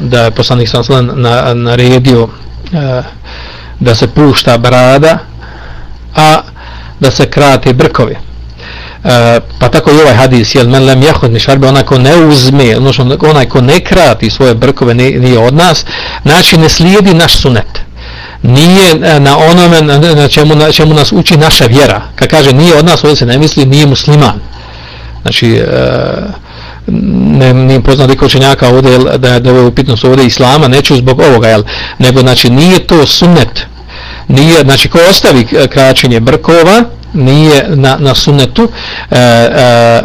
da je poslanik sam na, naredio e, da se pušta brada, a da se krate brkovi. E, pa tako i ovaj hadis, jel men lem jahod mišarbe, onaj ko ne uzme, odnosno onaj ko ne krati svoje brkove, nije, nije od nas, znači ne slijedi naš sunet. Nije e, na onome na, na, čemu, na čemu nas uči naša vjera. Kad kaže nije od nas, ovdje se ne misli, nije musliman. Znači, e, ne, nije poznat liko učenjaka ovdje, da je, da je upitnost ovdje islama, neću zbog ovoga, jel, nego znači nije to sunnet, nije, znači ko ostavi kraćenje brkova, nije na, na sunnetu, e, e,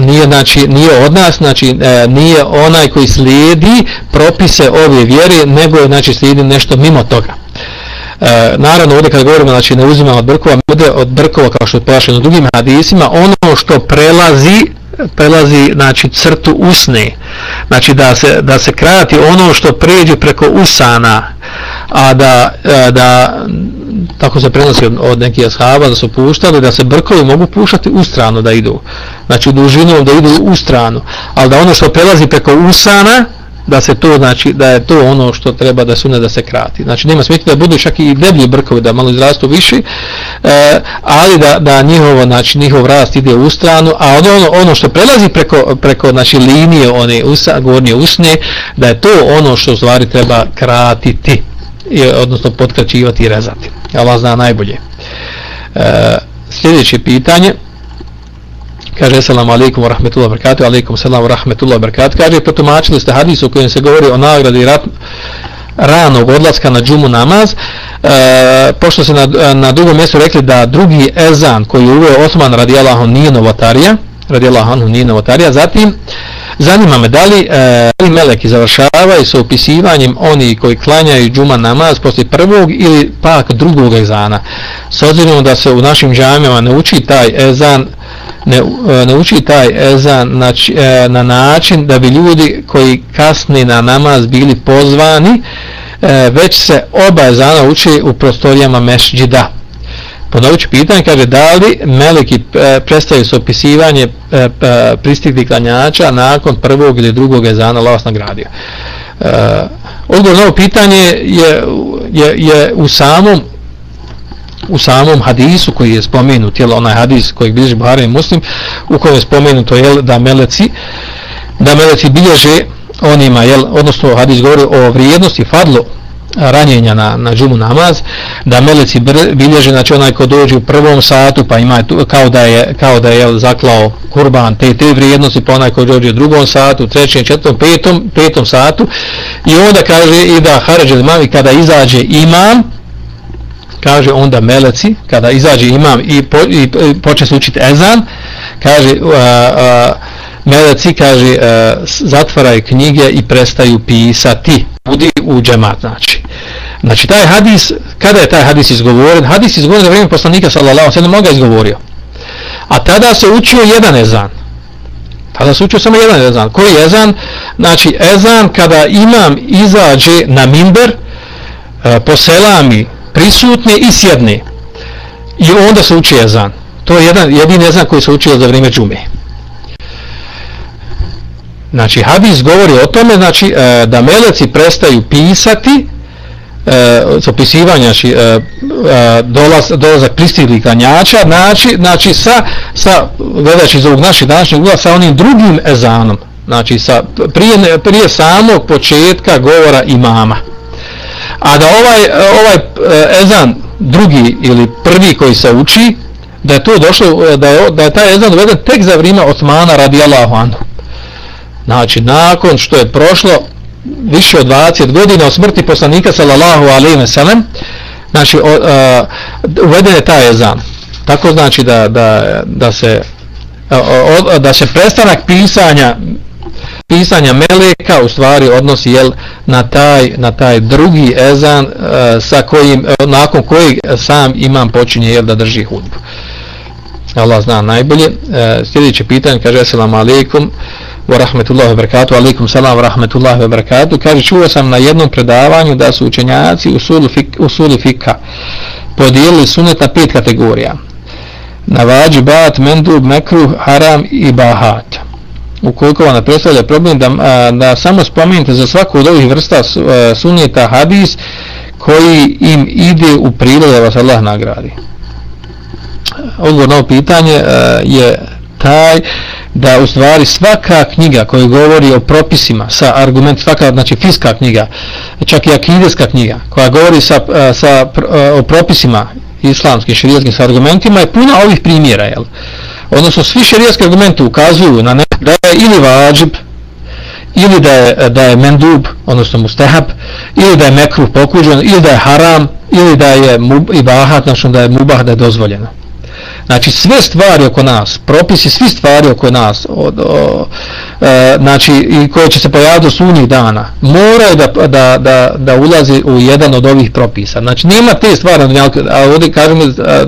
nije, znači, nije od nas, znači e, nije onaj koji slijedi propise ove vjere, nego znači slijedi nešto mimo toga. E, naravno ovdje kad govorimo znači ne uzimamo od brkova, od brkova kao što je pojašeno drugim hadisima, ono što prelazi prelazi znači crtu usne. Znači da se da se krati ono što pređe preko usana a da e, da tako se prenosi od, od nekih ashaba da su puštali da se brkovi mogu puštati u stranu da idu. Znači u dužinu da idu u stranu. Ali da ono što prelazi preko usana da se to znači da je to ono što treba da sune da se krati. Znači nema smetnje da budu čak i deblji brkovi da malo izrastu više, e, ali da, da njihovo znači njihov rast ide u stranu, a ono, ono, ono što prelazi preko preko znači linije one usa, gornje usne, da je to ono što stvari treba kratiti i odnosno potkraćivati i rezati. Allah zna najbolje. E, sljedeće pitanje kaže assalamu alejkum wa rahmetullahi wa barakatuh. Alejkum selam wa rahmetullahi wa barakatuh. Kaže protumačili ste hadis u kojem se govori o nagradi rat, ranog odlaska na džumu namaz. E, pošto se na, na drugom mjestu rekli da drugi ezan koji je uveo Osman radijallahu nije novotarija radijallahu anhu nije novotarija zatim zanima me da li, e, li meleki završavaju sa upisivanjem oni koji klanjaju džuma namaz posle prvog ili pak drugog ezana. S obzirom da se u našim džamijama ne uči taj ezan ne, ne uči taj ezan na, na način da bi ljudi koji kasni na namaz bili pozvani e, već se oba ezana uči u prostorijama mešđida ponovit ću pitanje kaže da li meleki e, prestaju s opisivanje pristigli klanjača nakon prvog ili drugog ezana Allah vas nagradio. Odgovor na ovo pitanje je, je, je u samom u samom hadisu koji je spomenut, jel, onaj hadis koji bilježi Buhari i Muslim, u kojem je spomenuto jel, da meleci da meleci bilježe onima, jel, odnosno hadis govori o vrijednosti fadlu ranjenja na, na džumu namaz, da meleci bilježe, znači onaj ko dođe u prvom satu, pa ima tu, kao da je, kao da je jel, zaklao kurban te te vrijednosti, pa onaj ko dođe u drugom satu, trećem, četvrtom, petom, petom satu, i onda kaže i da haređe mami kada izađe imam, kaže onda meleci kada izađe imam i, po, i počne se učiti ezan kaže uh, uh, meleci kaže uh, zatvaraju knjige i prestaju pisati. Budi u džemat znači. Znači taj hadis kada je taj hadis izgovoren? Hadis izgovoren za vrijeme poslanika sallallahu sallam moga izgovorio. A tada se učio jedan ezan. Tada se učio samo jedan ezan. Koji ezan? Znači ezan kada imam izađe na minber uh, prisutne i sjedne i onda se uči ezan to je jedan jedini ezan koji se učio za vrijeme džume. Znači, hadis govori o tome, znači, e, da meleci prestaju pisati e, s opisivanja znači, e, e, dolaz, dolazak pristiglih klanjača, znači, znači sa, sa gledajući iz ovog našeg današnjeg ugla, sa onim drugim ezanom, znači sa, prije, prije samog početka govora imama. A da ovaj, ovaj eh, ezan drugi ili prvi koji se uči, da je to došlo, eh, da je, da je taj ezan uveden tek za vrijeme Osmana radijallahu anhu. Znači, nakon što je prošlo više od 20 godina od smrti poslanika sallallahu alaihi ve sellem znači o, a, uveden je taj ezan tako znači da, da, da se o, da se prestanak pisanja pisanja meleka u stvari odnosi jel, na taj na taj drugi ezan e, sa kojim e, nakon kojeg sam imam počinje jel, da drži hudbu Allah zna najbolje e, sljedeće pitanje kaže assalamu alaikum wa rahmetullahi wa barakatuh, alaikum salam wa rahmetullahi wa barakatuh, kaže, čuo sam na jednom predavanju da su učenjaci usuli, fik, usuli fika podijelili suneta pet kategorija. Navađibat, bat, mendub, mekruh, haram i bahat. Ukoliko vam predstavlja problem da, da samo spomenite za svaku od ovih vrsta e, suneta hadis koji im ide u prilog da vas Allah nagradi. Odgovor na ovo pitanje e, je taj da u stvari svaka knjiga koja govori o propisima sa argument svaka znači fiska knjiga čak i akideska knjiga koja govori sa, e, sa o propisima islamskim šerijskim sa argumentima je puna ovih primjera jel odnosno svi šerijski argumenti ukazuju na ne, da je ili vađib ili da je, da je mendub odnosno mustehab ili da je mekruh pokuđen ili da je haram ili da je mub, ibahat znači da je mubah da je dozvoljeno. Znači sve stvari oko nas, propisi svi stvari oko nas, od, o, e, znači i koje će se pojaviti do sunnjih dana, moraju da, da, da, da ulazi u jedan od ovih propisa. Znači nema te stvari, a ovdje kažemo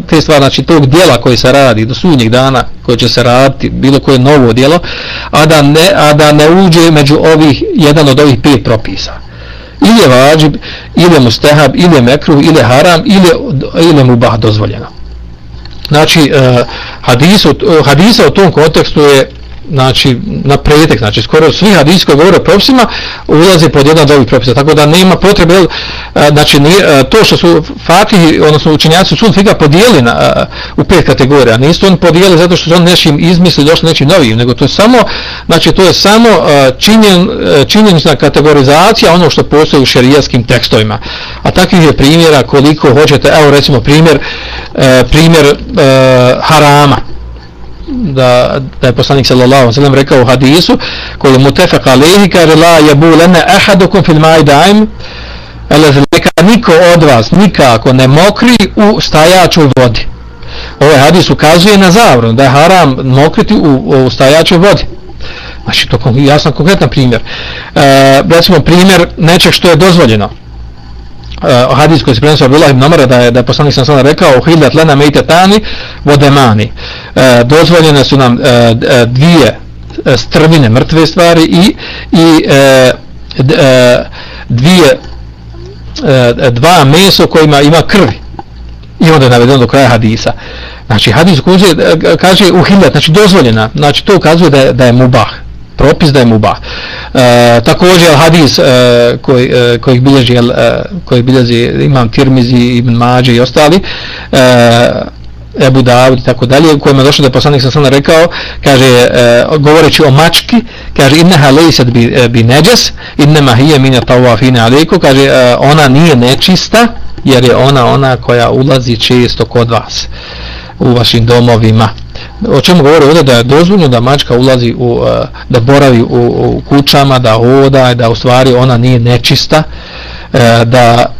te stvari, znači tog dijela koji se radi do sunnjih dana, koje će se raditi, bilo koje novo dijelo, a da ne, a da ne uđe među ovih, jedan od ovih pet propisa. Ili je vađib, ili je mustahab, ili je mekruh, ili je haram, ili je, ili je mubah dozvoljeno znači hadisa, hadis, eh, hadisa u tom kontekstu je znači na pretek, znači skoro svi hadis koji govore o propisima ulaze pod jedan od ovih propisa, tako da nema potrebe jel, znači nije, to što su fatihi, odnosno učenjaci su figa podijeli na, u pet kategorija, nisu oni podijeli zato što su oni nečim izmislili, došli nečim novim, nego to je samo znači to je samo činjen, činjenična kategorizacija ono što postoji u šerijaskim tekstovima. A takvih je primjera koliko hoćete, evo recimo primjer primjer harama da, da je poslanik sallallahu alejhi ve sellem rekao u hadisu koji je mutafaq alejhi kaže la yabulana ahadukum fil ma'i da'im alladhi neka niko od vas nikako ne mokri u stajačoj vodi. Ovaj hadis ukazuje na zabranu da je haram mokriti u, u stajačoj vodi. Znači to je jasan konkretan primjer. E, recimo primjer nečeg što je dozvoljeno uh, hadis koji se prenosio Abdullah ibn Umara da je, da je poslanik sam sada rekao uhillat lana meitetani vodemani uh, eh, dozvoljene su nam uh, dvije strvine mrtve stvari i, i uh, d, uh, dvije uh, dva meso kojima ima krvi. I onda je navedeno do kraja hadisa. Znači hadis kaže, kaže uhillat znači dozvoljena. Znači to ukazuje da je, da je mubah propis da je mubah. E, također hadis e, koji, e, koji bilježi, e, koji bilježi imam Tirmizi, Ibn Mađe i ostali, e, Ebu Davud i tako dalje, u kojem je došlo da je poslanik sam sam rekao, kaže, e, govoreći o mački, kaže, inneha lejsad bi, e, bi neđes, innema hije minja tawafine aliku, kaže, e, ona nije nečista, jer je ona ona koja ulazi često kod vas u vašim domovima o čemu govori ovdje? Da je dozvoljno da mačka ulazi u, e, da boravi u, u kućama, da hoda, da u stvari ona nije nečista, e, da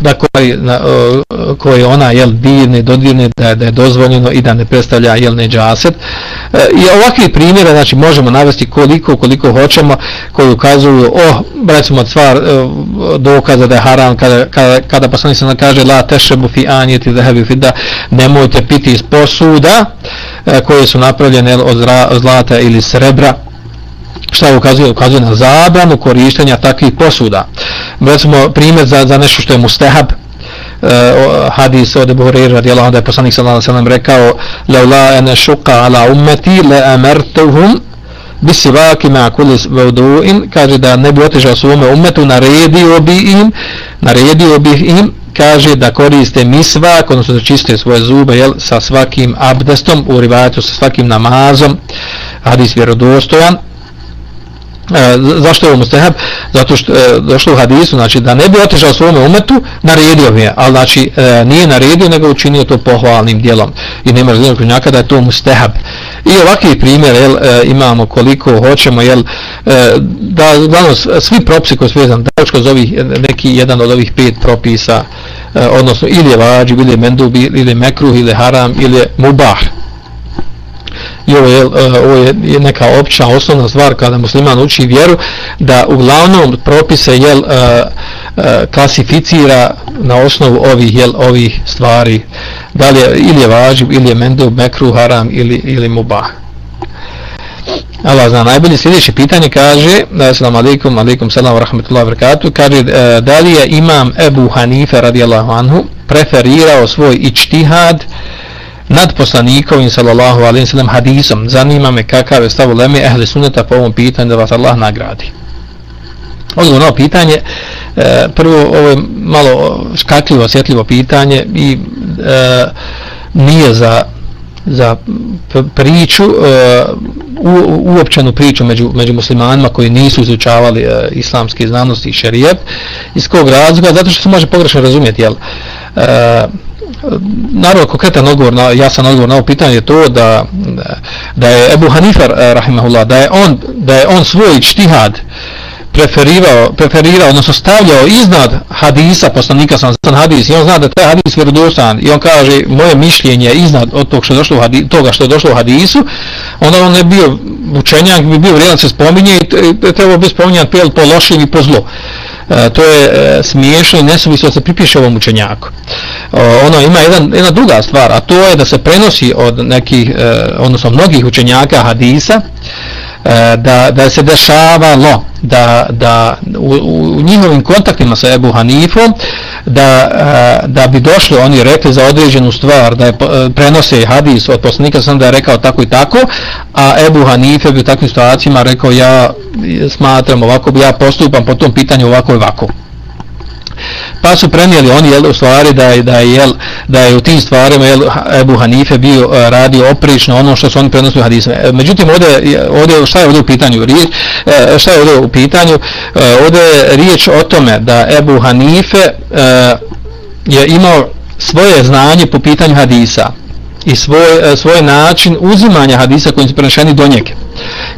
da koji, na, koji ona jel dirne, dodirne, da, da je dozvoljeno i da ne predstavlja jel neđaset. E, I ovakvi primjera znači, možemo navesti koliko, koliko hoćemo, koji ukazuju o, recimo, stvar e, dokaza da je haram, kada, kada, kada poslanik se kaže la tešebu fi anjeti zahebi fi da nemojte piti iz posuda e, koje su napravljene od zlata ili srebra, šta ukazuje? Ukazuje na zabranu korištenja takvih posuda. Recimo primjer za, za nešto što je mustehab, uh, hadis od Abu Hureyre radijallahu da je poslanik sallallahu alaihi sallam rekao laula ene šuka ala ummati la amartuhum bisi ma kulis wudu'in", kaže da ne bi otežao svome umetu, naredio bi im, naredio bi im, kaže da koriste misvak, odnosno da čiste svoje zube jel, sa svakim abdestom, u rivajatu sa svakim namazom, hadis vjerodostojan, E, zašto je ovo mustahab? Zato što e, došlo u hadisu, znači da ne bi otežao svome umetu, naredio mi je, ali znači e, nije naredio, nego učinio to pohvalnim dijelom. I nema razlijednog kunjaka da je to mustahab. I ovakvi primjer jel, e, imamo koliko hoćemo, jel, e, da uglavnom svi propisi koji su vezani, da je ovih, neki jedan od ovih pet propisa, e, odnosno ili je vađib, ili je mendub, ili je mekruh, ili je haram, ili je mubah, i ovo je, e, ovo je neka opća osnovna stvar kada musliman uči vjeru da uglavnom propise jel, e, e, klasificira na osnovu ovih jel, ovih stvari. Da li je ili je vađib ili je mendub, mekru, haram ili, ili mubah. Allah zna najbolje. Sljedeće pitanje kaže assalamu alaikum, alaikum salam wa rahmatullahi wa barakatuh kaže da li je imam Ebu Hanife radijallahu anhu preferirao svoj ičtihad nad poslanikovim sallallahu alaihi wa sallam hadisom. Zanima me kakav je stav leme ehli sunneta po ovom pitanju da vas Allah nagradi. Odgovor na pitanje, e, prvo ovo je malo škakljivo, osjetljivo pitanje i e, nije za za priču e, u, uopćenu priču među, među muslimanima koji nisu izučavali e, islamske znanosti i šerijet iz kog razloga, zato što se može pogrešno razumjeti jel, e, naravno konkretan odgovor na jasan odgovor na ovo pitanje je to da da je Ebu Hanifer rahimehullah rahimahullah da je on da je on svoj ijtihad preferirao, preferirao, odnosno stavljao iznad hadisa, poslanika sam san hadis, i on zna da taj hadis vjerodostan, i on kaže, moje mišljenje iznad od tog što je došlo u hadisu, toga što je došlo u hadisu, onda on ne bio učenjak, bi bio vrijedan se spominje i trebao bi spominjati po lošim i po zlo. E, to je e, smiješno i nesuvislo se pripiše ovom učenjaku. ono ima jedan, jedna druga stvar, a to je da se prenosi od nekih, e, odnosno mnogih učenjaka hadisa, E, da, da se dešavalo da, da u, u njihovim kontaktima sa Ebu Hanifom da, da bi došli oni rekli za određenu stvar da je e, prenose hadis od poslanika sam da je rekao tako i tako a Ebu Hanife bi u takvim situacijama rekao ja smatram ovako bi ja postupam po tom pitanju ovako i ovako pa su prenijeli oni jel, u stvari da je, da je, jel, da je u tim stvarima jel, Ebu Hanife bio e, radio oprično ono što su oni prenosili u e, međutim, ovdje, ovdje, šta je ovdje u pitanju? Riječ, e, šta je ovdje u pitanju? Ovdje je riječ o tome da Ebu Hanife je imao svoje znanje po pitanju hadisa i svoj, svoj način uzimanja hadisa koji su prenešeni do njega.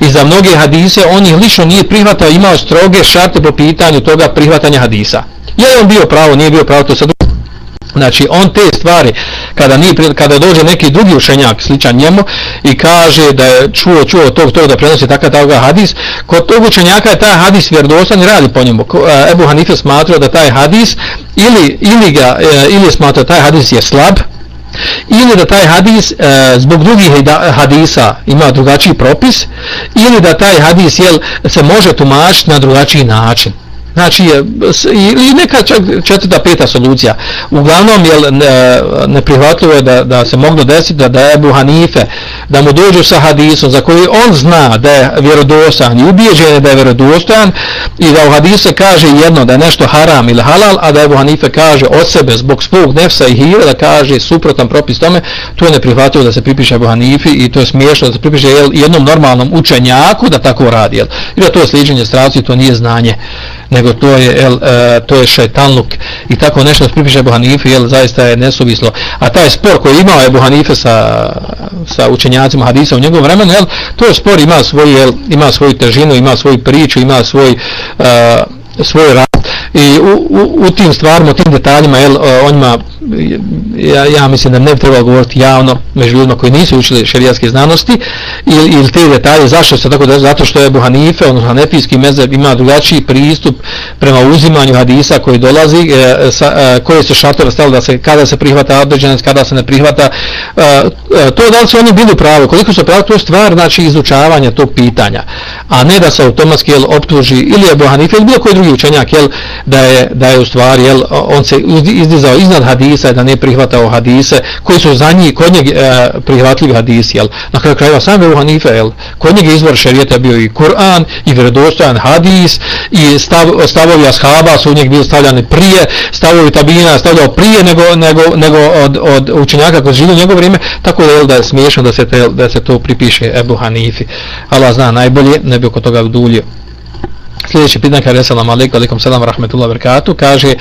I za mnoge hadise on ih lično nije prihvatao, imao stroge šarte po pitanju toga prihvatanja hadisa. Je on bio pravo, nije bio pravo, to sad Znači, on te stvari, kada, nije, kada dođe neki drugi učenjak sličan njemu i kaže da je čuo, čuo tog, tog da prenosi takav takav hadis, kod tog učenjaka je taj hadis vjerodostan i radi po njemu. E, Ebu Hanife smatrao da taj hadis ili, ili, ga, e, ili smatrao taj hadis je slab, ili da taj hadis e, zbog drugih hadisa ima drugačiji propis, ili da taj hadis jel, se može tumačiti na drugačiji način. Znači, ili neka čak četvrta, peta solucija. Uglavnom, je neprihvatljivo je da, da se moglo desiti da, da je Ebu Hanife, da mu dođu sa hadisom za koji on zna da je vjerodostojan i ubijeđen je da je vjerodostojan i da u hadise kaže jedno da je nešto haram ili halal, a da Ebu Hanife kaže od sebe zbog svog nefsa i hira da kaže suprotan propis tome, to je neprihvatljivo da se pripiše Ebu Hanifi i to je smiješno da se pripiše jednom normalnom učenjaku da tako radi. Jel? I da to je sliđenje strasti, to nije znanje nego to je el, e, to je šejtanluk i tako nešto pripiše Abu Hanife jel zaista je nesuvislo. A taj spor koji imao je Hanife sa sa učenjacima hadisa u njegovom vremenu jel to je spor ima svoj jel, ima svoju težinu ima svoju priču ima svoj E, svoj rad. I u, u, u tim stvarima, u tim detaljima jel, o njima ja, ja mislim da ne bi trebalo govoriti javno među ljudima koji nisu učili šerijatske znanosti ili, ili te detalje, zašto se tako da zato što je Buhanife, odnosno Hanefijski mezeb ima drugačiji pristup prema uzimanju hadisa koji dolazi e, sa, e, koje se šatore stavili da se kada se prihvata određenost, kada se ne prihvata e, e to da li su oni bili pravi, koliko su pravi, to je stvar znači izučavanja tog pitanja, a ne da se automatski jel, optuži ili je Buhanife ili bilo koji drugi učenjak jel, da je, da je u stvari, jel, on se izdizao iznad hadisa, da ne prihvatao hadise, koji su za njih, kod njeg e, prihvatljivi hadisi, jel, na kraju krajeva sam Ebu Hanife, jel, kod njeg izvor šerijeta bio i Kur'an, i vjerodostojan hadis, i stav, stavovi ashaba su u njeg bili stavljani prije, stavovi tabina stavljao prije nego, nego, nego od, od učenjaka koji živi u njegovo vrijeme, tako da, jel, da je smiješno da se, te, da se to pripiše Ebu Hanifi. Allah zna najbolje, ne bi oko toga dulje. Sljedeće pitanje kaže selam alejkum alejkum selam rahmetullahi ve kaže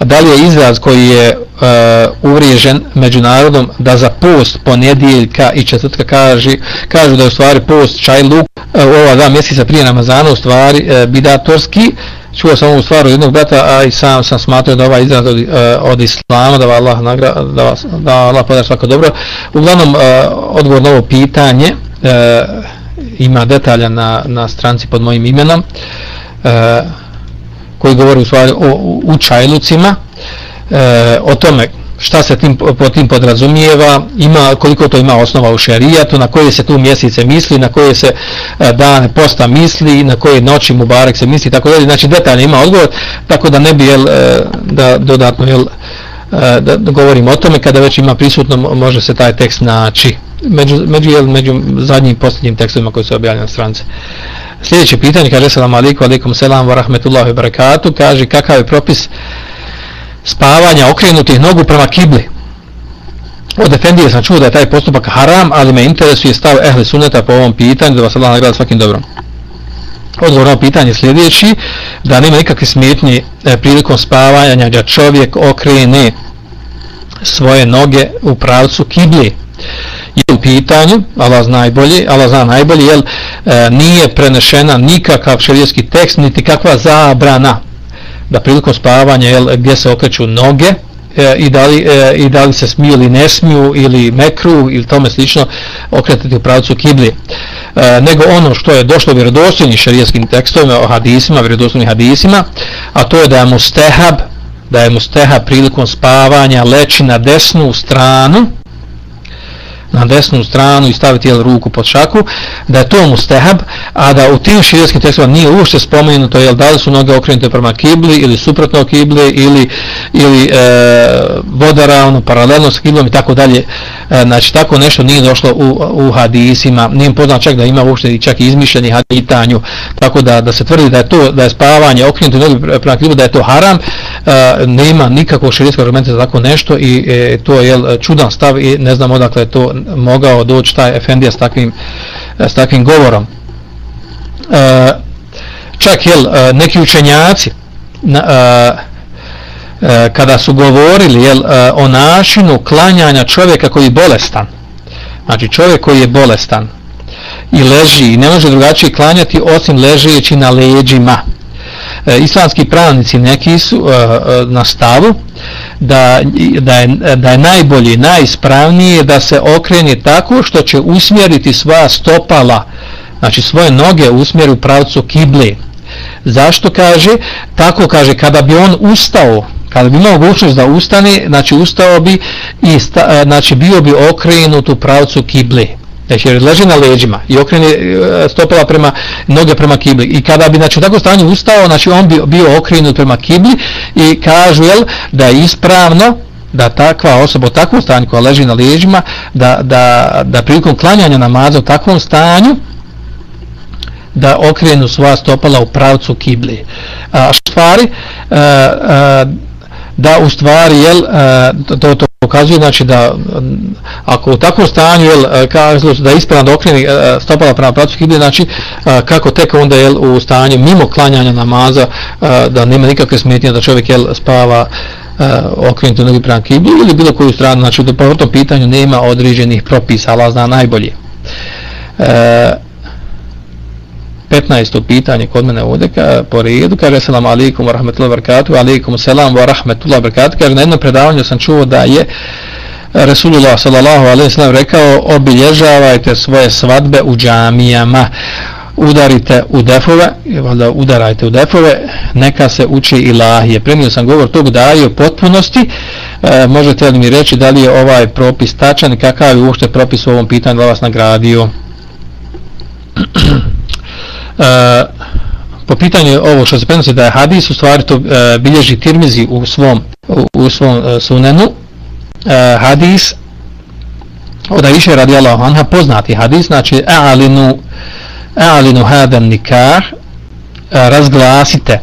da li je izraz koji je uh, uvriježen međunarodom da za post ponedjeljka i četvrtka kaže kažu da je u stvari post čaj luk uh, ova dva mjeseca prije Ramazana u stvari uh, bidatorski. Čuo sam ovu stvar od jednog brata a i sam sam smatrao da ovaj izraz od, uh, od islama da Allah nagra, da, vas, da Allah podar svako dobro. Uglavnom uh, odgovor na ovo pitanje uh, ima detalja na, na stranci pod mojim imenom e, koji govori u stvari o učajlucima e, o tome šta se tim, po tim podrazumijeva ima, koliko to ima osnova u šerijatu na koje se tu mjesece misli na koje se e, dane posta misli na koje noći Mubarek se misli tako dalje, znači detaljno ima odgovor tako da ne bi jel, e, da dodatno jel, e, da, da govorim o tome kada već ima prisutno može se taj tekst naći. Među, među, jel, među zadnjim posljednjim tekstovima koji su objavljeni na strance Sljedeće pitanje, kaže selam alaikum, alaikum selam wa rahmetullahi wa barakatuh, kaže kakav je propis spavanja okrenutih nogu prema kibli. Od Efendije sam čuo da je taj postupak haram, ali me interesuje stav ehli suneta po ovom pitanju, da vas Allah nagrada svakim dobrom. Odgovor na pitanje sljedeći, da nema nikakve smetnje e, prilikom spavanja da čovjek okrene svoje noge u pravcu kibli je u pitanju, Allah zna najbolje, Allah zna najbolje, jel, e, nije prenešena nikakav šerijski tekst, niti kakva zabrana da prilikom spavanja, jel, gdje se okreću noge, e, i, da li, e, i da li se smiju ili ne smiju, ili mekru, ili tome slično, okretati u pravcu kibli. E, nego ono što je došlo vjerodostojnim šarijetskim tekstovima, o hadisima, vjerodostojnim hadisima, a to je da je mustehab, da je musteha prilikom spavanja leći na desnu stranu, na desnu stranu i staviti jel, ruku pod šaku, da je to mustehab, a da u tim širijskim tekstovima nije uopšte spomenuto jel, da li su noge okrenute prema kibli ili suprotno kibli ili, ili e, vodaravno, paralelno s kiblom i tako dalje. E, znači, tako nešto nije došlo u, u hadisima, nije poznat čak da ima uopšte čak i izmišljeni haditanju, tako da da se tvrdi da je to, da je spavanje okrenute noge prema kibli, da je to haram, e, nema nikakvog širijskog argumenta za tako nešto i e, to je čudan stav i ne znam odakle je to mogao doći taj Efendija s takvim, s takvim govorom. E, čak jel, e, neki učenjaci na, e, e, kada su govorili jel, e, o načinu klanjanja čovjeka koji je bolestan, znači čovjek koji je bolestan i leži i ne može drugačije klanjati osim ležeći na leđima, e, islamski pravnici neki su e, e, na stavu da, da, je, da je najbolji, najispravnije da se okrene tako što će usmjeriti sva stopala, znači svoje noge usmjeri u pravcu kible. Zašto kaže? Tako kaže, kada bi on ustao, kada bi imao mogućnost da ustane, znači ustao bi i sta, e, znači bio bi okrenut u pravcu kible. Znači, jer leži na leđima i okrene e, stopala prema, noge prema kibli. I kada bi, znači, u takvom stanju ustao, znači, on bi bio okrenut prema kibli i kažu, jel, da je ispravno da takva osoba u takvom stanju koja leži na leđima, da, da, da prilikom klanjanja namaza u takvom stanju, da okrenu sva stopala u pravcu kibli. A stvari, a, a, da u stvari, jel, e, to, to pokazuje znači da mm, ako u takvom stanju jel e, kažu kaže da ispravno okreni e, stopala prema pravcu ide znači kako tek onda jel u stanju mimo klanjanja namaza da nema nikakve smetnje da čovjek jel spava okrenuti nogi prema kibli ili bilo koju stranu znači da po tom pitanju nema određenih propisa Allah zna najbolje. 15. pitanje kod mene ovdje ka, po redu, kaže selam alaikum wa rahmatullahi wa barakatuh, alaikum selam wa rahmatullahi wa barakatuh, kaže na jednom predavanju sam čuo da je Resulullah sallallahu alaihi sallam rekao obilježavajte svoje svadbe u džamijama, udarite u defove, valjda udarajte u defove, neka se uči ilahije. Premio sam govor tog da je u potpunosti, e, možete li mi reći da li je ovaj propis tačan i kakav je uopšte propis u ovom pitanju da vas nagradio? <clears throat> E, po pitanju ovo što se prenosi da je hadis, u stvari to e, bilježi Tirmizi u svom, u, u svom e, sunenu, e, hadis od Aisha radijallahu anha, poznati hadis, znači a'alinu a'alinu hadan nikah, e, razglasite,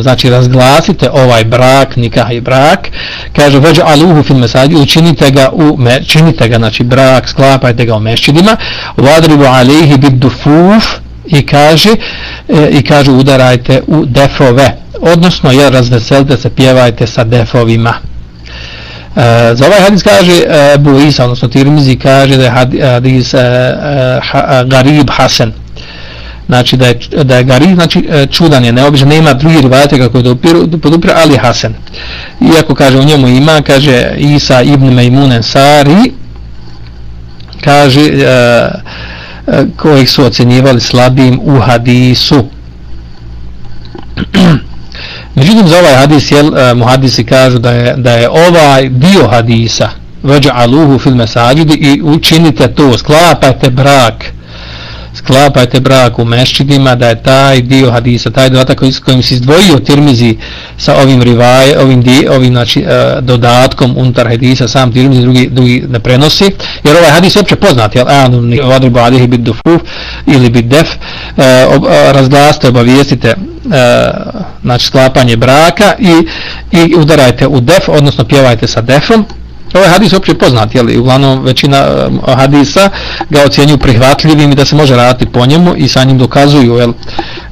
znači razglasite ovaj brak, nikah i brak, kaže veđa aluhu fil mesađi, učinite ga, u, me, činite ga, znači brak, sklapajte ga u mešćidima, vadribu alihi bid dufuf, i kaže e, i kaže udarajte u defove odnosno jer razveselite se pjevajte sa defovima. E, za ovaj hadis kaže e, Bu Isa odnosno Tirmizi kaže da je e, hadis e, e, ha, e, Garib Hasan. Znači da je, da je Garib znači e, čudan je neobičan nema drugi rivajate kako je podupira ali Hasan. Iako kaže u njemu ima kaže Isa ibn Mejmunen Sari kaže e, E, kojih su ocjenjivali slabim u hadisu. <clears throat> Međutim, za ovaj hadis, jel, uh, muhadisi kažu da je, da je ovaj dio hadisa veđa aluhu fil mesađidi i učinite to, sklapajte brak, sklapajte brak u mešćidima, da je taj dio hadisa, taj dodatak kojim se izdvojio tirmizi sa ovim rivaj, ovim, di, ovim znači, uh, dodatkom unutar hadisa, sam tirmizi drugi, drugi ne prenosi, jer ovaj hadis je opće poznat, jel, anu, ni vadribu alihi bit dufuf ili bit def, uh, ob, e, uh, razglaste, obavijestite uh, znači, sklapanje braka i, i udarajte u def, odnosno pjevajte sa defom, Ovaj hadis opće poznat, jel, uglavnom većina um, hadisa ga ocjenjuju prihvatljivim i da se može raditi po njemu i sa njim dokazuju jel,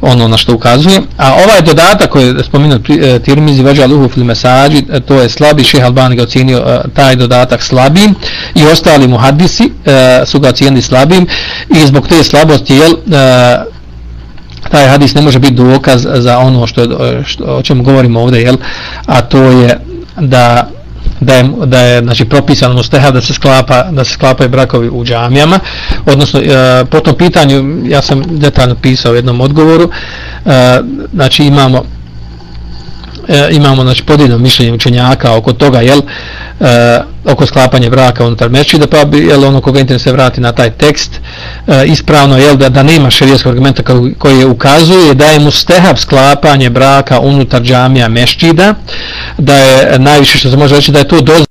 ono na što ukazuje. A ovaj dodatak koji je spominut e, Tirmizi veđa luhu fil mesađi, e, to je slabi, šeha Albani ga ocjenio e, taj dodatak slabim i ostali mu hadisi su ga ocijenili slabim i zbog te slabosti jel, taj hadis ne može biti dokaz za ono što, što o čemu govorimo ovdje jel, a to je da da je, da je znači propisano mustehab da se sklapa da se sklapaju brakovi u džamijama odnosno e, po tom pitanju ja sam detaljno pisao u jednom odgovoru e, znači imamo e, imamo znači podijeljeno mišljenje učenjaka oko toga jel e, oko sklapanja braka unutar mečida pa bi jel ono koga interesuje se vrati na taj tekst. E, ispravno jel da, da nema šerijskog argumenta koji, koji je ukazuje da je mustehab sklapanje braka unutar džamija mešhida da je najviše što se može reći da je to dozvoljeno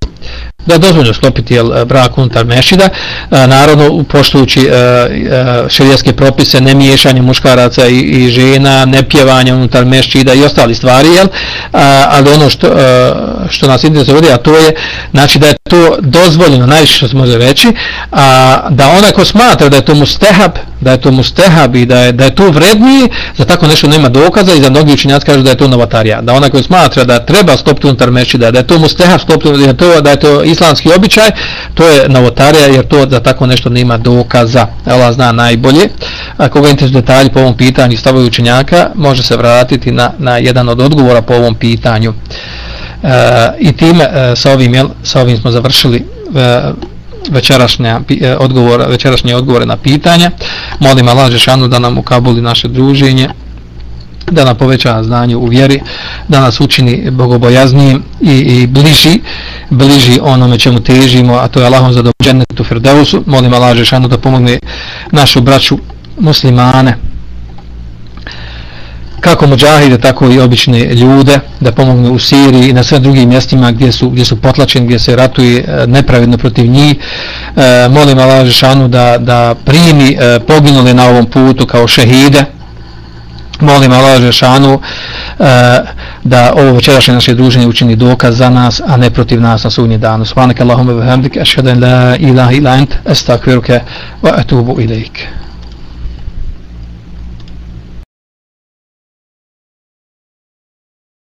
da je sklopiti jel, brak unutar mešida, naravno poštujući e, e propise, ne miješanje muškaraca i, i žena, ne pjevanje unutar mešida i ostali stvari, jel, a, ali ono što, a, što nas interesuje ovdje, a to je znači da je to dozvoljeno, najviše što se može reći, a da onaj ko smatra da je to mustehab, da je to mustehab i da je, da je to vrednije, za tako nešto nema dokaza i za mnogi učinjaci kažu da je to novatarija. Da onaj koji smatra da treba stopiti unutar mešida, da je to mustehab stopiti, da je to, da je to islamski običaj, to je novotarija jer to za tako nešto nema dokaza. Allah zna najbolje. Ako ga interesuje detalji po ovom pitanju stavaju učenjaka, može se vratiti na, na jedan od odgovora po ovom pitanju. E, I time e, sa, ovim, jel, sa ovim smo završili e, večerašnje odgovore, večerašnje odgovore na pitanja. Molim Allah Žešanu da nam ukabuli naše druženje da nam poveća znanje u vjeri, da nas učini bogobojaznijim i, i bliži, bliži onome čemu težimo, a to je Allahom za dobu Firdausu. Molim Allah Žešanu da pomogne našu braću muslimane, kako muđahide, tako i obične ljude, da pomogne u Siriji i na sve drugim mjestima gdje su, gdje su potlačeni, gdje se ratuje e, nepravedno protiv njih. E, molim Allah Žešanu da, da primi e, poginule na ovom putu kao šehide, molim Allah Žešanu e, da ovo večerašnje naše druženje učini dokaz za nas, a ne protiv nas na sudnji danu. Subhanak Allahumma bihamdik, bihamdika ashhadu an la ilaha illa anta astaghfiruka wa atubu ilaik.